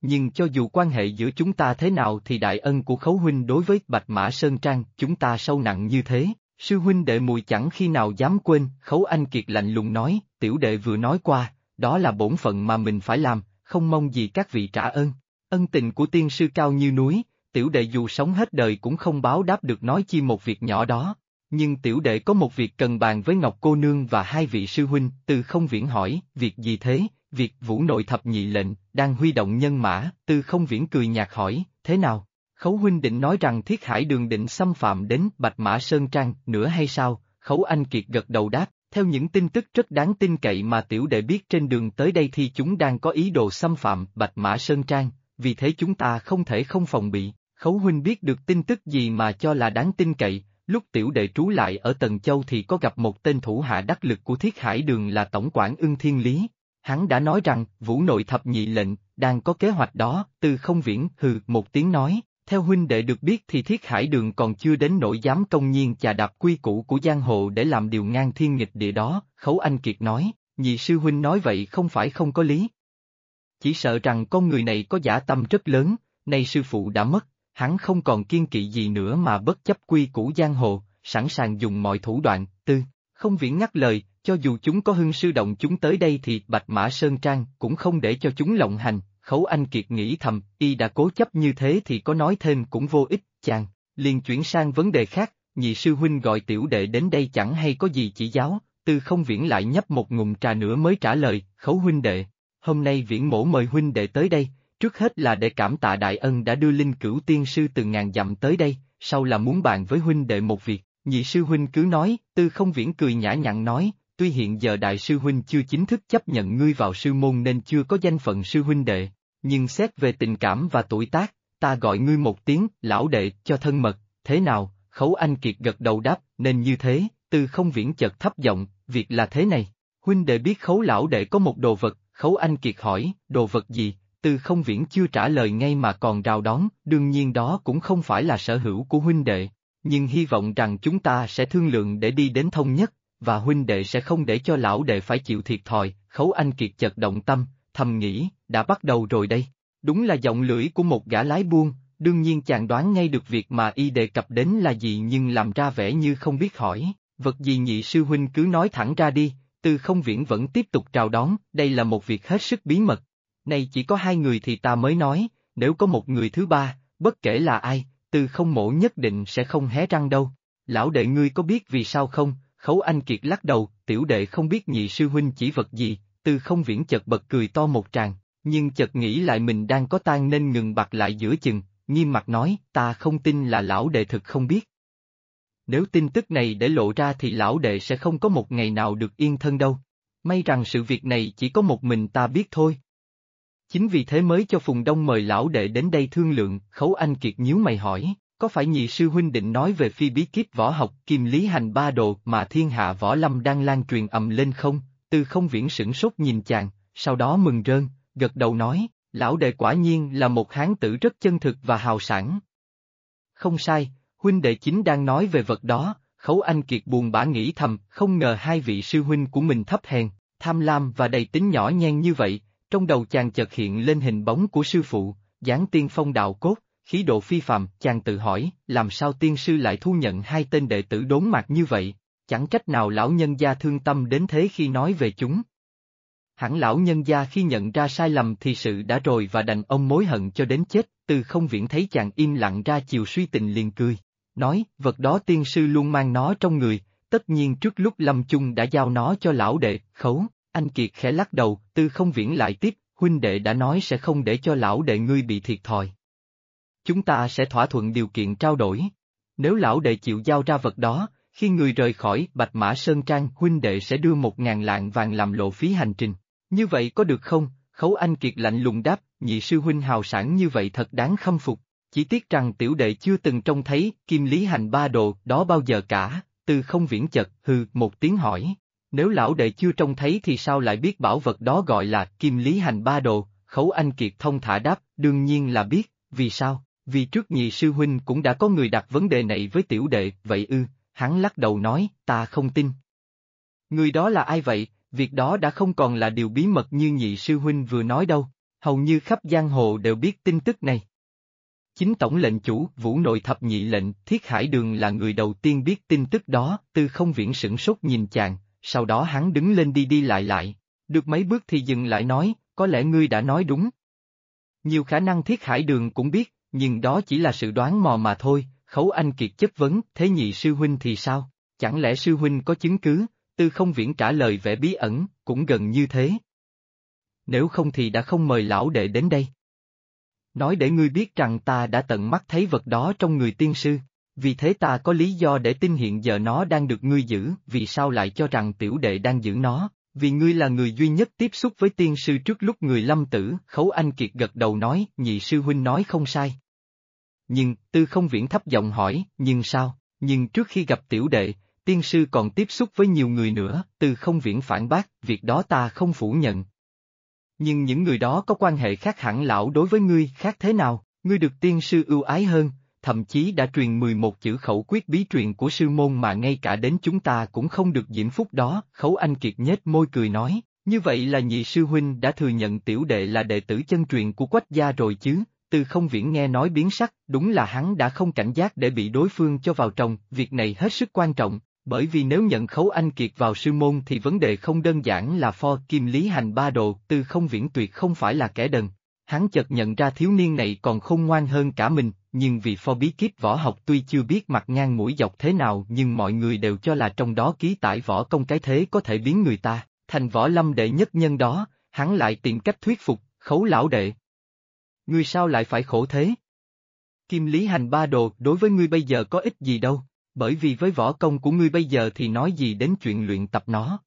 Nhưng cho dù quan hệ giữa chúng ta thế nào thì đại ân của khấu huynh đối với Bạch Mã Sơn Trang chúng ta sâu nặng như thế, sư huynh đệ mùi chẳng khi nào dám quên, khấu anh kiệt lạnh lùng nói, tiểu đệ vừa nói qua, đó là bổn phận mà mình phải làm, không mong gì các vị trả ơn. Ân tình của tiên sư cao như núi, tiểu đệ dù sống hết đời cũng không báo đáp được nói chi một việc nhỏ đó. Nhưng tiểu đệ có một việc cần bàn với Ngọc Cô Nương và hai vị sư huynh, từ không viễn hỏi, việc gì thế, việc vũ nội thập nhị lệnh, đang huy động nhân mã, tư không viễn cười nhạt hỏi, thế nào? Khấu huynh định nói rằng thiết hải đường định xâm phạm đến Bạch Mã Sơn Trang, nữa hay sao? Khấu Anh Kiệt gật đầu đáp, theo những tin tức rất đáng tin cậy mà tiểu đệ biết trên đường tới đây thì chúng đang có ý đồ xâm phạm Bạch Mã Sơn Trang, vì thế chúng ta không thể không phòng bị. Khấu huynh biết được tin tức gì mà cho là đáng tin cậy, lúc tiểu đệ trú lại ở Tần Châu thì có gặp một tên thủ hạ đắc lực của Thiết Hải Đường là Tổng quản ưng thiên lý, Hắn đã nói rằng, vũ nội thập nhị lệnh, đang có kế hoạch đó, từ không viễn, hừ, một tiếng nói, theo huynh đệ được biết thì thiết hải đường còn chưa đến nỗi dám công nhiên chà đạp quy củ của giang hồ để làm điều ngang thiên nghịch địa đó, khấu anh kiệt nói, nhị sư huynh nói vậy không phải không có lý. Chỉ sợ rằng con người này có giả tâm rất lớn, nay sư phụ đã mất, hắn không còn kiên kỵ gì nữa mà bất chấp quy củ giang hồ, sẵn sàng dùng mọi thủ đoạn, tư, không viễn ngắt lời, cho dù chúng có hưng sư động chúng tới đây thì Bạch Mã Sơn Trang cũng không để cho chúng lộng hành, Khấu Anh Kiệt nghĩ thầm, y đã cố chấp như thế thì có nói thêm cũng vô ích, chàng, liền chuyển sang vấn đề khác, nhị sư huynh gọi tiểu đệ đến đây chẳng hay có gì chỉ giáo, tư không viễn lại nhấp một ngụm trà nữa mới trả lời, khấu huynh đệ, hôm nay viễn mổ mời huynh đệ tới đây, trước hết là để cảm tạ đại ân đã đưa linh cửu tiên sư từ ngàn dặm tới đây, sau là muốn bàn với huynh đệ một việc, nhị sư huynh cứ nói, tư không viễn cười nhã nhặn nói, tuy hiện giờ đại sư huynh chưa chính thức chấp nhận ngươi vào sư môn nên chưa có danh phận sư huynh đệ, nhưng xét về tình cảm và tuổi tác, ta gọi ngươi một tiếng, lão đệ, cho thân mật, thế nào, khấu anh kiệt gật đầu đáp, nên như thế, tư không viễn chợt thấp giọng, việc là thế này, huynh đệ biết khấu lão đệ có một đồ vật, khấu anh kiệt hỏi, đồ vật gì, tư không viễn chưa trả lời ngay mà còn rào đón, đương nhiên đó cũng không phải là sở hữu của huynh đệ, nhưng hy vọng rằng chúng ta sẽ thương lượng để đi đến thông nhất, và huynh đệ sẽ không để cho lão đệ phải chịu thiệt thòi, khấu anh kiệt chợt động tâm, thầm nghĩ, đã bắt đầu rồi đây. Đúng là giọng lưỡi của một gã lái buôn, đương nhiên chàng đoán ngay được việc mà y đề cập đến là gì nhưng làm ra vẻ như không biết hỏi, vật gì nhị sư huynh cứ nói thẳng ra đi, tư không viễn vẫn tiếp tục chào đón, đây là một việc hết sức bí mật. Này chỉ có hai người thì ta mới nói, nếu có một người thứ ba, bất kể là ai, tư không mổ nhất định sẽ không hé răng đâu. lão đệ ngươi có biết vì sao không, khấu anh kiệt lắc đầu, tiểu đệ không biết nhị sư huynh chỉ vật gì, Tư không viễn chợt bật cười to một tràng, nhưng chợt nghĩ lại mình đang có tan nên ngừng bặt lại giữa chừng, nghiêm mặt nói, ta không tin là lão đệ thực không biết. Nếu tin tức này để lộ ra thì lão đệ sẽ không có một ngày nào được yên thân đâu. May rằng sự việc này chỉ có một mình ta biết thôi. Chính vì thế mới cho Phùng Đông mời lão đệ đến đây thương lượng, khấu anh kiệt nhíu mày hỏi, có phải nhị sư huynh định nói về phi bí kíp võ học kim lý hành ba đồ mà thiên hạ võ lâm đang lan truyền ầm lên không? Tư không viễn sửng sốt nhìn chàng, sau đó mừng rơn, gật đầu nói, lão đệ quả nhiên là một hán tử rất chân thực và hào sản. Không sai, huynh đệ chính đang nói về vật đó, khấu anh kiệt buồn bã nghĩ thầm, không ngờ hai vị sư huynh của mình thấp hèn, tham lam và đầy tính nhỏ nhen như vậy, trong đầu chàng chợt hiện lên hình bóng của sư phụ, dáng tiên phong đạo cốt, khí độ phi phàm, chàng tự hỏi, làm sao tiên sư lại thu nhận hai tên đệ tử đốn mặt như vậy, chẳng cách nào lão nhân gia thương tâm đến thế khi nói về chúng. Hẳn lão nhân gia khi nhận ra sai lầm thì sự đã rồi và đành ông mối hận cho đến chết, từ không viễn thấy chàng im lặng ra chiều suy tình liền cười, nói, vật đó tiên sư luôn mang nó trong người, tất nhiên trước lúc lâm chung đã giao nó cho lão đệ, khấu, anh Kiệt khẽ lắc đầu, tư không viễn lại tiếp, huynh đệ đã nói sẽ không để cho lão đệ ngươi bị thiệt thòi. Chúng ta sẽ thỏa thuận điều kiện trao đổi. Nếu lão đệ chịu giao ra vật đó, khi người rời khỏi Bạch Mã Sơn Trang huynh đệ sẽ đưa một ngàn lạng vàng làm lộ phí hành trình. Như vậy có được không? Khấu Anh Kiệt lạnh lùng đáp, nhị sư huynh hào sản như vậy thật đáng khâm phục. Chỉ tiếc rằng tiểu đệ chưa từng trông thấy kim lý hành ba đồ đó bao giờ cả, từ không viễn chật hừ một tiếng hỏi. Nếu lão đệ chưa trông thấy thì sao lại biết bảo vật đó gọi là kim lý hành ba đồ, khấu anh kiệt thông thả đáp, đương nhiên là biết, vì sao, vì trước nhị sư huynh cũng đã có người đặt vấn đề này với tiểu đệ, vậy ư, hắn lắc đầu nói, ta không tin. Người đó là ai vậy, việc đó đã không còn là điều bí mật như nhị sư huynh vừa nói đâu, hầu như khắp giang hồ đều biết tin tức này. Chính tổng lệnh chủ, vũ nội thập nhị lệnh, thiết hải đường là người đầu tiên biết tin tức đó, tư không viễn sửng sốt nhìn chàng, sau đó hắn đứng lên đi đi lại lại, được mấy bước thì dừng lại nói, có lẽ ngươi đã nói đúng. Nhiều khả năng thiết hải đường cũng biết, nhưng đó chỉ là sự đoán mò mà thôi, khấu anh kiệt chất vấn, thế nhị sư huynh thì sao? Chẳng lẽ sư huynh có chứng cứ? Tư không viễn trả lời vẻ bí ẩn, cũng gần như thế. Nếu không thì đã không mời lão đệ đến đây. Nói để ngươi biết rằng ta đã tận mắt thấy vật đó trong người tiên sư. Vì thế ta có lý do để tin hiện giờ nó đang được ngươi giữ, vì sao lại cho rằng tiểu đệ đang giữ nó, vì ngươi là người duy nhất tiếp xúc với tiên sư trước lúc người lâm tử, khấu anh kiệt gật đầu nói, nhị sư huynh nói không sai. Nhưng, tư không viễn thấp giọng hỏi, nhưng sao, nhưng trước khi gặp tiểu đệ, tiên sư còn tiếp xúc với nhiều người nữa, tư không viễn phản bác, việc đó ta không phủ nhận. Nhưng những người đó có quan hệ khác hẳn lão đối với ngươi khác thế nào, ngươi được tiên sư ưu ái hơn, thậm chí đã truyền 11 chữ khẩu quyết bí truyền của sư môn mà ngay cả đến chúng ta cũng không được diễm phúc đó, khấu anh kiệt nhếch môi cười nói, như vậy là nhị sư huynh đã thừa nhận tiểu đệ là đệ tử chân truyền của quách gia rồi chứ, từ không viễn nghe nói biến sắc, đúng là hắn đã không cảnh giác để bị đối phương cho vào trồng. việc này hết sức quan trọng, bởi vì nếu nhận khấu anh kiệt vào sư môn thì vấn đề không đơn giản là pho kim lý hành ba đồ, từ không viễn tuyệt không phải là kẻ đần. Hắn chợt nhận ra thiếu niên này còn không ngoan hơn cả mình, nhưng vì pho bí kíp võ học tuy chưa biết mặt ngang mũi dọc thế nào nhưng mọi người đều cho là trong đó ký tải võ công cái thế có thể biến người ta, thành võ lâm đệ nhất nhân đó, hắn lại tìm cách thuyết phục, khấu lão đệ. Ngươi sao lại phải khổ thế? Kim lý hành ba đồ đối với ngươi bây giờ có ích gì đâu, bởi vì với võ công của ngươi bây giờ thì nói gì đến chuyện luyện tập nó.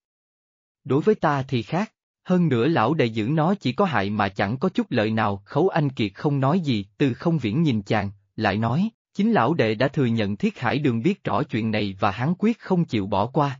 Đối với ta thì khác, hơn nữa lão đệ giữ nó chỉ có hại mà chẳng có chút lợi nào, khấu anh kiệt không nói gì, từ không viễn nhìn chàng, lại nói, chính lão đệ đã thừa nhận thiết hải đường biết rõ chuyện này và hắn quyết không chịu bỏ qua.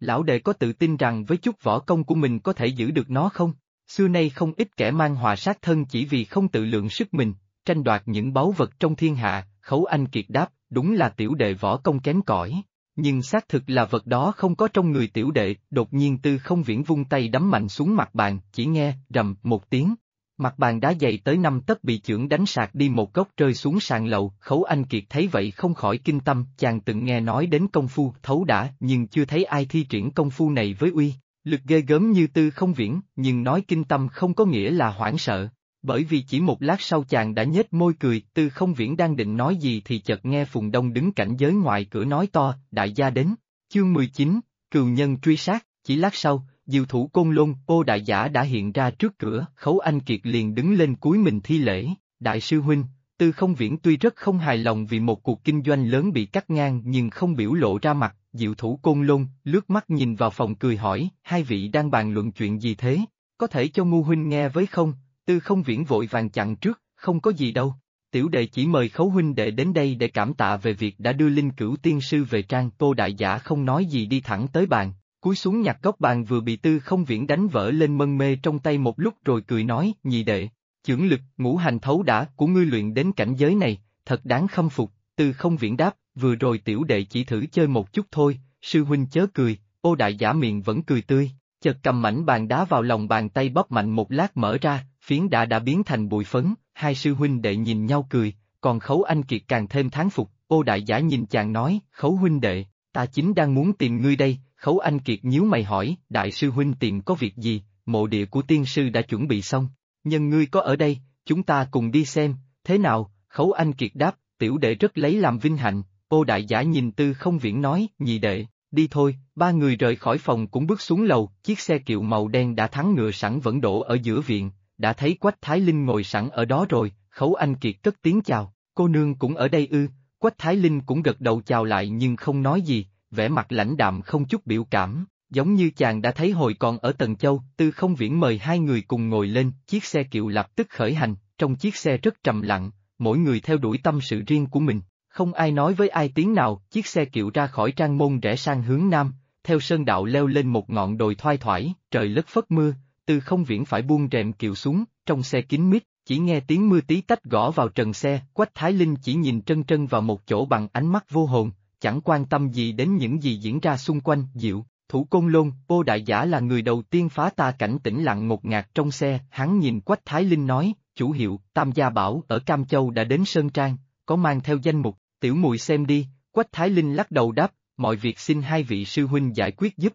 Lão đệ có tự tin rằng với chút võ công của mình có thể giữ được nó không? Xưa nay không ít kẻ mang hòa sát thân chỉ vì không tự lượng sức mình, tranh đoạt những báu vật trong thiên hạ, khấu anh kiệt đáp, đúng là tiểu đệ võ công kém cỏi. Nhưng xác thực là vật đó không có trong người tiểu đệ, đột nhiên tư không viễn vung tay đấm mạnh xuống mặt bàn, chỉ nghe, rầm, một tiếng, Mặt bàn đá dày tới năm tấc bị chưởng đánh sạc đi một góc rơi xuống sàn lầu, khấu anh kiệt thấy vậy không khỏi kinh tâm, chàng từng nghe nói đến công phu thấu đã nhưng chưa thấy ai thi triển công phu này với uy, lực ghê gớm như tư không viễn, nhưng nói kinh tâm không có nghĩa là hoảng sợ. Bởi vì chỉ một lát sau chàng đã nhếch môi cười, tư không viễn đang định nói gì thì chợt nghe Phùng Đông đứng cảnh giới ngoài cửa nói to, đại gia đến. Chương 19, Cừu Nhân truy sát, chỉ lát sau, diều thủ côn lôn, ô đại giả đã hiện ra trước cửa, khấu anh kiệt liền đứng lên cúi mình thi lễ, đại sư huynh, tư không viễn tuy rất không hài lòng vì một cuộc kinh doanh lớn bị cắt ngang nhưng không biểu lộ ra mặt, diệu thủ côn lôn, lướt mắt nhìn vào phòng cười hỏi, hai vị đang bàn luận chuyện gì thế, có thể cho ngu huynh nghe với không, tư không viễn vội vàng chặn trước, không có gì đâu. Tiểu đệ chỉ mời khấu huynh đệ đến đây để cảm tạ về việc đã đưa linh cửu tiên sư về trang tô đại giả không nói gì đi thẳng tới bàn, cúi xuống nhặt góc bàn vừa bị tư không viễn đánh vỡ lên mân mê trong tay một lúc rồi cười nói, nhị đệ, chưởng lực, ngũ hành thấu đã của ngươi luyện đến cảnh giới này, thật đáng khâm phục, từ không viễn đáp, vừa rồi tiểu đệ chỉ thử chơi một chút thôi, sư huynh chớ cười, ô đại giả miệng vẫn cười tươi, chợt cầm mảnh bàn đá vào lòng bàn tay bóp mạnh một lát mở ra, phiến đã đã biến thành bụi phấn, hai sư huynh đệ nhìn nhau cười, còn khấu anh kiệt càng thêm thán phục, ô đại giả nhìn chàng nói, khấu huynh đệ, ta chính đang muốn tìm ngươi đây, khấu anh kiệt nhíu mày hỏi, đại sư huynh tìm có việc gì, mộ địa của tiên sư đã chuẩn bị xong, nhân ngươi có ở đây, chúng ta cùng đi xem, thế nào, khấu anh kiệt đáp, tiểu đệ rất lấy làm vinh hạnh, ô đại giả nhìn tư không viễn nói, nhị đệ, đi thôi, ba người rời khỏi phòng cũng bước xuống lầu, chiếc xe kiệu màu đen đã thắng ngựa sẵn vẫn đổ ở giữa viện, đã thấy Quách Thái Linh ngồi sẵn ở đó rồi, khấu anh kiệt cất tiếng chào, cô nương cũng ở đây ư, Quách Thái Linh cũng gật đầu chào lại nhưng không nói gì, vẻ mặt lãnh đạm không chút biểu cảm, giống như chàng đã thấy hồi còn ở Tần Châu, tư không viễn mời hai người cùng ngồi lên, chiếc xe kiệu lập tức khởi hành, trong chiếc xe rất trầm lặng, mỗi người theo đuổi tâm sự riêng của mình, không ai nói với ai tiếng nào, chiếc xe kiệu ra khỏi trang môn rẽ sang hướng nam, theo sơn đạo leo lên một ngọn đồi thoai thoải, trời lất phất mưa, tư không viễn phải buông rèm kiệu xuống, trong xe kín mít, chỉ nghe tiếng mưa tí tách gõ vào trần xe, Quách Thái Linh chỉ nhìn trân trân vào một chỗ bằng ánh mắt vô hồn, chẳng quan tâm gì đến những gì diễn ra xung quanh, diệu. Thủ Côn Lôn, Ô Đại Giả là người đầu tiên phá ta cảnh tĩnh lặng ngột ngạt trong xe, hắn nhìn Quách Thái Linh nói, chủ hiệu, Tam Gia Bảo ở Cam Châu đã đến Sơn Trang, có mang theo danh mục, tiểu mùi xem đi, Quách Thái Linh lắc đầu đáp, mọi việc xin hai vị sư huynh giải quyết giúp.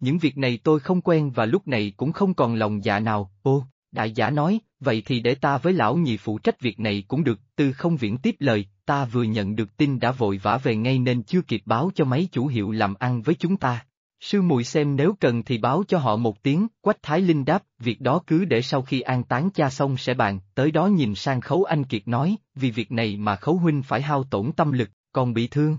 Những việc này tôi không quen và lúc này cũng không còn lòng dạ nào, ô, đại giả nói, vậy thì để ta với lão nhị phụ trách việc này cũng được, tư không viễn tiếp lời, ta vừa nhận được tin đã vội vã về ngay nên chưa kịp báo cho mấy chủ hiệu làm ăn với chúng ta. Sư muội xem nếu cần thì báo cho họ một tiếng, Quách Thái Linh đáp, việc đó cứ để sau khi an táng cha xong sẽ bàn, tới đó nhìn sang Khấu Anh Kiệt nói, vì việc này mà Khấu Huynh phải hao tổn tâm lực, còn bị thương.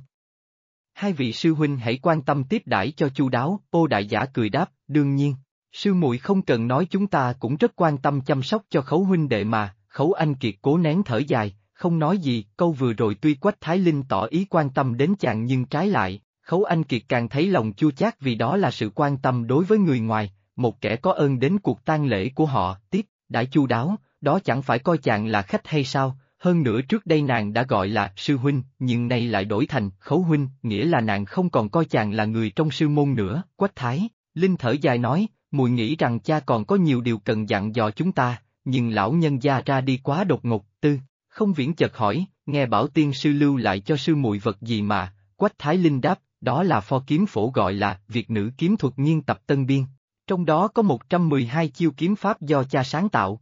Hai vị sư huynh hãy quan tâm tiếp đãi cho chu đáo, ô đại giả cười đáp, đương nhiên, sư muội không cần nói chúng ta cũng rất quan tâm chăm sóc cho Khấu Huynh đệ mà, Khấu Anh Kiệt cố nén thở dài, không nói gì, câu vừa rồi tuy Quách Thái Linh tỏ ý quan tâm đến chàng nhưng trái lại, Khấu Anh Kiệt càng thấy lòng chua chát vì đó là sự quan tâm đối với người ngoài, một kẻ có ơn đến cuộc tang lễ của họ, tiếp, đã chu đáo, đó chẳng phải coi chàng là khách hay sao, hơn nữa trước đây nàng đã gọi là sư huynh, nhưng nay lại đổi thành khấu huynh, nghĩa là nàng không còn coi chàng là người trong sư môn nữa, quách thái, linh thở dài nói, mùi nghĩ rằng cha còn có nhiều điều cần dặn dò chúng ta, nhưng lão nhân gia ra đi quá đột ngột, tư, không viễn chợt hỏi, nghe bảo tiên sư lưu lại cho sư mùi vật gì mà, quách thái linh đáp, đó là pho kiếm phổ gọi là Việt nữ kiếm thuật nghiên tập tân biên. Trong đó có 112 chiêu kiếm pháp do cha sáng tạo.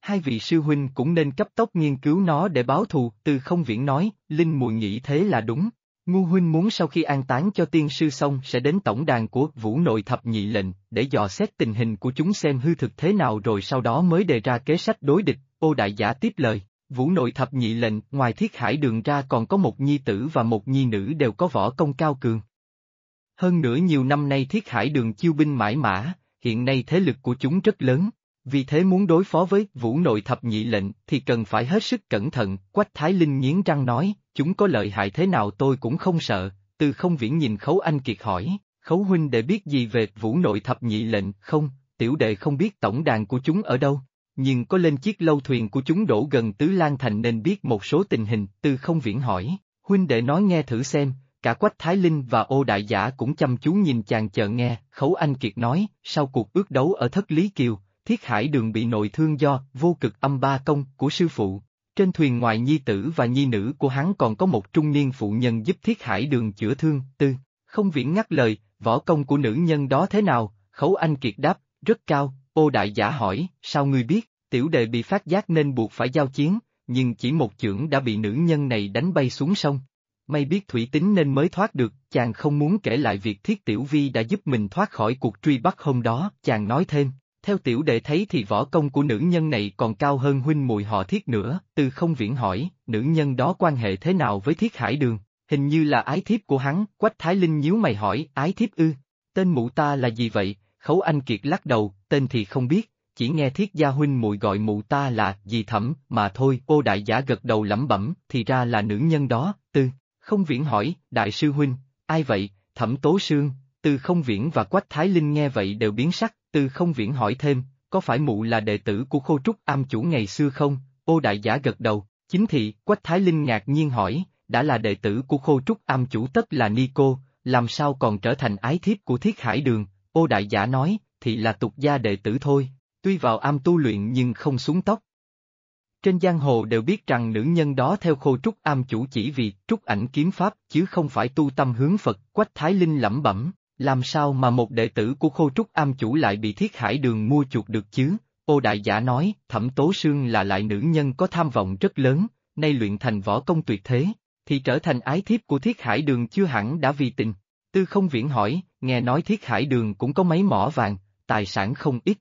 Hai vị sư huynh cũng nên cấp tốc nghiên cứu nó để báo thù, từ không viễn nói, Linh mùi nghĩ thế là đúng. Ngu huynh muốn sau khi an táng cho tiên sư xong sẽ đến tổng đàn của vũ nội thập nhị lệnh, để dò xét tình hình của chúng xem hư thực thế nào rồi sau đó mới đề ra kế sách đối địch, ô đại giả tiếp lời. Vũ nội thập nhị lệnh, ngoài thiết hải đường ra còn có một nhi tử và một nhi nữ đều có võ công cao cường. Hơn nữa nhiều năm nay thiết hải đường chiêu binh mãi mã, hiện nay thế lực của chúng rất lớn, vì thế muốn đối phó với vũ nội thập nhị lệnh thì cần phải hết sức cẩn thận, Quách Thái Linh nghiến răng nói, chúng có lợi hại thế nào tôi cũng không sợ, từ không viễn nhìn Khấu Anh Kiệt hỏi, Khấu Huynh để biết gì về vũ nội thập nhị lệnh không, tiểu đệ không biết tổng đàn của chúng ở đâu? Nhưng có lên chiếc lâu thuyền của chúng đổ gần Tứ Lan Thành nên biết một số tình hình, tư không viễn hỏi, huynh đệ nói nghe thử xem, cả Quách Thái Linh và ô đại giả cũng chăm chú nhìn chàng chờ nghe, Khấu Anh Kiệt nói, sau cuộc ước đấu ở Thất Lý Kiều, Thiết Hải Đường bị nội thương do vô cực âm ba công của sư phụ. Trên thuyền ngoài nhi tử và nhi nữ của hắn còn có một trung niên phụ nhân giúp Thiết Hải Đường chữa thương, tư, không viễn ngắt lời, võ công của nữ nhân đó thế nào, Khấu Anh Kiệt đáp, rất cao, ô đại giả hỏi, sao ngươi biết? Tiểu đệ bị phát giác nên buộc phải giao chiến, nhưng chỉ một chưởng đã bị nữ nhân này đánh bay xuống sông. May biết thủy tính nên mới thoát được, chàng không muốn kể lại việc Thiết Tiểu Vi đã giúp mình thoát khỏi cuộc truy bắt hôm đó, chàng nói thêm. Theo tiểu đệ thấy thì võ công của nữ nhân này còn cao hơn huynh mùi họ thiết nữa, từ không viễn hỏi, nữ nhân đó quan hệ thế nào với thiết hải đường, hình như là ái thiếp của hắn, quách thái linh nhíu mày hỏi, ái thiếp ư, tên mụ ta là gì vậy, khấu anh kiệt lắc đầu, tên thì không biết, chỉ nghe thiết gia huynh mùi gọi mụ ta là gì thẩm, mà thôi, ô đại giả gật đầu lẩm bẩm, thì ra là nữ nhân đó, tư, không viễn hỏi, đại sư huynh, ai vậy, thẩm tố sương, tư không viễn và quách thái linh nghe vậy đều biến sắc, tư không viễn hỏi thêm, có phải mụ là đệ tử của khô trúc am chủ ngày xưa không, ô đại giả gật đầu, chính thị, quách thái linh ngạc nhiên hỏi, đã là đệ tử của khô trúc am chủ tất là ni cô, làm sao còn trở thành ái thiếp của thiết hải đường, ô đại giả nói, thì là tục gia đệ tử thôi, tuy vào am tu luyện nhưng không xuống tóc. Trên giang hồ đều biết rằng nữ nhân đó theo khô trúc am chủ chỉ vì trúc ảnh kiếm pháp chứ không phải tu tâm hướng Phật, quách thái linh lẩm bẩm, làm sao mà một đệ tử của khô trúc am chủ lại bị thiết hải đường mua chuộc được chứ? Ô đại giả nói, thẩm tố sương là lại nữ nhân có tham vọng rất lớn, nay luyện thành võ công tuyệt thế, thì trở thành ái thiếp của thiết hải đường chưa hẳn đã vì tình. Tư không viễn hỏi, nghe nói thiết hải đường cũng có mấy mỏ vàng, tài sản không ít.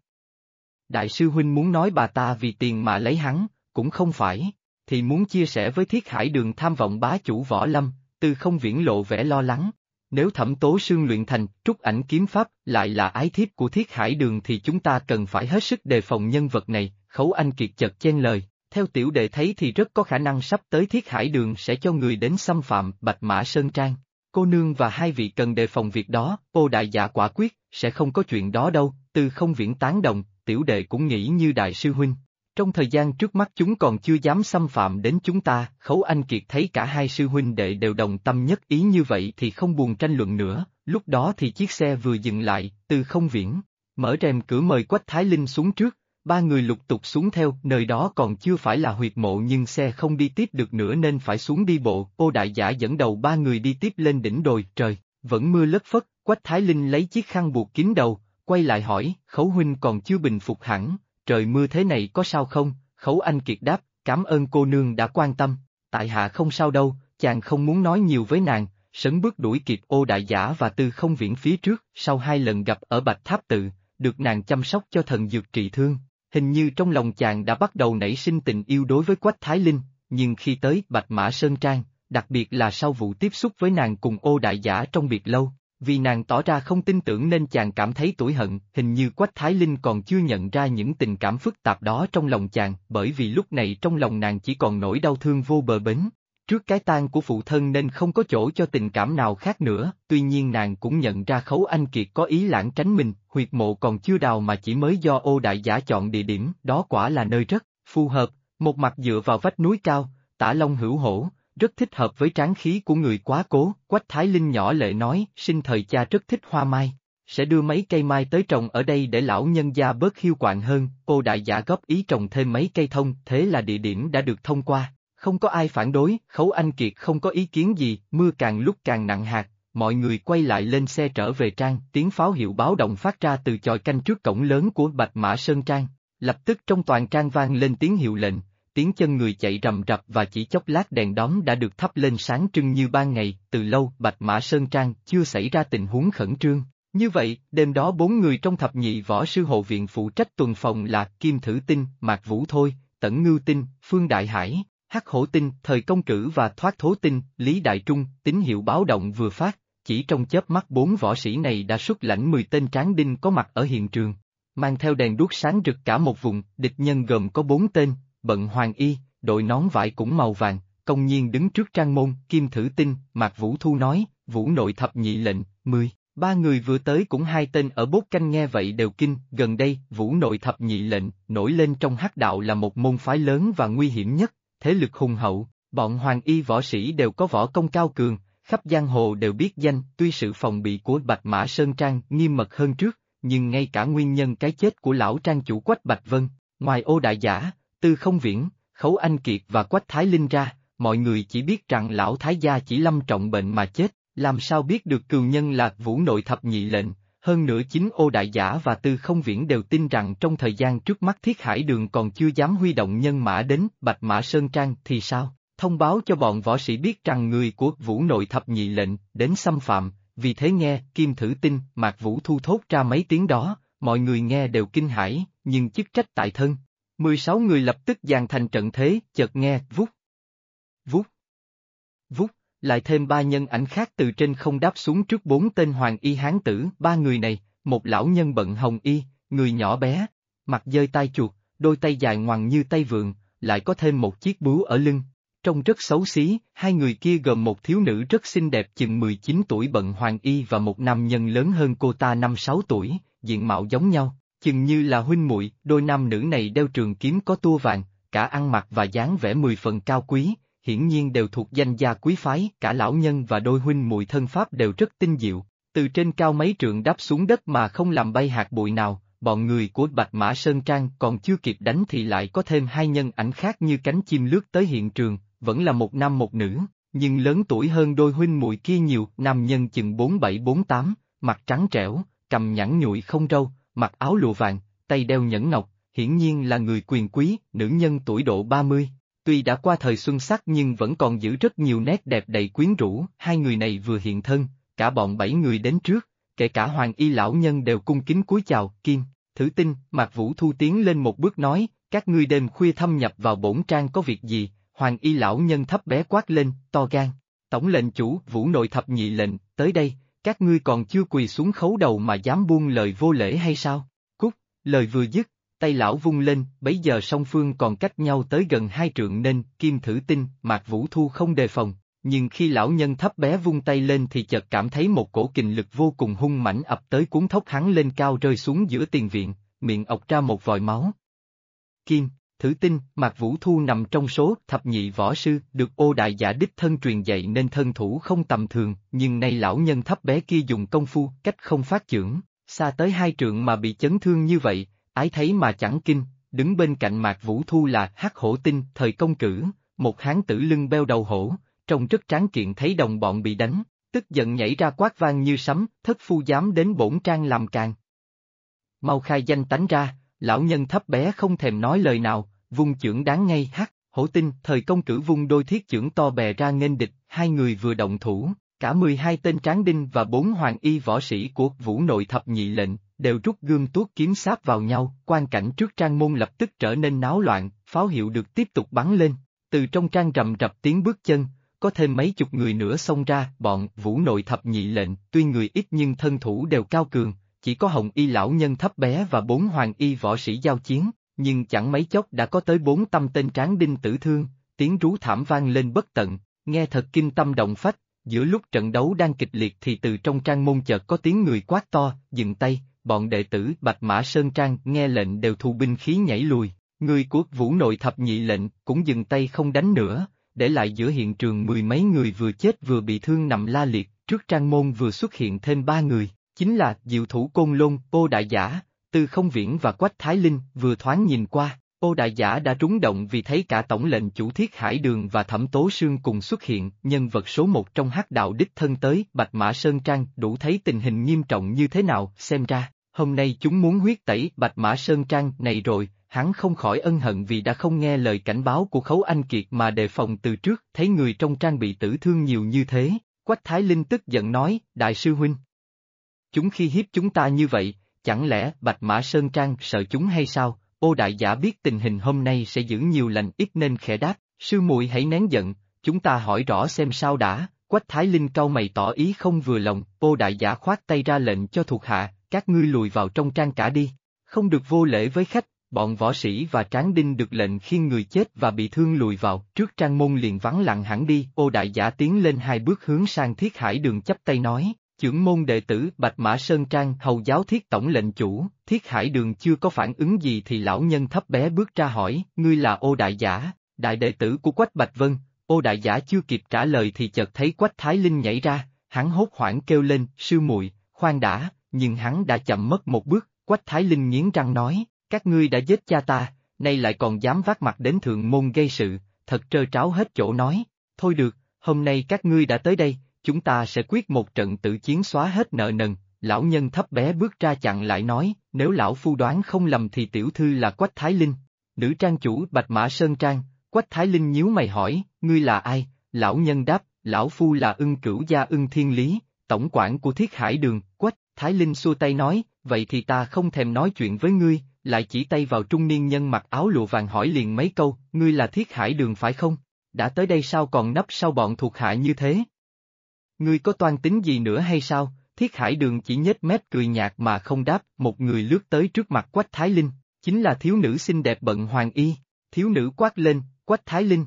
Đại sư huynh muốn nói bà ta vì tiền mà lấy hắn, cũng không phải, thì muốn chia sẻ với thiết hải đường tham vọng bá chủ võ lâm, tư không viễn lộ vẻ lo lắng, nếu thẩm tố sương luyện thành, trúc ảnh kiếm pháp, lại là ái thiếp của thiết hải đường thì chúng ta cần phải hết sức đề phòng nhân vật này, khấu anh kiệt chợt chen lời. Theo tiểu đệ thấy thì rất có khả năng sắp tới thiết hải đường sẽ cho người đến xâm phạm Bạch Mã Sơn Trang. Cô nương và hai vị cần đề phòng việc đó, ô đại giả quả quyết, sẽ không có chuyện đó đâu, từ không viễn tán đồng, tiểu đệ cũng nghĩ như đại sư huynh, trong thời gian trước mắt chúng còn chưa dám xâm phạm đến chúng ta, Khấu Anh Kiệt thấy cả hai sư huynh đệ đều đồng tâm nhất ý như vậy thì không buồn tranh luận nữa, lúc đó thì chiếc xe vừa dừng lại, từ không viễn, mở rèm cửa mời Quách Thái Linh xuống trước, ba người lục tục xuống theo, nơi đó còn chưa phải là huyệt mộ nhưng xe không đi tiếp được nữa nên phải xuống đi bộ, ô đại giả dẫn đầu ba người đi tiếp lên đỉnh đồi, trời, vẫn mưa lất phất, Quách Thái Linh lấy chiếc khăn buộc kín đầu, quay lại hỏi, Khấu Huynh còn chưa bình phục hẳn, trời mưa thế này có sao không? Khấu Anh Kiệt đáp, cảm ơn cô nương đã quan tâm, tại hạ không sao đâu, chàng không muốn nói nhiều với nàng, sấn bước đuổi kịp ô đại giả và tư không viễn phía trước, sau hai lần gặp ở Bạch Tháp Tự, được nàng chăm sóc cho thần dược trị thương, hình như trong lòng chàng đã bắt đầu nảy sinh tình yêu đối với Quách Thái Linh, nhưng khi tới Bạch Mã Sơn Trang, đặc biệt là sau vụ tiếp xúc với nàng cùng ô đại giả trong biệt lâu, vì nàng tỏ ra không tin tưởng nên chàng cảm thấy tủi hận, hình như Quách Thái Linh còn chưa nhận ra những tình cảm phức tạp đó trong lòng chàng, bởi vì lúc này trong lòng nàng chỉ còn nỗi đau thương vô bờ bến. Trước cái tang của phụ thân nên không có chỗ cho tình cảm nào khác nữa, tuy nhiên nàng cũng nhận ra Khấu Anh Kiệt có ý lãng tránh mình, huyệt mộ còn chưa đào mà chỉ mới do ô đại giả chọn địa điểm, đó quả là nơi rất phù hợp, một mặt dựa vào vách núi cao, tả long hữu hổ, rất thích hợp với tráng khí của người quá cố, Quách Thái Linh nhỏ lệ nói, sinh thời cha rất thích hoa mai, sẽ đưa mấy cây mai tới trồng ở đây để lão nhân gia bớt hiu quạng hơn, cô đại giả góp ý trồng thêm mấy cây thông, thế là địa điểm đã được thông qua, không có ai phản đối, Khấu Anh Kiệt không có ý kiến gì, mưa càng lúc càng nặng hạt, mọi người quay lại lên xe trở về trang, tiếng pháo hiệu báo động phát ra từ chòi canh trước cổng lớn của Bạch Mã Sơn Trang, lập tức trong toàn trang vang lên tiếng hiệu lệnh, tiếng chân người chạy rầm rập và chỉ chốc lát đèn đóm đã được thắp lên sáng trưng như ban ngày, từ lâu Bạch Mã Sơn Trang chưa xảy ra tình huống khẩn trương. Như vậy, đêm đó bốn người trong thập nhị võ sư hộ viện phụ trách tuần phòng là Kim Thử Tinh, Mạc Vũ Thôi, Tẩn Ngưu Tinh, Phương Đại Hải, Hắc Hổ Tinh, Thời Công Cử và Thoát Thố Tinh, Lý Đại Trung, tín hiệu báo động vừa phát, chỉ trong chớp mắt bốn võ sĩ này đã xuất lãnh 10 tên tráng đinh có mặt ở hiện trường. Mang theo đèn đuốc sáng rực cả một vùng, địch nhân gồm có bốn tên, bận hoàng y, đội nón vải cũng màu vàng, công nhiên đứng trước trang môn, kim thử tinh, Mạc Vũ Thu nói, Vũ nội thập nhị lệnh, mười. Ba người vừa tới cũng hai tên ở bốt canh nghe vậy đều kinh, gần đây, vũ nội thập nhị lệnh, nổi lên trong hắc đạo là một môn phái lớn và nguy hiểm nhất, thế lực hùng hậu, bọn hoàng y võ sĩ đều có võ công cao cường, khắp giang hồ đều biết danh, tuy sự phòng bị của Bạch Mã Sơn Trang nghiêm mật hơn trước, nhưng ngay cả nguyên nhân cái chết của lão trang chủ Quách Bạch Vân, ngoài ô đại giả, Tư không viễn, khấu anh kiệt và quách thái linh ra, mọi người chỉ biết rằng lão thái gia chỉ lâm trọng bệnh mà chết, làm sao biết được cừu nhân lạc vũ nội thập nhị lệnh, hơn nữa chính ô đại giả và tư không viễn đều tin rằng trong thời gian trước mắt thiết hải đường còn chưa dám huy động nhân mã đến Bạch Mã Sơn Trang thì sao? Thông báo cho bọn võ sĩ biết rằng người của vũ nội thập nhị lệnh đến xâm phạm, vì thế nghe Kim Thử Tinh Mạc Vũ Thu thốt ra mấy tiếng đó, mọi người nghe đều kinh hãi, nhưng chức trách tại thân. 16 người lập tức dàn thành trận thế, chợt nghe, vút. Vút. Vút lại thêm ba nhân ảnh khác từ trên không đáp xuống trước bốn tên hoàng y hán tử, ba người này, một lão nhân bận hồng y, người nhỏ bé, mặt dơi tai chuột, đôi tay dài ngoằng như tay vườn lại có thêm một chiếc búa ở lưng. Trông rất xấu xí, hai người kia gồm một thiếu nữ rất xinh đẹp chừng 19 tuổi bận hoàng y và một nam nhân lớn hơn cô ta 5-6 tuổi, diện mạo giống nhau, chừng như là huynh muội. đôi nam nữ này đeo trường kiếm có tua vàng, cả ăn mặc và dáng vẻ mười phần cao quý, hiển nhiên đều thuộc danh gia quý phái, cả lão nhân và đôi huynh muội thân pháp đều rất tinh diệu, từ trên cao mấy trượng đáp xuống đất mà không làm bay hạt bụi nào, bọn người của Bạch Mã Sơn Trang còn chưa kịp đánh thì lại có thêm hai nhân ảnh khác như cánh chim lướt tới hiện trường, vẫn là một nam một nữ, nhưng lớn tuổi hơn đôi huynh muội kia nhiều, nam nhân chừng 47-48, mặt trắng trẻo, cầm nhẵn nhụi không râu, mặc áo lụa vàng, tay đeo nhẫn ngọc, hiển nhiên là người quyền quý, nữ nhân tuổi độ 30, Tuy đã qua thời xuân sắc nhưng vẫn còn giữ rất nhiều nét đẹp đầy quyến rũ, hai người này vừa hiện thân, cả bọn bảy người đến trước, kể cả hoàng y lão nhân đều cung kính cúi chào, kim, thử tin, Mạc Vũ Thu tiến lên một bước nói, các ngươi đêm khuya thâm nhập vào bổn trang có việc gì, hoàng y lão nhân thấp bé quát lên, to gan, tổng lệnh chủ, vũ nội thập nhị lệnh, tới đây, các ngươi còn chưa quỳ xuống khấu đầu mà dám buông lời vô lễ hay sao? Cút, lời vừa dứt, tay lão vung lên, bấy giờ song phương còn cách nhau tới gần hai trượng nên, kim thử tinh, mạc vũ thu không đề phòng, nhưng khi lão nhân thấp bé vung tay lên thì chợt cảm thấy một cổ kình lực vô cùng hung mãnh ập tới cuốn thốc hắn lên cao rơi xuống giữa tiền viện, miệng ọc ra một vòi máu. Kim, thử tinh, Mạc Vũ Thu nằm trong số thập nhị võ sư, được ô đại giả đích thân truyền dạy nên thân thủ không tầm thường, nhưng nay lão nhân thấp bé kia dùng công phu, cách không phát trưởng, xa tới hai trượng mà bị chấn thương như vậy, ái thấy mà chẳng kinh, đứng bên cạnh Mạc Vũ Thu là hắc hổ tinh, thời công cử, một hán tử lưng beo đầu hổ, trông rất tráng kiện thấy đồng bọn bị đánh, tức giận nhảy ra quát vang như sấm, thất phu dám đến bổn trang làm càng. Mau khai danh tánh ra, lão nhân thấp bé không thèm nói lời nào, vung chưởng đáng ngay hắc, hổ tinh, thời công cử vung đôi thiết chưởng to bè ra nghênh địch, hai người vừa động thủ, cả 12 tên tráng đinh và bốn hoàng y võ sĩ của vũ nội thập nhị lệnh, đều rút gương tuốt kiếm sáp vào nhau, quan cảnh trước trang môn lập tức trở nên náo loạn, pháo hiệu được tiếp tục bắn lên, từ trong trang rầm rập tiếng bước chân, có thêm mấy chục người nữa xông ra, bọn vũ nội thập nhị lệnh, tuy người ít nhưng thân thủ đều cao cường, chỉ có hồng y lão nhân thấp bé và bốn hoàng y võ sĩ giao chiến, nhưng chẳng mấy chốc đã có tới bốn tâm tên tráng đinh tử thương, tiếng rú thảm vang lên bất tận, nghe thật kinh tâm động phách, giữa lúc trận đấu đang kịch liệt thì từ trong trang môn chợt có tiếng người quát to, dừng tay, bọn đệ tử Bạch Mã Sơn Trang nghe lệnh đều thu binh khí nhảy lùi, người của vũ nội thập nhị lệnh cũng dừng tay không đánh nữa, để lại giữa hiện trường mười mấy người vừa chết vừa bị thương nằm la liệt, trước trang môn vừa xuất hiện thêm ba người, chính là diệu thủ côn lôn, ô đại giả, tư không viễn và quách thái linh vừa thoáng nhìn qua. Ô đại giả đã trúng động vì thấy cả tổng lệnh chủ thiết hải đường và thẩm tố sương cùng xuất hiện, nhân vật số một trong hắc đạo đích thân tới, Bạch Mã Sơn Trang, đủ thấy tình hình nghiêm trọng như thế nào, xem ra, hôm nay chúng muốn huyết tẩy Bạch Mã Sơn Trang này rồi, hắn không khỏi ân hận vì đã không nghe lời cảnh báo của Khấu Anh Kiệt mà đề phòng từ trước, thấy người trong trang bị tử thương nhiều như thế, Quách Thái Linh tức giận nói, Đại sư Huynh. Chúng khi hiếp chúng ta như vậy, chẳng lẽ Bạch Mã Sơn Trang sợ chúng hay sao, ô đại giả biết tình hình hôm nay sẽ giữ nhiều lành ít nên khẽ đáp, sư muội hãy nén giận, chúng ta hỏi rõ xem sao đã, Quách Thái Linh cau mày tỏ ý không vừa lòng, ô đại giả khoát tay ra lệnh cho thuộc hạ, các ngươi lùi vào trong trang cả đi, không được vô lễ với khách, bọn võ sĩ và tráng đinh được lệnh khiêng người chết và bị thương lùi vào, trước trang môn liền vắng lặng hẳn đi, ô đại giả tiến lên hai bước hướng sang thiết hải đường chấp tay nói, trưởng môn đệ tử Bạch Mã Sơn Trang hầu giáo thiết tổng lệnh chủ, thiết hải đường chưa có phản ứng gì thì lão nhân thấp bé bước ra hỏi, ngươi là ô đại giả, đại đệ tử của Quách Bạch Vân, ô đại giả chưa kịp trả lời thì chợt thấy Quách Thái Linh nhảy ra, hắn hốt hoảng kêu lên, sư muội, khoan đã, nhưng hắn đã chậm mất một bước, Quách Thái Linh nghiến răng nói, các ngươi đã giết cha ta, nay lại còn dám vác mặt đến thượng môn gây sự, thật trơ tráo hết chỗ nói, thôi được, hôm nay các ngươi đã tới đây, chúng ta sẽ quyết một trận tự chiến xóa hết nợ nần, lão nhân thấp bé bước ra chặn lại nói, nếu lão phu đoán không lầm thì tiểu thư là Quách Thái Linh. Nữ trang chủ Bạch Mã Sơn Trang, Quách Thái Linh nhíu mày hỏi, ngươi là ai? Lão nhân đáp, lão phu là ưng cửu gia ưng thiên lý, tổng quản của thiết hải đường, Quách, Thái Linh xua tay nói, vậy thì ta không thèm nói chuyện với ngươi, lại chỉ tay vào trung niên nhân mặc áo lụa vàng hỏi liền mấy câu, ngươi là thiết hải đường phải không? Đã tới đây sao còn nấp sau bọn thuộc hạ như thế? Ngươi có toan tính gì nữa hay sao? Thiết hải đường chỉ nhếch mép cười nhạt mà không đáp, một người lướt tới trước mặt Quách Thái Linh, chính là thiếu nữ xinh đẹp bận hoàng y, thiếu nữ quát lên, Quách Thái Linh.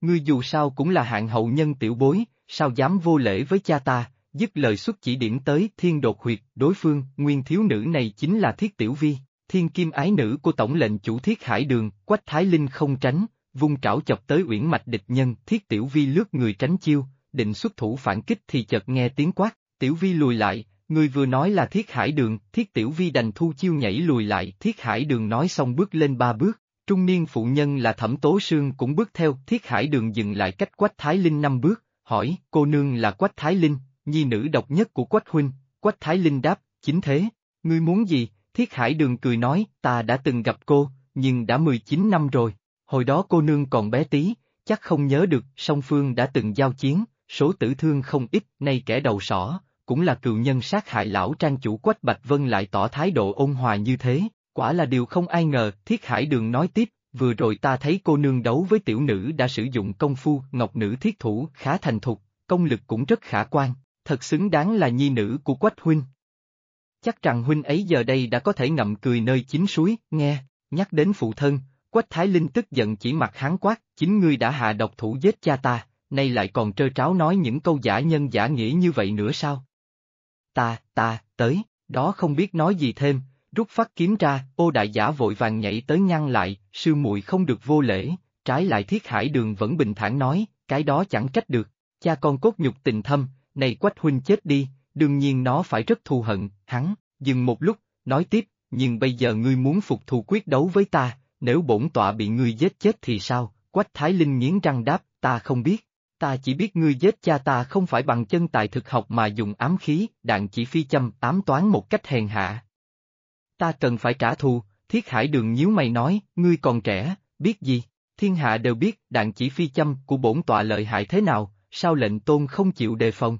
Ngươi dù sao cũng là hạng hậu nhân tiểu bối, sao dám vô lễ với cha ta, dứt lời xuất chỉ điểm tới thiên đột huyệt, đối phương, nguyên thiếu nữ này chính là thiết tiểu vi, thiên kim ái nữ của tổng lệnh chủ thiết hải đường, Quách Thái Linh không tránh, vung trảo chọc tới uyển mạch địch nhân, thiết tiểu vi lướt người tránh chiêu, định xuất thủ phản kích thì chợt nghe tiếng quát, tiểu vi lùi lại, người vừa nói là thiết hải đường, thiết tiểu vi đành thu chiêu nhảy lùi lại, thiết hải đường nói xong bước lên ba bước, trung niên phụ nhân là thẩm tố sương cũng bước theo, thiết hải đường dừng lại cách quách thái linh năm bước, hỏi, cô nương là quách thái linh, nhi nữ độc nhất của quách huynh, quách thái linh đáp, chính thế, ngươi muốn gì, thiết hải đường cười nói, ta đã từng gặp cô, nhưng đã 19 năm rồi, hồi đó cô nương còn bé tí, chắc không nhớ được, song phương đã từng giao chiến, số tử thương không ít, nay kẻ đầu sỏ, cũng là cựu nhân sát hại lão trang chủ Quách Bạch Vân lại tỏ thái độ ôn hòa như thế, quả là điều không ai ngờ, Thiết Hải Đường nói tiếp, vừa rồi ta thấy cô nương đấu với tiểu nữ đã sử dụng công phu, ngọc nữ thiết thủ khá thành thục, công lực cũng rất khả quan, thật xứng đáng là nhi nữ của Quách Huynh. Chắc rằng Huynh ấy giờ đây đã có thể ngậm cười nơi chính suối, nghe, nhắc đến phụ thân, Quách Thái Linh tức giận chỉ mặt hán quát, chính ngươi đã hạ độc thủ giết cha ta, nay lại còn trơ tráo nói những câu giả nhân giả nghĩa như vậy nữa sao? Ta, ta, tới, đó không biết nói gì thêm, rút phát kiếm ra, ô đại giả vội vàng nhảy tới ngăn lại, sư muội không được vô lễ, trái lại thiết hải đường vẫn bình thản nói, cái đó chẳng trách được, cha con cốt nhục tình thâm, này quách huynh chết đi, đương nhiên nó phải rất thù hận, hắn, dừng một lúc, nói tiếp, nhưng bây giờ ngươi muốn phục thù quyết đấu với ta, nếu bổn tọa bị ngươi giết chết thì sao, quách thái linh nghiến răng đáp, ta không biết ta chỉ biết ngươi giết cha ta không phải bằng chân tài thực học mà dùng ám khí, đạn chỉ phi châm ám toán một cách hèn hạ. Ta cần phải trả thù, thiết hải đường nhíu mày nói, ngươi còn trẻ, biết gì, thiên hạ đều biết đạn chỉ phi châm của bổn tọa lợi hại thế nào, sao lệnh tôn không chịu đề phòng.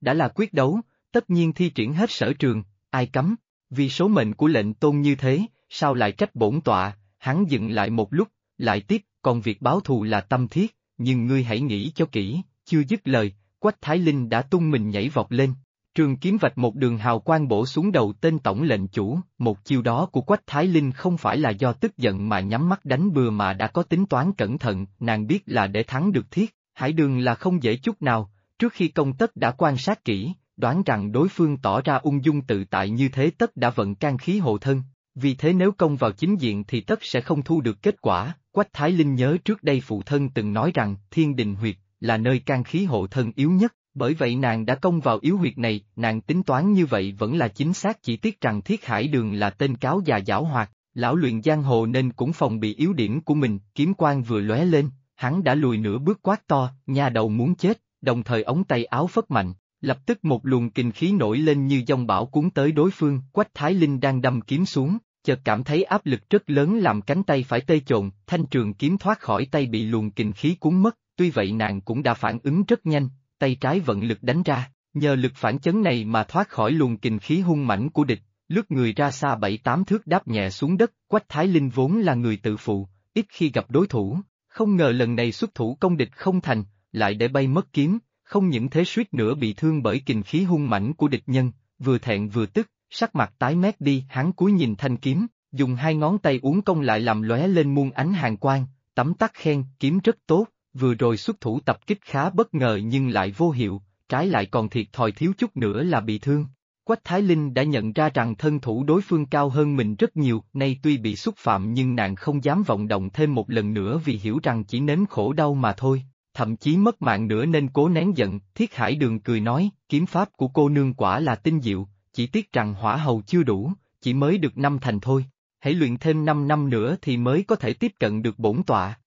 Đã là quyết đấu, tất nhiên thi triển hết sở trường, ai cấm, vì số mệnh của lệnh tôn như thế, sao lại trách bổn tọa, hắn dừng lại một lúc, lại tiếp, còn việc báo thù là tâm thiết, nhưng ngươi hãy nghĩ cho kỹ, chưa dứt lời, Quách Thái Linh đã tung mình nhảy vọt lên. Trường kiếm vạch một đường hào quang bổ xuống đầu tên tổng lệnh chủ, một chiêu đó của Quách Thái Linh không phải là do tức giận mà nhắm mắt đánh bừa mà đã có tính toán cẩn thận, nàng biết là để thắng được thiết, hải đường là không dễ chút nào, trước khi công tất đã quan sát kỹ, đoán rằng đối phương tỏ ra ung dung tự tại như thế tất đã vận can khí hộ thân, vì thế nếu công vào chính diện thì tất sẽ không thu được kết quả, Quách Thái Linh nhớ trước đây phụ thân từng nói rằng thiên đình huyệt là nơi can khí hộ thân yếu nhất, bởi vậy nàng đã công vào yếu huyệt này, nàng tính toán như vậy vẫn là chính xác chỉ tiếc rằng Thiết Hải Đường là tên cáo già giảo hoạt, lão luyện giang hồ nên cũng phòng bị yếu điểm của mình, kiếm quan vừa lóe lên, hắn đã lùi nửa bước quát to, nhà đầu muốn chết, đồng thời ống tay áo phất mạnh, lập tức một luồng kinh khí nổi lên như dòng bão cuốn tới đối phương, Quách Thái Linh đang đâm kiếm xuống, chợt cảm thấy áp lực rất lớn làm cánh tay phải tê chồn, thanh trường kiếm thoát khỏi tay bị luồng kình khí cuốn mất, tuy vậy nàng cũng đã phản ứng rất nhanh, tay trái vận lực đánh ra, nhờ lực phản chấn này mà thoát khỏi luồng kình khí hung mãnh của địch, lướt người ra xa bảy tám thước đáp nhẹ xuống đất, Quách Thái Linh vốn là người tự phụ, ít khi gặp đối thủ, không ngờ lần này xuất thủ công địch không thành, lại để bay mất kiếm, không những thế suýt nữa bị thương bởi kình khí hung mãnh của địch nhân, vừa thẹn vừa tức, sắc mặt tái mét đi, hắn cúi nhìn thanh kiếm, dùng hai ngón tay uống công lại làm lóe lên muôn ánh hàng quang, tấm tắc khen, kiếm rất tốt, vừa rồi xuất thủ tập kích khá bất ngờ nhưng lại vô hiệu, trái lại còn thiệt thòi thiếu chút nữa là bị thương. Quách Thái Linh đã nhận ra rằng thân thủ đối phương cao hơn mình rất nhiều, nay tuy bị xúc phạm nhưng nàng không dám vọng động thêm một lần nữa vì hiểu rằng chỉ nếm khổ đau mà thôi, thậm chí mất mạng nữa nên cố nén giận, Thiết Hải Đường cười nói, kiếm pháp của cô nương quả là tinh diệu, chỉ tiếc rằng hỏa hầu chưa đủ, chỉ mới được năm thành thôi, hãy luyện thêm năm năm nữa thì mới có thể tiếp cận được bổn tọa.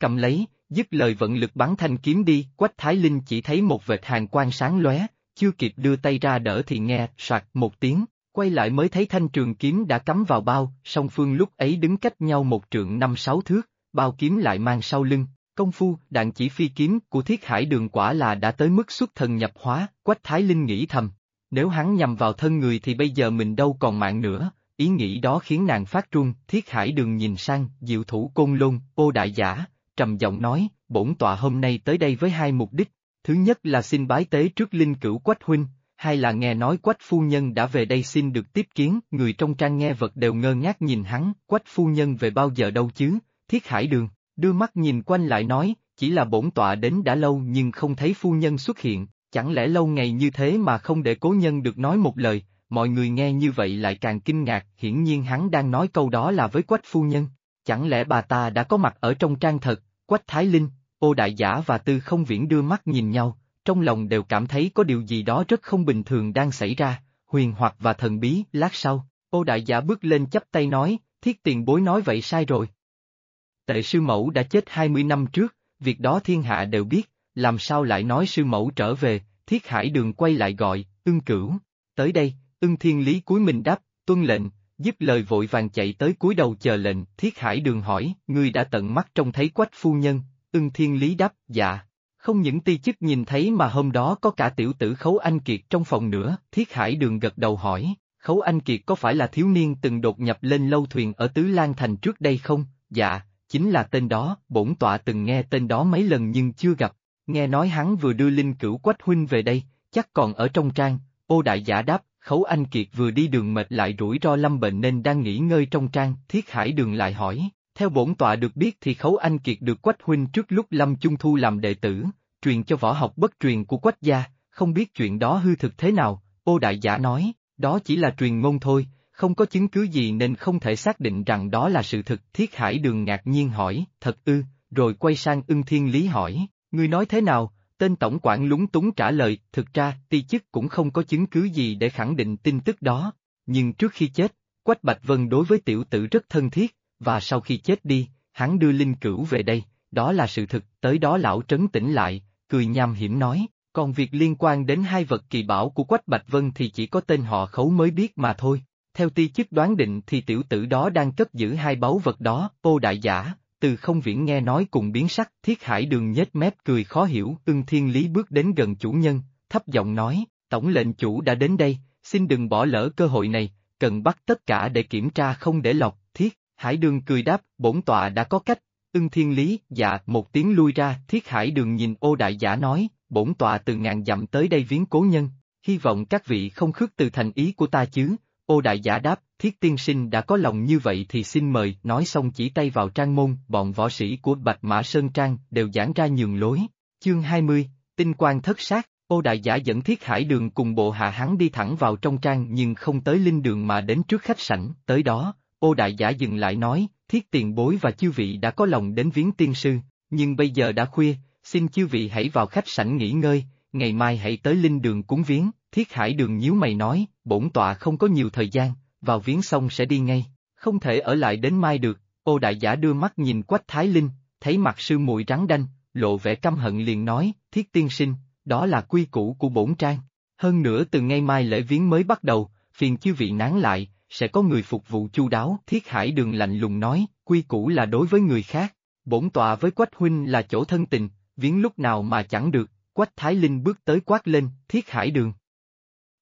Cầm lấy, dứt lời vận lực bắn thanh kiếm đi, Quách Thái Linh chỉ thấy một vệt hàng quang sáng lóe, chưa kịp đưa tay ra đỡ thì nghe, soạt một tiếng, quay lại mới thấy thanh trường kiếm đã cắm vào bao, song phương lúc ấy đứng cách nhau một trượng năm sáu thước, bao kiếm lại mang sau lưng, công phu, đạn chỉ phi kiếm của thiết hải đường quả là đã tới mức xuất thần nhập hóa, quách thái linh nghĩ thầm. Nếu hắn nhằm vào thân người thì bây giờ mình đâu còn mạng nữa, ý nghĩ đó khiến nàng phát trung, thiết hải đường nhìn sang, diệu thủ côn lôn, ô đại giả, trầm giọng nói, bổn tọa hôm nay tới đây với hai mục đích, thứ nhất là xin bái tế trước linh cửu quách huynh, hai là nghe nói quách phu nhân đã về đây xin được tiếp kiến, người trong trang nghe vật đều ngơ ngác nhìn hắn, quách phu nhân về bao giờ đâu chứ, thiết hải đường, đưa mắt nhìn quanh lại nói, chỉ là bổn tọa đến đã lâu nhưng không thấy phu nhân xuất hiện, chẳng lẽ lâu ngày như thế mà không để cố nhân được nói một lời, mọi người nghe như vậy lại càng kinh ngạc, hiển nhiên hắn đang nói câu đó là với quách phu nhân, chẳng lẽ bà ta đã có mặt ở trong trang thật, quách thái linh, ô đại giả và tư không viễn đưa mắt nhìn nhau, trong lòng đều cảm thấy có điều gì đó rất không bình thường đang xảy ra, huyền hoặc và thần bí, lát sau, ô đại giả bước lên chấp tay nói, thiết tiền bối nói vậy sai rồi. Tệ sư mẫu đã chết 20 năm trước, việc đó thiên hạ đều biết, làm sao lại nói sư mẫu trở về, thiết hải đường quay lại gọi, ưng cửu. Tới đây, ưng thiên lý cuối mình đáp, tuân lệnh, giúp lời vội vàng chạy tới cúi đầu chờ lệnh, thiết hải đường hỏi, ngươi đã tận mắt trông thấy quách phu nhân, ưng thiên lý đáp, dạ. Không những ti chức nhìn thấy mà hôm đó có cả tiểu tử Khấu Anh Kiệt trong phòng nữa, Thiết Hải Đường gật đầu hỏi, Khấu Anh Kiệt có phải là thiếu niên từng đột nhập lên lâu thuyền ở Tứ Lan Thành trước đây không? Dạ, chính là tên đó, bổn tọa từng nghe tên đó mấy lần nhưng chưa gặp, nghe nói hắn vừa đưa linh cửu quách huynh về đây, chắc còn ở trong trang, ô đại giả đáp, Khấu Anh Kiệt vừa đi đường mệt lại rủi ro lâm bệnh nên đang nghỉ ngơi trong trang, Thiết Hải Đường lại hỏi, theo bổn tọa được biết thì Khấu Anh Kiệt được Quách Huynh trước lúc Lâm Trung Thu làm đệ tử, truyền cho võ học bất truyền của Quách gia, không biết chuyện đó hư thực thế nào, ô đại giả nói, đó chỉ là truyền ngôn thôi, không có chứng cứ gì nên không thể xác định rằng đó là sự thực. Thiết Hải Đường ngạc nhiên hỏi, thật ư, rồi quay sang ưng thiên lý hỏi, ngươi nói thế nào, tên tổng quản lúng túng trả lời, thực ra, ti chức cũng không có chứng cứ gì để khẳng định tin tức đó, nhưng trước khi chết, Quách Bạch Vân đối với tiểu tử rất thân thiết, và sau khi chết đi, hắn đưa linh cửu về đây, đó là sự thực, tới đó lão trấn tỉnh lại, cười nham hiểm nói, còn việc liên quan đến hai vật kỳ bảo của Quách Bạch Vân thì chỉ có tên họ khấu mới biết mà thôi. Theo ti chức đoán định thì tiểu tử đó đang cất giữ hai báu vật đó, ô đại giả, từ không viễn nghe nói cùng biến sắc, thiết hải đường nhếch mép cười khó hiểu, ưng thiên lý bước đến gần chủ nhân, thấp giọng nói, tổng lệnh chủ đã đến đây, xin đừng bỏ lỡ cơ hội này, cần bắt tất cả để kiểm tra không để lọt, thiết, hải đường cười đáp, bổn tọa đã có cách, ưng thiên lý, dạ, một tiếng lui ra, thiết hải đường nhìn ô đại giả nói, bổn tọa từ ngàn dặm tới đây viếng cố nhân, hy vọng các vị không khước từ thành ý của ta chứ, ô đại giả đáp, thiết tiên sinh đã có lòng như vậy thì xin mời, nói xong chỉ tay vào trang môn, bọn võ sĩ của Bạch Mã Sơn Trang đều giảng ra nhường lối. Chương 20, tinh quan thất sát, ô đại giả dẫn thiết hải đường cùng bộ hạ hắn đi thẳng vào trong trang nhưng không tới linh đường mà đến trước khách sảnh, tới đó, ô đại giả dừng lại nói, thiết tiền bối và chư vị đã có lòng đến viếng tiên sư, nhưng bây giờ đã khuya, xin chư vị hãy vào khách sảnh nghỉ ngơi, ngày mai hãy tới linh đường cúng viếng, thiết hải đường nhíu mày nói, bổn tọa không có nhiều thời gian, vào viếng xong sẽ đi ngay, không thể ở lại đến mai được, ô đại giả đưa mắt nhìn quách thái linh, thấy mặt sư muội rắn đanh, lộ vẻ căm hận liền nói, thiết tiên sinh, đó là quy củ của bổn trang, hơn nữa từ ngay mai lễ viếng mới bắt đầu, phiền chư vị nán lại, sẽ có người phục vụ chu đáo. Thiết Hải Đường lạnh lùng nói, quy củ là đối với người khác, bổn tọa với Quách Huynh là chỗ thân tình, viếng lúc nào mà chẳng được, Quách Thái Linh bước tới quát lên, Thiết Hải Đường.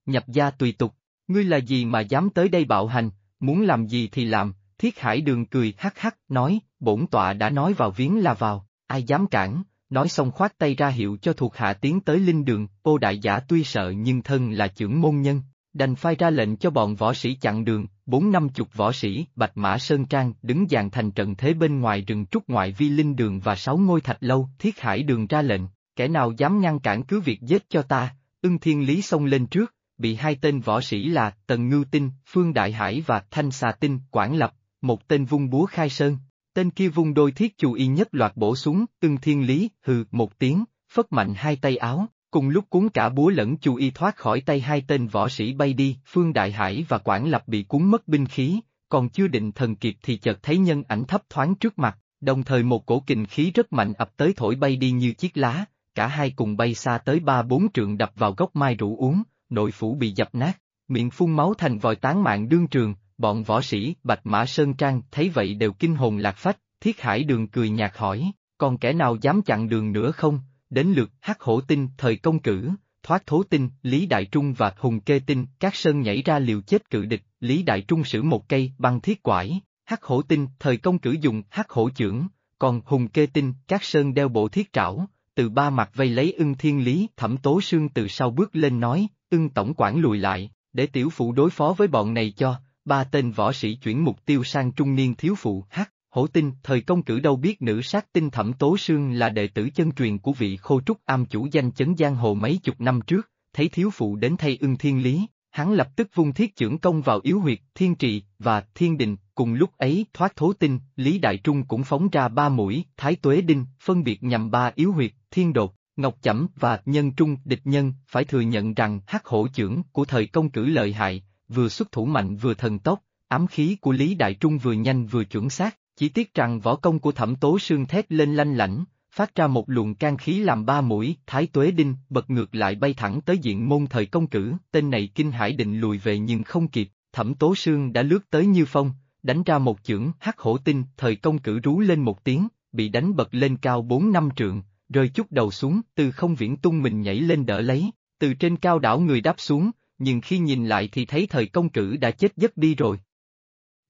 Nhập gia tùy tục, ngươi là gì mà dám tới đây bạo hành, muốn làm gì thì làm, Thiết Hải Đường cười hắc hắc, nói, bổn tọa đã nói vào viếng là vào, ai dám cản, nói xong khoát tay ra hiệu cho thuộc hạ tiến tới linh đường, ô đại giả tuy sợ nhưng thân là trưởng môn nhân, đành phai ra lệnh cho bọn võ sĩ chặn đường, bốn năm chục võ sĩ, Bạch Mã Sơn Trang, đứng dàn thành trận thế bên ngoài rừng trúc ngoại vi linh đường và sáu ngôi thạch lâu, thiết hải đường ra lệnh, kẻ nào dám ngăn cản cứ việc giết cho ta, ưng thiên lý xông lên trước, bị hai tên võ sĩ là Tần Ngưu Tinh, Phương Đại Hải và Thanh Xà Tinh, Quảng Lập, một tên vung búa khai sơn, tên kia vung đôi thiết chù y nhất loạt bổ súng, ưng thiên lý, hừ, một tiếng, phất mạnh hai tay áo, Cùng lúc cuốn cả búa lẫn chu y thoát khỏi tay hai tên võ sĩ bay đi, Phương Đại Hải và Quảng Lập bị cuốn mất binh khí, còn chưa định thần kịp thì chợt thấy nhân ảnh thấp thoáng trước mặt, đồng thời một cổ kình khí rất mạnh ập tới thổi bay đi như chiếc lá, cả hai cùng bay xa tới ba bốn trượng đập vào gốc mai rủ uống, nội phủ bị dập nát, miệng phun máu thành vòi tán mạng đương trường, bọn võ sĩ Bạch Mã Sơn Trang thấy vậy đều kinh hồn lạc phách, thiết hải đường cười nhạt hỏi, còn kẻ nào dám chặn đường nữa không, đến lượt hắc hổ tinh thời công cử, thoát thố tinh, Lý Đại Trung và Hùng Kê tinh, các sơn nhảy ra liều chết cự địch, Lý Đại Trung sử một cây băng thiết quải, hắc hổ tinh, thời công cử dùng hắc hổ trưởng, còn Hùng Kê tinh, các sơn đeo bộ thiết trảo, từ ba mặt vây lấy ưng thiên lý, thẩm tố sương từ sau bước lên nói, ưng tổng quản lùi lại, để tiểu phụ đối phó với bọn này cho, ba tên võ sĩ chuyển mục tiêu sang trung niên thiếu phụ hát, Hổ tinh, thời công cử đâu biết nữ sát tinh thẩm tố sương là đệ tử chân truyền của vị khô trúc am chủ danh chấn giang hồ mấy chục năm trước, thấy thiếu phụ đến thay ưng thiên lý, hắn lập tức vung thiết trưởng công vào yếu huyệt, thiên trị và thiên đình, cùng lúc ấy thoát thố tinh, Lý Đại Trung cũng phóng ra ba mũi, thái tuế đinh, phân biệt nhằm ba yếu huyệt, thiên đột, ngọc chẩm và nhân trung địch nhân, phải thừa nhận rằng hắc hổ trưởng của thời công cử lợi hại, vừa xuất thủ mạnh vừa thần tốc, ám khí của Lý Đại Trung vừa nhanh vừa chuẩn xác, chỉ tiếc rằng võ công của thẩm tố sương thét lên lanh lảnh, phát ra một luồng can khí làm ba mũi, thái tuế đinh, bật ngược lại bay thẳng tới diện môn thời công cử, tên này kinh hải định lùi về nhưng không kịp, thẩm tố sương đã lướt tới như phong, đánh ra một chưởng, hắc hổ tinh, thời công cử rú lên một tiếng, bị đánh bật lên cao bốn năm trượng, rơi chút đầu xuống, từ không viễn tung mình nhảy lên đỡ lấy, từ trên cao đảo người đáp xuống, nhưng khi nhìn lại thì thấy thời công cử đã chết giấc đi rồi.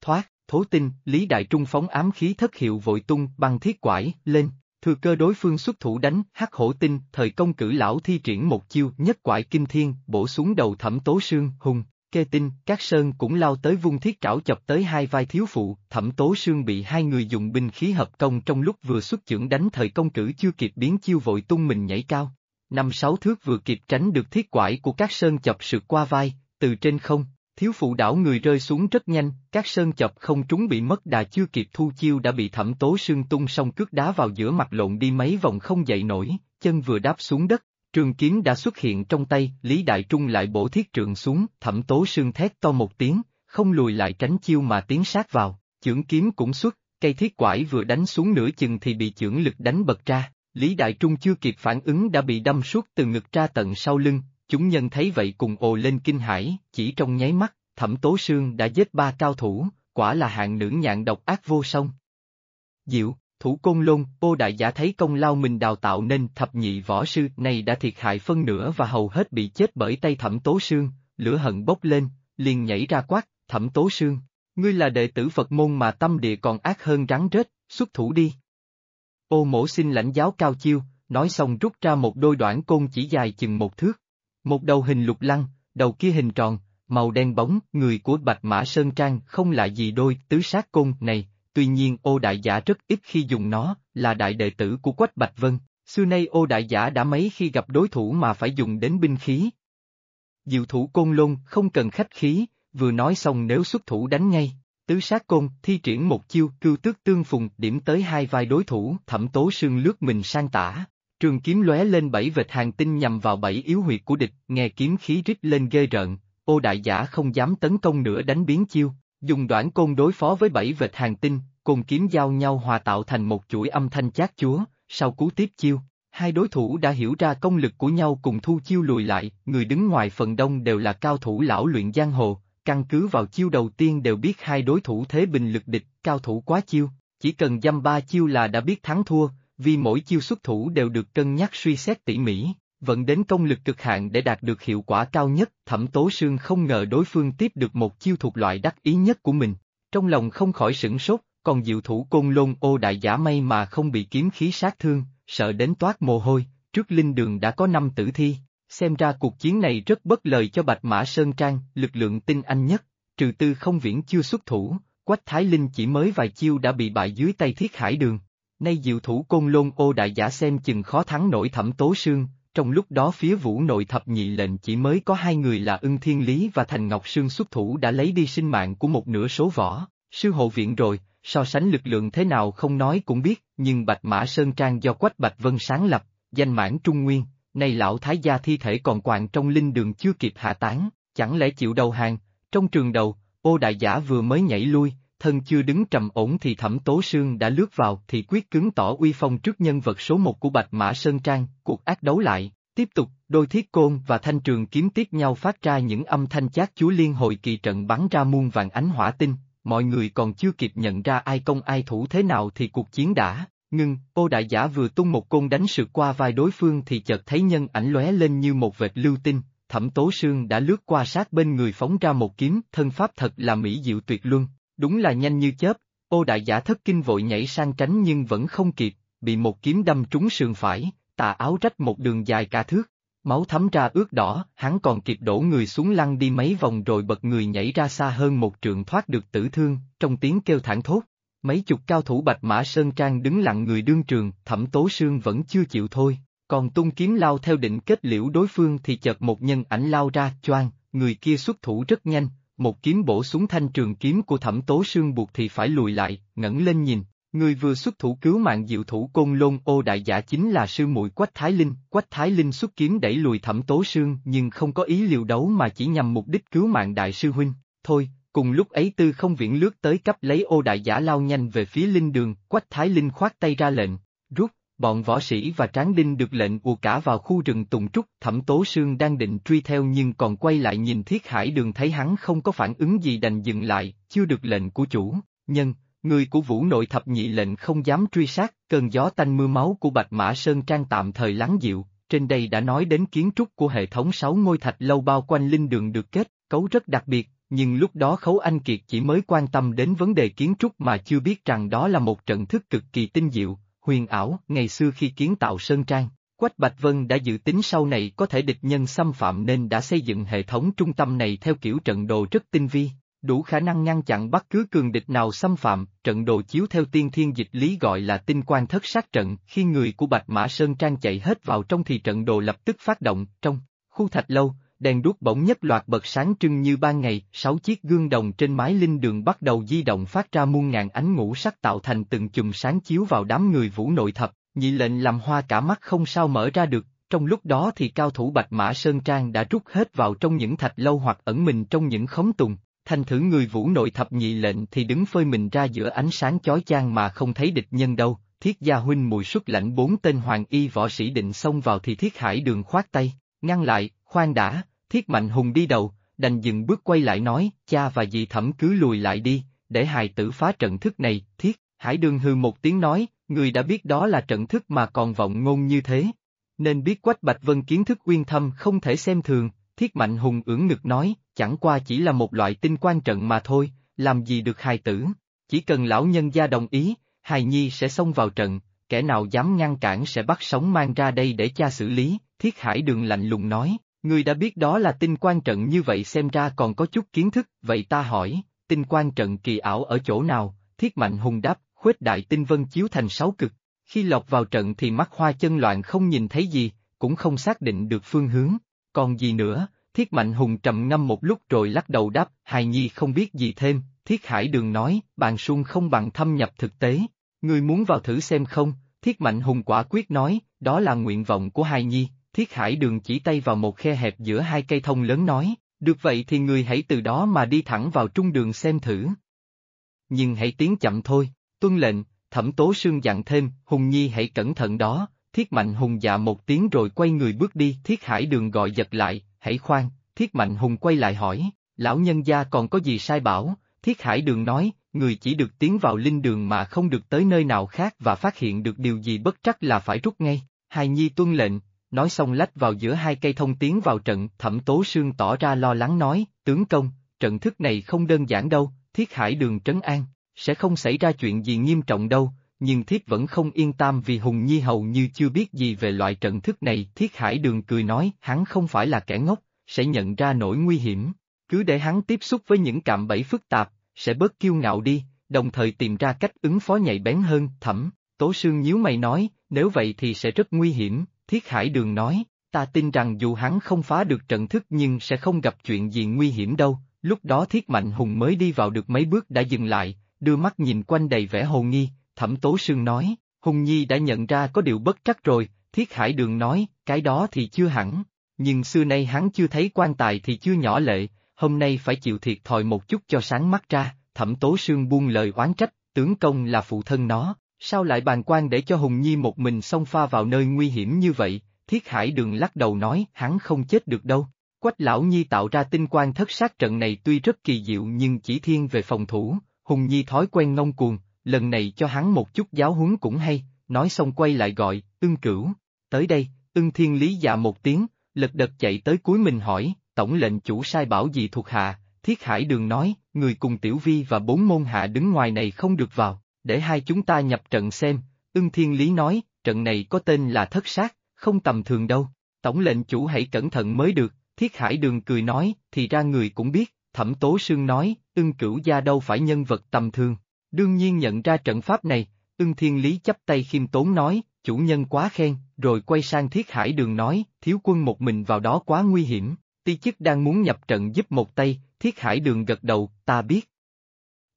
Thoát, thố tinh, Lý Đại Trung phóng ám khí thất hiệu vội tung băng thiết quải, lên, thừa cơ đối phương xuất thủ đánh, hắc hổ tinh, thời công cử lão thi triển một chiêu nhất quải kinh thiên, bổ xuống đầu thẩm tố sương, hùng, kê tinh, các sơn cũng lao tới vung thiết trảo chọc tới hai vai thiếu phụ, thẩm tố sương bị hai người dùng binh khí hợp công trong lúc vừa xuất chưởng đánh thời công cử chưa kịp biến chiêu vội tung mình nhảy cao. Năm sáu thước vừa kịp tránh được thiết quải của các sơn chọc sượt qua vai, từ trên không, Thiếu phụ đảo người rơi xuống rất nhanh, các sơn chập không trúng bị mất đà chưa kịp thu chiêu đã bị thẩm tố sương tung song cước đá vào giữa mặt lộn đi mấy vòng không dậy nổi, chân vừa đáp xuống đất, trường kiếm đã xuất hiện trong tay, Lý Đại Trung lại bổ thiết trường xuống, thẩm tố sương thét to một tiếng, không lùi lại tránh chiêu mà tiến sát vào, chưởng kiếm cũng xuất, cây thiết quải vừa đánh xuống nửa chừng thì bị chưởng lực đánh bật ra, Lý Đại Trung chưa kịp phản ứng đã bị đâm suốt từ ngực ra tận sau lưng, Chúng nhân thấy vậy cùng ồ lên kinh hãi, chỉ trong nháy mắt, thẩm tố sương đã giết ba cao thủ, quả là hạng nữ nhạn độc ác vô song. Diệu, thủ côn lôn, ô đại giả thấy công lao mình đào tạo nên thập nhị võ sư này đã thiệt hại phân nửa và hầu hết bị chết bởi tay thẩm tố sương, lửa hận bốc lên, liền nhảy ra quát, thẩm tố sương, ngươi là đệ tử Phật môn mà tâm địa còn ác hơn rắn rết, xuất thủ đi. Ô mổ xin lãnh giáo cao chiêu, nói xong rút ra một đôi đoạn côn chỉ dài chừng một thước. Một đầu hình lục lăng, đầu kia hình tròn, màu đen bóng, người của Bạch Mã Sơn Trang không lại gì đôi tứ sát côn này, tuy nhiên ô đại giả rất ít khi dùng nó, là đại đệ tử của Quách Bạch Vân, xưa nay ô đại giả đã mấy khi gặp đối thủ mà phải dùng đến binh khí. Diệu thủ côn lôn không cần khách khí, vừa nói xong nếu xuất thủ đánh ngay, tứ sát côn thi triển một chiêu cưu tước tương phùng điểm tới hai vai đối thủ thẩm tố sương lướt mình sang tả, Trường kiếm lóe lên bảy vệt hàng tinh nhằm vào bảy yếu huyệt của địch, nghe kiếm khí rít lên ghê rợn, ô đại giả không dám tấn công nữa đánh biến chiêu, dùng đoạn côn đối phó với bảy vệt hàng tinh, cùng kiếm giao nhau hòa tạo thành một chuỗi âm thanh chát chúa, sau cú tiếp chiêu. Hai đối thủ đã hiểu ra công lực của nhau cùng thu chiêu lùi lại, người đứng ngoài phần đông đều là cao thủ lão luyện giang hồ, căn cứ vào chiêu đầu tiên đều biết hai đối thủ thế bình lực địch, cao thủ quá chiêu, chỉ cần dăm ba chiêu là đã biết thắng thua, vì mỗi chiêu xuất thủ đều được cân nhắc suy xét tỉ mỉ, vận đến công lực cực hạn để đạt được hiệu quả cao nhất, thẩm tố sương không ngờ đối phương tiếp được một chiêu thuộc loại đắc ý nhất của mình. Trong lòng không khỏi sửng sốt, còn diệu thủ côn lôn ô đại giả may mà không bị kiếm khí sát thương, sợ đến toát mồ hôi, trước linh đường đã có năm tử thi, xem ra cuộc chiến này rất bất lợi cho Bạch Mã Sơn Trang, lực lượng tinh anh nhất, trừ tư không viễn chưa xuất thủ, Quách Thái Linh chỉ mới vài chiêu đã bị bại dưới tay thiết hải đường. Nay diệu thủ côn lôn ô đại giả xem chừng khó thắng nổi thẩm tố sương, trong lúc đó phía vũ nội thập nhị lệnh chỉ mới có hai người là ưng thiên lý và thành ngọc sương xuất thủ đã lấy đi sinh mạng của một nửa số võ, sư hộ viện rồi, so sánh lực lượng thế nào không nói cũng biết, nhưng Bạch Mã Sơn Trang do Quách Bạch Vân sáng lập, danh mãn Trung Nguyên, nay lão thái gia thi thể còn quàng trong linh đường chưa kịp hạ tán, chẳng lẽ chịu đầu hàng, trong trường đầu, ô đại giả vừa mới nhảy lui, thân chưa đứng trầm ổn thì thẩm tố sương đã lướt vào thì quyết cứng tỏ uy phong trước nhân vật số một của Bạch Mã Sơn Trang, cuộc ác đấu lại, tiếp tục, đôi thiết côn và thanh trường kiếm tiếp nhau phát ra những âm thanh chát chúa liên hội kỳ trận bắn ra muôn vàng ánh hỏa tinh, mọi người còn chưa kịp nhận ra ai công ai thủ thế nào thì cuộc chiến đã, ngưng, ô đại giả vừa tung một côn đánh sượt qua vai đối phương thì chợt thấy nhân ảnh lóe lên như một vệt lưu tinh, thẩm tố sương đã lướt qua sát bên người phóng ra một kiếm, thân pháp thật là mỹ diệu tuyệt luân, đúng là nhanh như chớp, ô đại giả thất kinh vội nhảy sang tránh nhưng vẫn không kịp, bị một kiếm đâm trúng sườn phải, tà áo rách một đường dài cả thước, máu thấm ra ướt đỏ, hắn còn kịp đổ người xuống lăn đi mấy vòng rồi bật người nhảy ra xa hơn một trượng thoát được tử thương, trong tiếng kêu thảng thốt. Mấy chục cao thủ bạch mã sơn trang đứng lặng người đương trường, thẩm tố sương vẫn chưa chịu thôi, còn tung kiếm lao theo định kết liễu đối phương thì chợt một nhân ảnh lao ra, choang, người kia xuất thủ rất nhanh, một kiếm bổ xuống thanh trường kiếm của thẩm tố sương buộc thì phải lùi lại, ngẩng lên nhìn, Người vừa xuất thủ cứu mạng diệu thủ côn lôn ô đại giả chính là sư muội Quách Thái Linh, Quách Thái Linh xuất kiếm đẩy lùi thẩm tố sương nhưng không có ý liều đấu mà chỉ nhằm mục đích cứu mạng đại sư huynh, thôi, cùng lúc ấy tư không viễn lướt tới cấp lấy ô đại giả lao nhanh về phía linh đường, Quách Thái Linh khoát tay ra lệnh, bọn võ sĩ và tráng đinh được lệnh ùa cả vào khu rừng tùng trúc, thẩm tố sương đang định truy theo nhưng còn quay lại nhìn thiết hải đường thấy hắn không có phản ứng gì đành dừng lại, chưa được lệnh của chủ, nhân, Người của vũ nội thập nhị lệnh không dám truy sát, cơn gió tanh mưa máu của Bạch Mã Sơn Trang tạm thời lắng dịu, trên đây đã nói đến kiến trúc của hệ thống sáu ngôi thạch lâu bao quanh linh đường được kết, cấu rất đặc biệt, nhưng lúc đó Khấu Anh Kiệt chỉ mới quan tâm đến vấn đề kiến trúc mà chưa biết rằng đó là một trận thức cực kỳ tinh diệu, huyền ảo, ngày xưa khi kiến tạo Sơn Trang. Quách Bạch Vân đã dự tính sau này có thể địch nhân xâm phạm nên đã xây dựng hệ thống trung tâm này theo kiểu trận đồ rất tinh vi, đủ khả năng ngăn chặn bất cứ cường địch nào xâm phạm, trận đồ chiếu theo tiên thiên dịch lý gọi là tinh quan thất sát trận, khi người của Bạch Mã Sơn Trang chạy hết vào trong thì trận đồ lập tức phát động, trong khu thạch lâu, đèn đuốc bỗng nhất loạt bật sáng trưng như ban ngày, sáu chiếc gương đồng trên mái linh đường bắt đầu di động phát ra muôn ngàn ánh ngũ sắc tạo thành từng chùm sáng chiếu vào đám người vũ nội thập, nhị lệnh làm hoa cả mắt không sao mở ra được, trong lúc đó thì cao thủ Bạch Mã Sơn Trang đã rút hết vào trong những thạch lâu hoặc ẩn mình trong những khống tùng, Thành thử người vũ nội thập nhị lệnh thì đứng phơi mình ra giữa ánh sáng chói chang mà không thấy địch nhân đâu, thiết gia huynh mùi xuất lãnh bốn tên hoàng y võ sĩ định xông vào thì thiết hải đường khoát tay, ngăn lại, khoan đã, thiết mạnh hùng đi đầu, đành dừng bước quay lại nói, cha và dì thẩm cứ lùi lại đi, để hài tử phá trận thức này, thiết, hải đường hư một tiếng nói, người đã biết đó là trận thức mà còn vọng ngôn như thế. Nên biết quách bạch vân kiến thức uyên thâm không thể xem thường, thiết mạnh hùng ưỡn ngực nói, chẳng qua chỉ là một loại tinh quan trận mà thôi, làm gì được hài tử. Chỉ cần lão nhân gia đồng ý, hài nhi sẽ xông vào trận, kẻ nào dám ngăn cản sẽ bắt sống mang ra đây để cha xử lý, thiết hải đường lạnh lùng nói, người đã biết đó là tinh quan trận như vậy xem ra còn có chút kiến thức, vậy ta hỏi, tinh quan trận kỳ ảo ở chỗ nào, thiết mạnh hùng đáp, khuếch đại tinh vân chiếu thành sáu cực, khi lọc vào trận thì mắt hoa chân loạn không nhìn thấy gì, cũng không xác định được phương hướng, còn gì nữa, Thiết Mạnh Hùng trầm ngâm một lúc rồi lắc đầu đáp, hài nhi không biết gì thêm, Thiết Hải Đường nói, bàn xuân không bằng thâm nhập thực tế, ngươi muốn vào thử xem không, Thiết Mạnh Hùng quả quyết nói, đó là nguyện vọng của hài nhi, Thiết Hải Đường chỉ tay vào một khe hẹp giữa hai cây thông lớn nói, được vậy thì người hãy từ đó mà đi thẳng vào trung đường xem thử. Nhưng hãy tiến chậm thôi, tuân lệnh, thẩm tố sương dặn thêm, Hùng Nhi hãy cẩn thận đó, Thiết Mạnh Hùng dạ một tiếng rồi quay người bước đi, Thiết Hải Đường gọi giật lại, hãy khoan, Thiết Mạnh Hùng quay lại hỏi, lão nhân gia còn có gì sai bảo, Thiết Hải Đường nói, người chỉ được tiến vào linh đường mà không được tới nơi nào khác và phát hiện được điều gì bất trắc là phải rút ngay, hài nhi tuân lệnh, nói xong lách vào giữa hai cây thông tiến vào trận, thẩm tố sương tỏ ra lo lắng nói, tướng công, trận thức này không đơn giản đâu, Thiết Hải Đường trấn an, sẽ không xảy ra chuyện gì nghiêm trọng đâu, nhưng Thiết vẫn không yên tâm vì Hùng Nhi hầu như chưa biết gì về loại trận thức này. Thiết Hải Đường cười nói, hắn không phải là kẻ ngốc, sẽ nhận ra nỗi nguy hiểm. Cứ để hắn tiếp xúc với những cạm bẫy phức tạp, sẽ bớt kiêu ngạo đi, đồng thời tìm ra cách ứng phó nhạy bén hơn. Thẩm, Tố Sương nhíu mày nói, nếu vậy thì sẽ rất nguy hiểm. Thiết Hải Đường nói, ta tin rằng dù hắn không phá được trận thức nhưng sẽ không gặp chuyện gì nguy hiểm đâu. Lúc đó Thiết Mạnh Hùng mới đi vào được mấy bước đã dừng lại, đưa mắt nhìn quanh đầy vẻ hồ nghi, Thẩm Tố Sương nói, Hùng Nhi đã nhận ra có điều bất trắc rồi, Thiết Hải Đường nói, cái đó thì chưa hẳn, nhưng xưa nay hắn chưa thấy quan tài thì chưa nhỏ lệ, hôm nay phải chịu thiệt thòi một chút cho sáng mắt ra, thẩm tố sương buông lời oán trách, tướng công là phụ thân nó, sao lại bàn quan để cho Hùng Nhi một mình xông pha vào nơi nguy hiểm như vậy, Thiết Hải Đường lắc đầu nói hắn không chết được đâu. Quách Lão Nhi tạo ra tinh quan thất sát trận này tuy rất kỳ diệu nhưng chỉ thiên về phòng thủ, Hùng Nhi thói quen ngông cuồng, lần này cho hắn một chút giáo huấn cũng hay, nói xong quay lại gọi, ưng cửu, tới đây, ưng thiên lý dạ một tiếng, lật đật chạy tới cuối mình hỏi, tổng lệnh chủ sai bảo gì thuộc hạ, thiết hải đường nói, người cùng tiểu vi và bốn môn hạ đứng ngoài này không được vào, để hai chúng ta nhập trận xem, ưng thiên lý nói, trận này có tên là thất sát, không tầm thường đâu, tổng lệnh chủ hãy cẩn thận mới được, thiết hải đường cười nói, thì ra người cũng biết, thẩm tố sương nói, ưng cửu gia đâu phải nhân vật tầm thường, đương nhiên nhận ra trận pháp này, ưng thiên lý chấp tay khiêm tốn nói, chủ nhân quá khen, rồi quay sang thiết hải đường nói, thiếu quân một mình vào đó quá nguy hiểm, ti chức đang muốn nhập trận giúp một tay, thiết hải đường gật đầu, ta biết.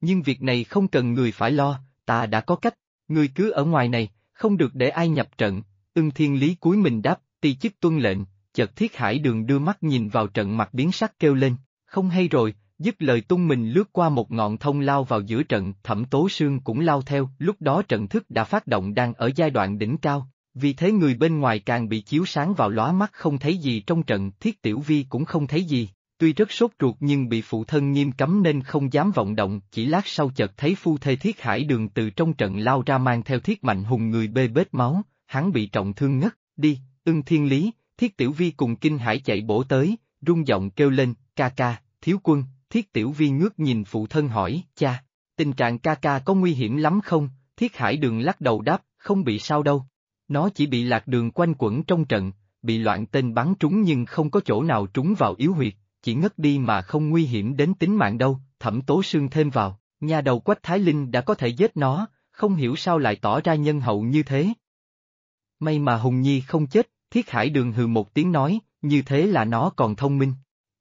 Nhưng việc này không cần người phải lo, ta đã có cách, người cứ ở ngoài này, không được để ai nhập trận, ưng thiên lý cuối mình đáp, ti chức tuân lệnh, chợt thiết hải đường đưa mắt nhìn vào trận mặt biến sắc kêu lên, không hay rồi, dứt lời tung mình lướt qua một ngọn thông lao vào giữa trận, thẩm tố sương cũng lao theo, lúc đó trận thức đã phát động đang ở giai đoạn đỉnh cao, vì thế người bên ngoài càng bị chiếu sáng vào lóa mắt không thấy gì trong trận, thiết tiểu vi cũng không thấy gì, tuy rất sốt ruột nhưng bị phụ thân nghiêm cấm nên không dám vọng động, chỉ lát sau chợt thấy phu thê thiết hải đường từ trong trận lao ra mang theo thiết mạnh hùng người bê bết máu, hắn bị trọng thương ngất, đi, ưng thiên lý, thiết tiểu vi cùng kinh hải chạy bổ tới, rung giọng kêu lên, ca ca, thiếu quân, thiết tiểu vi ngước nhìn phụ thân hỏi, cha, tình trạng ca ca có nguy hiểm lắm không, thiết hải đường lắc đầu đáp, không bị sao đâu. Nó chỉ bị lạc đường quanh quẩn trong trận, bị loạn tên bắn trúng nhưng không có chỗ nào trúng vào yếu huyệt, chỉ ngất đi mà không nguy hiểm đến tính mạng đâu, thẩm tố sương thêm vào, nhà đầu quách Thái Linh đã có thể giết nó, không hiểu sao lại tỏ ra nhân hậu như thế. May mà Hùng Nhi không chết, thiết hải đường hừ một tiếng nói, như thế là nó còn thông minh.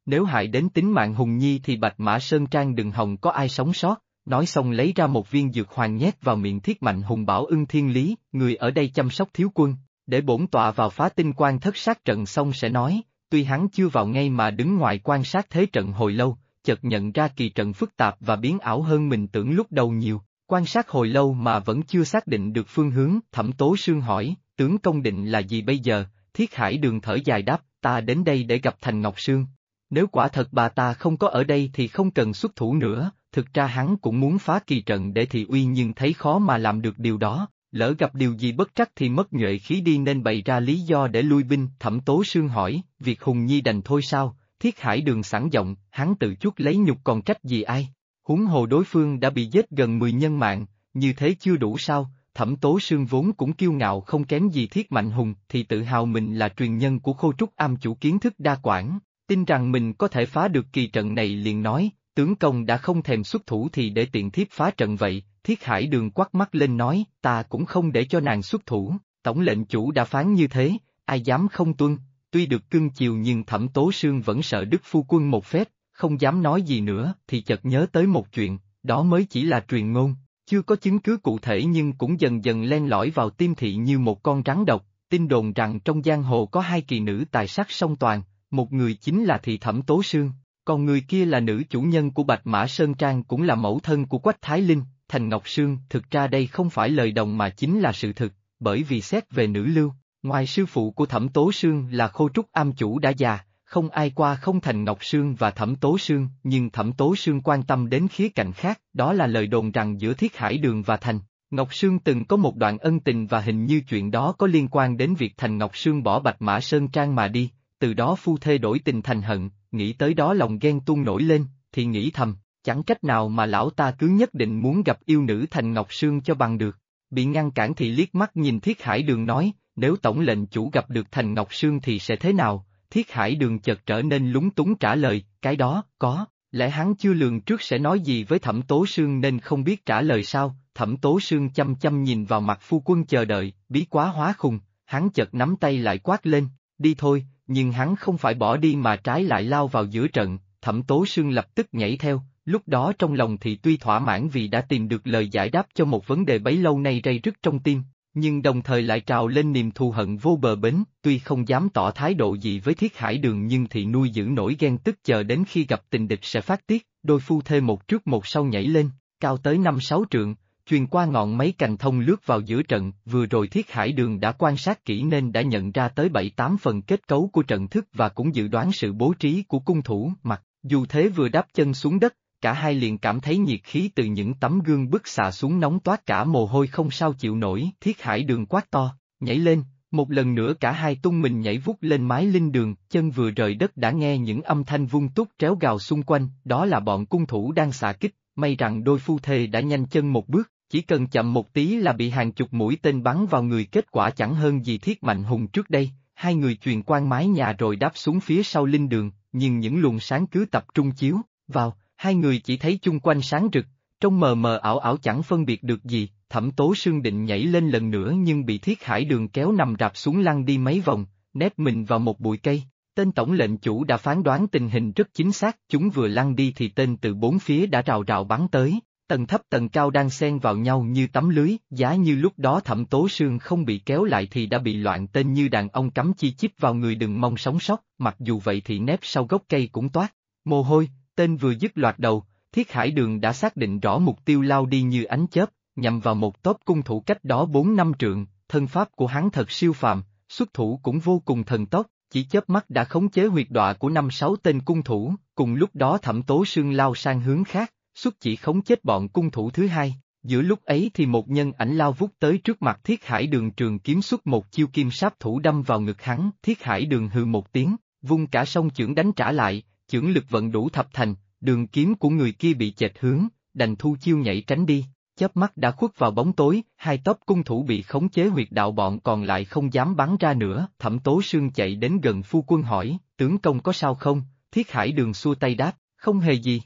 Nếu hại đến tính mạng Hùng Nhi thì Bạch Mã Sơn Trang đừng hòng có ai sống sót, nói xong lấy ra một viên dược hoàng nhét vào miệng thiết mạnh Hùng bảo ưng thiên lý, người ở đây chăm sóc thiếu quân, để bổn tọa vào phá tinh quan thất sát trận xong sẽ nói, tuy hắn chưa vào ngay mà đứng ngoài quan sát thế trận hồi lâu, chợt nhận ra kỳ trận phức tạp và biến ảo hơn mình tưởng lúc đầu nhiều, quan sát hồi lâu mà vẫn chưa xác định được phương hướng, thẩm tố sương hỏi, tướng công định là gì bây giờ, thiết hải đường thở dài đáp, ta đến đây để gặp Thành Ngọc Sương, nếu quả thật bà ta không có ở đây thì không cần xuất thủ nữa, thực ra hắn cũng muốn phá kỳ trận để thị uy nhưng thấy khó mà làm được điều đó, lỡ gặp điều gì bất trắc thì mất nhuệ khí đi nên bày ra lý do để lui binh. Thẩm Tố Sương hỏi, việc Hùng Nhi đành thôi sao, thiết hải đường sẵn giọng, hắn tự chút lấy nhục còn trách gì ai. Huống hồ đối phương đã bị giết gần 10 nhân mạng, như thế chưa đủ sao, thẩm tố sương vốn cũng kiêu ngạo không kém gì thiết mạnh hùng thì tự hào mình là truyền nhân của khô trúc am chủ kiến thức đa quản, Tin rằng mình có thể phá được kỳ trận này liền nói, tướng công đã không thèm xuất thủ thì để tiện thiếp phá trận vậy, thiết hải đường quắc mắt lên nói, ta cũng không để cho nàng xuất thủ, tổng lệnh chủ đã phán như thế, ai dám không tuân, tuy được cưng chiều nhưng thẩm tố sương vẫn sợ đức phu quân một phép, không dám nói gì nữa, thì chợt nhớ tới một chuyện, đó mới chỉ là truyền ngôn, chưa có chứng cứ cụ thể nhưng cũng dần dần len lỏi vào tim thị như một con rắn độc, tin đồn rằng trong giang hồ có hai kỳ nữ tài sắc song toàn, một người chính là thị thẩm tố sương, còn người kia là nữ chủ nhân của Bạch Mã Sơn Trang cũng là mẫu thân của Quách Thái Linh, Thành Ngọc Sương, thực ra đây không phải lời đồng mà chính là sự thực, bởi vì xét về nữ lưu, ngoài sư phụ của thẩm tố sương là khô trúc am chủ đã già, không ai qua không thành Ngọc Sương và Thẩm Tố Sương, nhưng Thẩm Tố Sương quan tâm đến khía cạnh khác, đó là lời đồn rằng giữa Thiết Hải Đường và Thành. Ngọc Sương từng có một đoạn ân tình và hình như chuyện đó có liên quan đến việc Thành Ngọc Sương bỏ Bạch Mã Sơn Trang mà đi, từ đó phu thê đổi tình thành hận, nghĩ tới đó lòng ghen tuôn nổi lên, thì nghĩ thầm, chẳng cách nào mà lão ta cứ nhất định muốn gặp yêu nữ thành Ngọc Sương cho bằng được. Bị ngăn cản thì liếc mắt nhìn Thiết Hải Đường nói, nếu tổng lệnh chủ gặp được thành Ngọc Sương thì sẽ thế nào? Thiết Hải Đường chợt trở nên lúng túng trả lời, cái đó, có, lẽ hắn chưa lường trước sẽ nói gì với Thẩm Tố Sương nên không biết trả lời sao, Thẩm Tố Sương chăm chăm nhìn vào mặt phu quân chờ đợi, bí quá hóa khùng, hắn chợt nắm tay lại quát lên, đi thôi, nhưng hắn không phải bỏ đi mà trái lại lao vào giữa trận, thẩm tố sương lập tức nhảy theo, lúc đó trong lòng thì tuy thỏa mãn vì đã tìm được lời giải đáp cho một vấn đề bấy lâu nay rây rứt trong tim, nhưng đồng thời lại trào lên niềm thù hận vô bờ bến, tuy không dám tỏ thái độ gì với thiết hải đường nhưng thị nuôi giữ nổi ghen tức chờ đến khi gặp tình địch sẽ phát tiết, đôi phu thê một trước một sau nhảy lên, cao tới năm sáu trượng, truyền qua ngọn mấy cành thông lướt vào giữa trận, vừa rồi thiết hải đường đã quan sát kỹ nên đã nhận ra tới bảy tám phần kết cấu của trận thức và cũng dự đoán sự bố trí của cung thủ, mặc dù thế vừa đáp chân xuống đất, cả hai liền cảm thấy nhiệt khí từ những tấm gương bức xạ xuống nóng toát cả mồ hôi không sao chịu nổi, thiết hải đường quát to, nhảy lên, một lần nữa cả hai tung mình nhảy vút lên mái linh đường, chân vừa rời đất đã nghe những âm thanh vung túc tréo gào xung quanh, đó là bọn cung thủ đang xạ kích, may rằng đôi phu thề đã nhanh chân một bước, chỉ cần chậm một tí là bị hàng chục mũi tên bắn vào người kết quả chẳng hơn gì thiết mạnh hùng trước đây, hai người truyền quan mái nhà rồi đáp xuống phía sau linh đường, nhưng những luồng sáng cứ tập trung chiếu, vào, hai người chỉ thấy chung quanh sáng rực, trong mờ mờ ảo ảo chẳng phân biệt được gì, thẩm tố sương định nhảy lên lần nữa nhưng bị thiết hải đường kéo nằm rạp xuống lăn đi mấy vòng, nép mình vào một bụi cây. Tên tổng lệnh chủ đã phán đoán tình hình rất chính xác, chúng vừa lăn đi thì tên từ bốn phía đã rào rào bắn tới, tầng thấp tầng cao đang xen vào nhau như tấm lưới, giá như lúc đó thẩm tố sương không bị kéo lại thì đã bị loạn tên như đàn ông cắm chi chít vào người đừng mong sống sót, mặc dù vậy thì nép sau gốc cây cũng toát, mồ hôi, tên vừa dứt loạt đầu, thiết hải đường đã xác định rõ mục tiêu lao đi như ánh chớp, nhằm vào một tốp cung thủ cách đó bốn năm trượng, thân pháp của hắn thật siêu phàm, xuất thủ cũng vô cùng thần tốc, chỉ chớp mắt đã khống chế huyệt đọa của năm sáu tên cung thủ, cùng lúc đó thẩm tố sương lao sang hướng khác, xuất chỉ khống chết bọn cung thủ thứ hai. Giữa lúc ấy thì một nhân ảnh lao vút tới trước mặt thiết hải đường trường kiếm xuất một chiêu kim sáp thủ đâm vào ngực hắn, thiết hải đường hừ một tiếng, vung cả sông chưởng đánh trả lại, chưởng lực vận đủ thập thành, đường kiếm của người kia bị chệch hướng, đành thu chiêu nhảy tránh đi, chớp mắt đã khuất vào bóng tối, hai tóc cung thủ bị khống chế huyệt đạo bọn còn lại không dám bắn ra nữa, thẩm tố sương chạy đến gần phu quân hỏi, tướng công có sao không, thiết hải đường xua tay đáp, không hề gì.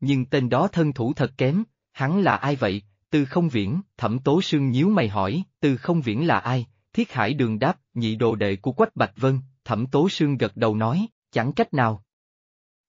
Nhưng tên đó thân thủ thật kém, hắn là ai vậy, từ không viễn, thẩm tố sương nhíu mày hỏi, từ không viễn là ai, thiết hải đường đáp, nhị đồ đệ của Quách Bạch Vân, thẩm tố sương gật đầu nói, chẳng cách nào.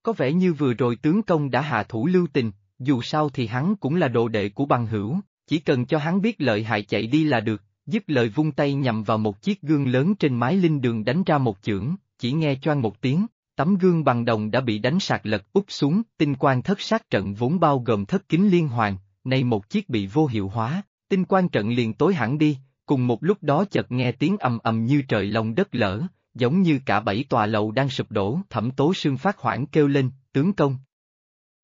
Có vẻ như vừa rồi tướng công đã hạ thủ lưu tình, dù sao thì hắn cũng là đồ đệ của bằng hữu, chỉ cần cho hắn biết lợi hại chạy đi là được, dứt lời vung tay nhằm vào một chiếc gương lớn trên mái linh đường đánh ra một chưởng, chỉ nghe choang một tiếng, tấm gương bằng đồng đã bị đánh sạc lật úp xuống, tinh quang thất sát trận vốn bao gồm thất kính liên hoàn, nay một chiếc bị vô hiệu hóa, tinh quang trận liền tối hẳn đi, cùng một lúc đó chợt nghe tiếng ầm ầm như trời lòng đất lở, giống như cả bảy tòa lầu đang sụp đổ. Thẩm tố sương phát hoảng kêu lên, tướng công.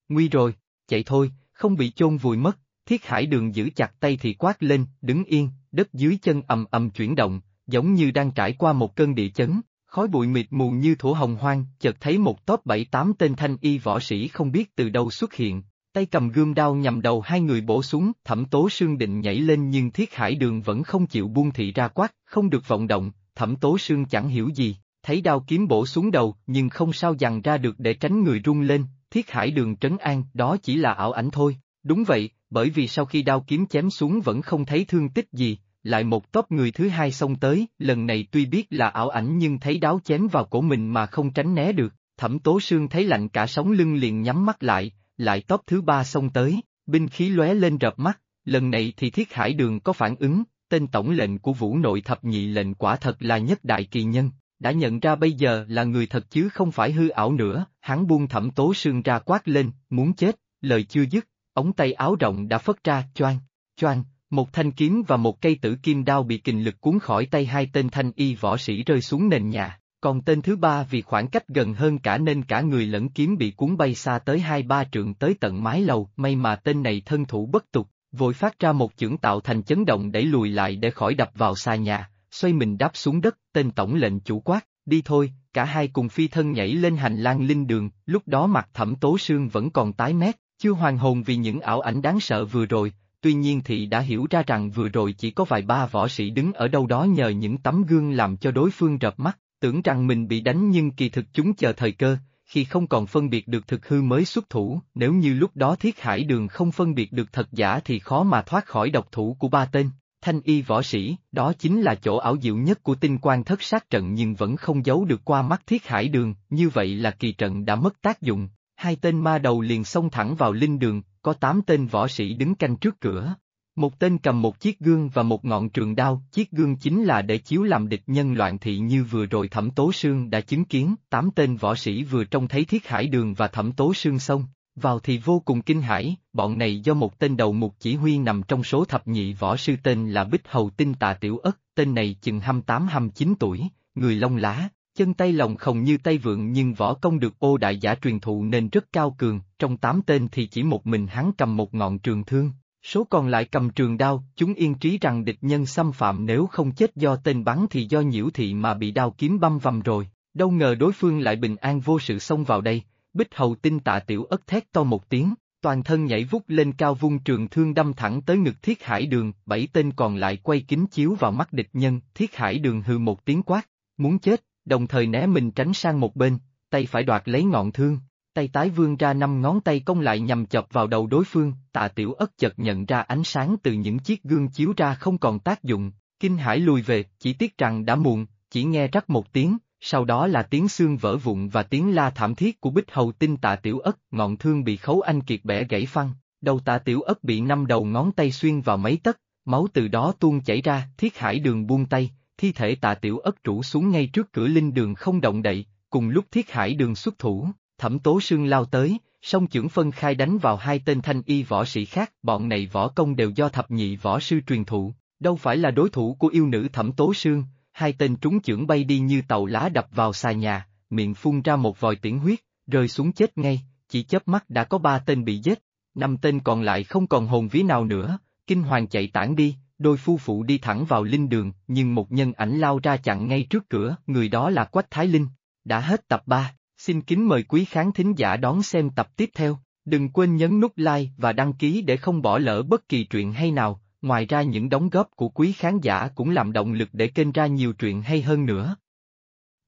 Nguy rồi, chạy thôi, không bị chôn vùi mất, thiết hải đường giữ chặt tay thì quát lên, đứng yên, đất dưới chân ầm ầm chuyển động, giống như đang trải qua một cơn địa chấn, khói bụi mịt mù như thổ hồng hoang, chợt thấy một tốp bảy tám tên thanh y võ sĩ không biết từ đâu xuất hiện, tay cầm gươm đao nhằm đầu hai người bổ xuống, thẩm tố sương định nhảy lên nhưng thiết hải đường vẫn không chịu buông thị ra quát, không được vọng động, thẩm tố sương chẳng hiểu gì, thấy đao kiếm bổ xuống đầu nhưng không sao dằn ra được để tránh người rung lên, thiết hải đường trấn an, đó chỉ là ảo ảnh thôi, đúng vậy, bởi vì sau khi đao kiếm chém xuống vẫn không thấy thương tích gì, lại một tốp người thứ hai xông tới, lần này tuy biết là ảo ảnh nhưng thấy đáo chém vào cổ mình mà không tránh né được, thẩm tố sương thấy lạnh cả sống lưng liền nhắm mắt lại, lại tốp thứ ba xông tới, binh khí lóe lên rập mắt, lần này thì thiết hải đường có phản ứng, tên tổng lệnh của vũ nội thập nhị lệnh quả thật là nhất đại kỳ nhân, đã nhận ra bây giờ là người thật chứ không phải hư ảo nữa, hắn buông thẩm tố sương ra quát lên, muốn chết, lời chưa dứt, ống tay áo rộng đã phất ra, choang, choang, một thanh kiếm và một cây tử kim đao bị kình lực cuốn khỏi tay hai tên thanh y võ sĩ rơi xuống nền nhà, còn tên thứ ba vì khoảng cách gần hơn cả nên cả người lẫn kiếm bị cuốn bay xa tới hai ba trượng tới tận mái lầu, may mà tên này thân thủ bất tục, vội phát ra một chưởng tạo thành chấn động đẩy lùi lại để khỏi đập vào xa nhà, xoay mình đáp xuống đất, tên tổng lệnh chủ quát, đi thôi, cả hai cùng phi thân nhảy lên hành lang linh đường, lúc đó mặt thẩm tố sương vẫn còn tái mét, chưa hoàn hồn vì những ảo ảnh đáng sợ vừa rồi, tuy nhiên thị đã hiểu ra rằng vừa rồi chỉ có vài ba võ sĩ đứng ở đâu đó nhờ những tấm gương làm cho đối phương rập mắt, tưởng rằng mình bị đánh nhưng kỳ thực chúng chờ thời cơ, khi không còn phân biệt được thực hư mới xuất thủ, nếu như lúc đó thiết hải đường không phân biệt được thật giả thì khó mà thoát khỏi độc thủ của ba tên. Thanh y võ sĩ, đó chính là chỗ ảo diệu nhất của tinh quan thất sát trận nhưng vẫn không giấu được qua mắt thiết hải đường, như vậy là kỳ trận đã mất tác dụng. Hai tên ma đầu liền xông thẳng vào linh đường, có tám tên võ sĩ đứng canh trước cửa. Một tên cầm một chiếc gương và một ngọn trường đao, chiếc gương chính là để chiếu làm địch nhân loạn thị như vừa rồi Thẩm Tố Sương đã chứng kiến, tám tên võ sĩ vừa trông thấy Thiết Hải Đường và Thẩm Tố Sương xông, vào thì vô cùng kinh hãi, bọn này do một tên đầu mục chỉ huy nằm trong số thập nhị võ sư tên là Bích Hầu Tinh Tà Tiểu Ất, tên này chừng 28-29 tuổi, người lông lá, chân tay lòng không như tay vượng nhưng võ công được ô đại giả truyền thụ nên rất cao cường, trong tám tên thì chỉ một mình hắn cầm một ngọn trường thương, số còn lại cầm trường đao, chúng yên trí rằng địch nhân xâm phạm nếu không chết do tên bắn thì do nhiễu thị mà bị đao kiếm băm vằm rồi, đâu ngờ đối phương lại bình an vô sự xông vào đây, bích hầu tinh tạ tiểu ất thét to một tiếng, toàn thân nhảy vút lên cao vung trường thương đâm thẳng tới ngực thiết hải đường, bảy tên còn lại quay kính chiếu vào mắt địch nhân, thiết hải đường hư một tiếng quát, muốn chết, đồng thời né mình tránh sang một bên, tay phải đoạt lấy ngọn thương, tay tái vươn ra năm ngón tay công lại nhằm chọc vào đầu đối phương, tạ tiểu ất chợt nhận ra ánh sáng từ những chiếc gương chiếu ra không còn tác dụng, kinh hải lùi về, chỉ tiếc rằng đã muộn, chỉ nghe rắc một tiếng, sau đó là tiếng xương vỡ vụn và tiếng la thảm thiết của bích hầu tinh tạ tiểu ất, ngọn thương bị khấu anh kiệt bẻ gãy phăng, đầu tạ tiểu ất bị năm đầu ngón tay xuyên vào mấy tấc, máu từ đó tuôn chảy ra, thiết hải đường buông tay, thi thể tạ tiểu ất rủ xuống ngay trước cửa linh đường không động đậy, cùng lúc thiết hải đường xuất thủ, thẩm tố sương lao tới, song chưởng phân khai đánh vào hai tên thanh y võ sĩ khác, bọn này võ công đều do thập nhị võ sư truyền thụ, đâu phải là đối thủ của yêu nữ thẩm tố sương, hai tên trúng chưởng bay đi như tàu lá đập vào xà nhà, miệng phun ra một vòi tiễn huyết, rơi xuống chết ngay, chỉ chớp mắt đã có ba tên bị giết, năm tên còn lại không còn hồn vía nào nữa, kinh hoàng chạy tản đi, đôi phu phụ đi thẳng vào linh đường, nhưng một nhân ảnh lao ra chặn ngay trước cửa, người đó là Quách Thái Linh. Đã hết tập 3, xin kính mời quý khán thính giả đón xem tập tiếp theo, đừng quên nhấn nút like và đăng ký để không bỏ lỡ bất kỳ truyện hay nào, ngoài ra những đóng góp của quý khán giả cũng làm động lực để kênh ra nhiều truyện hay hơn nữa.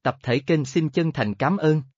Tập thể kênh xin chân thành cảm ơn.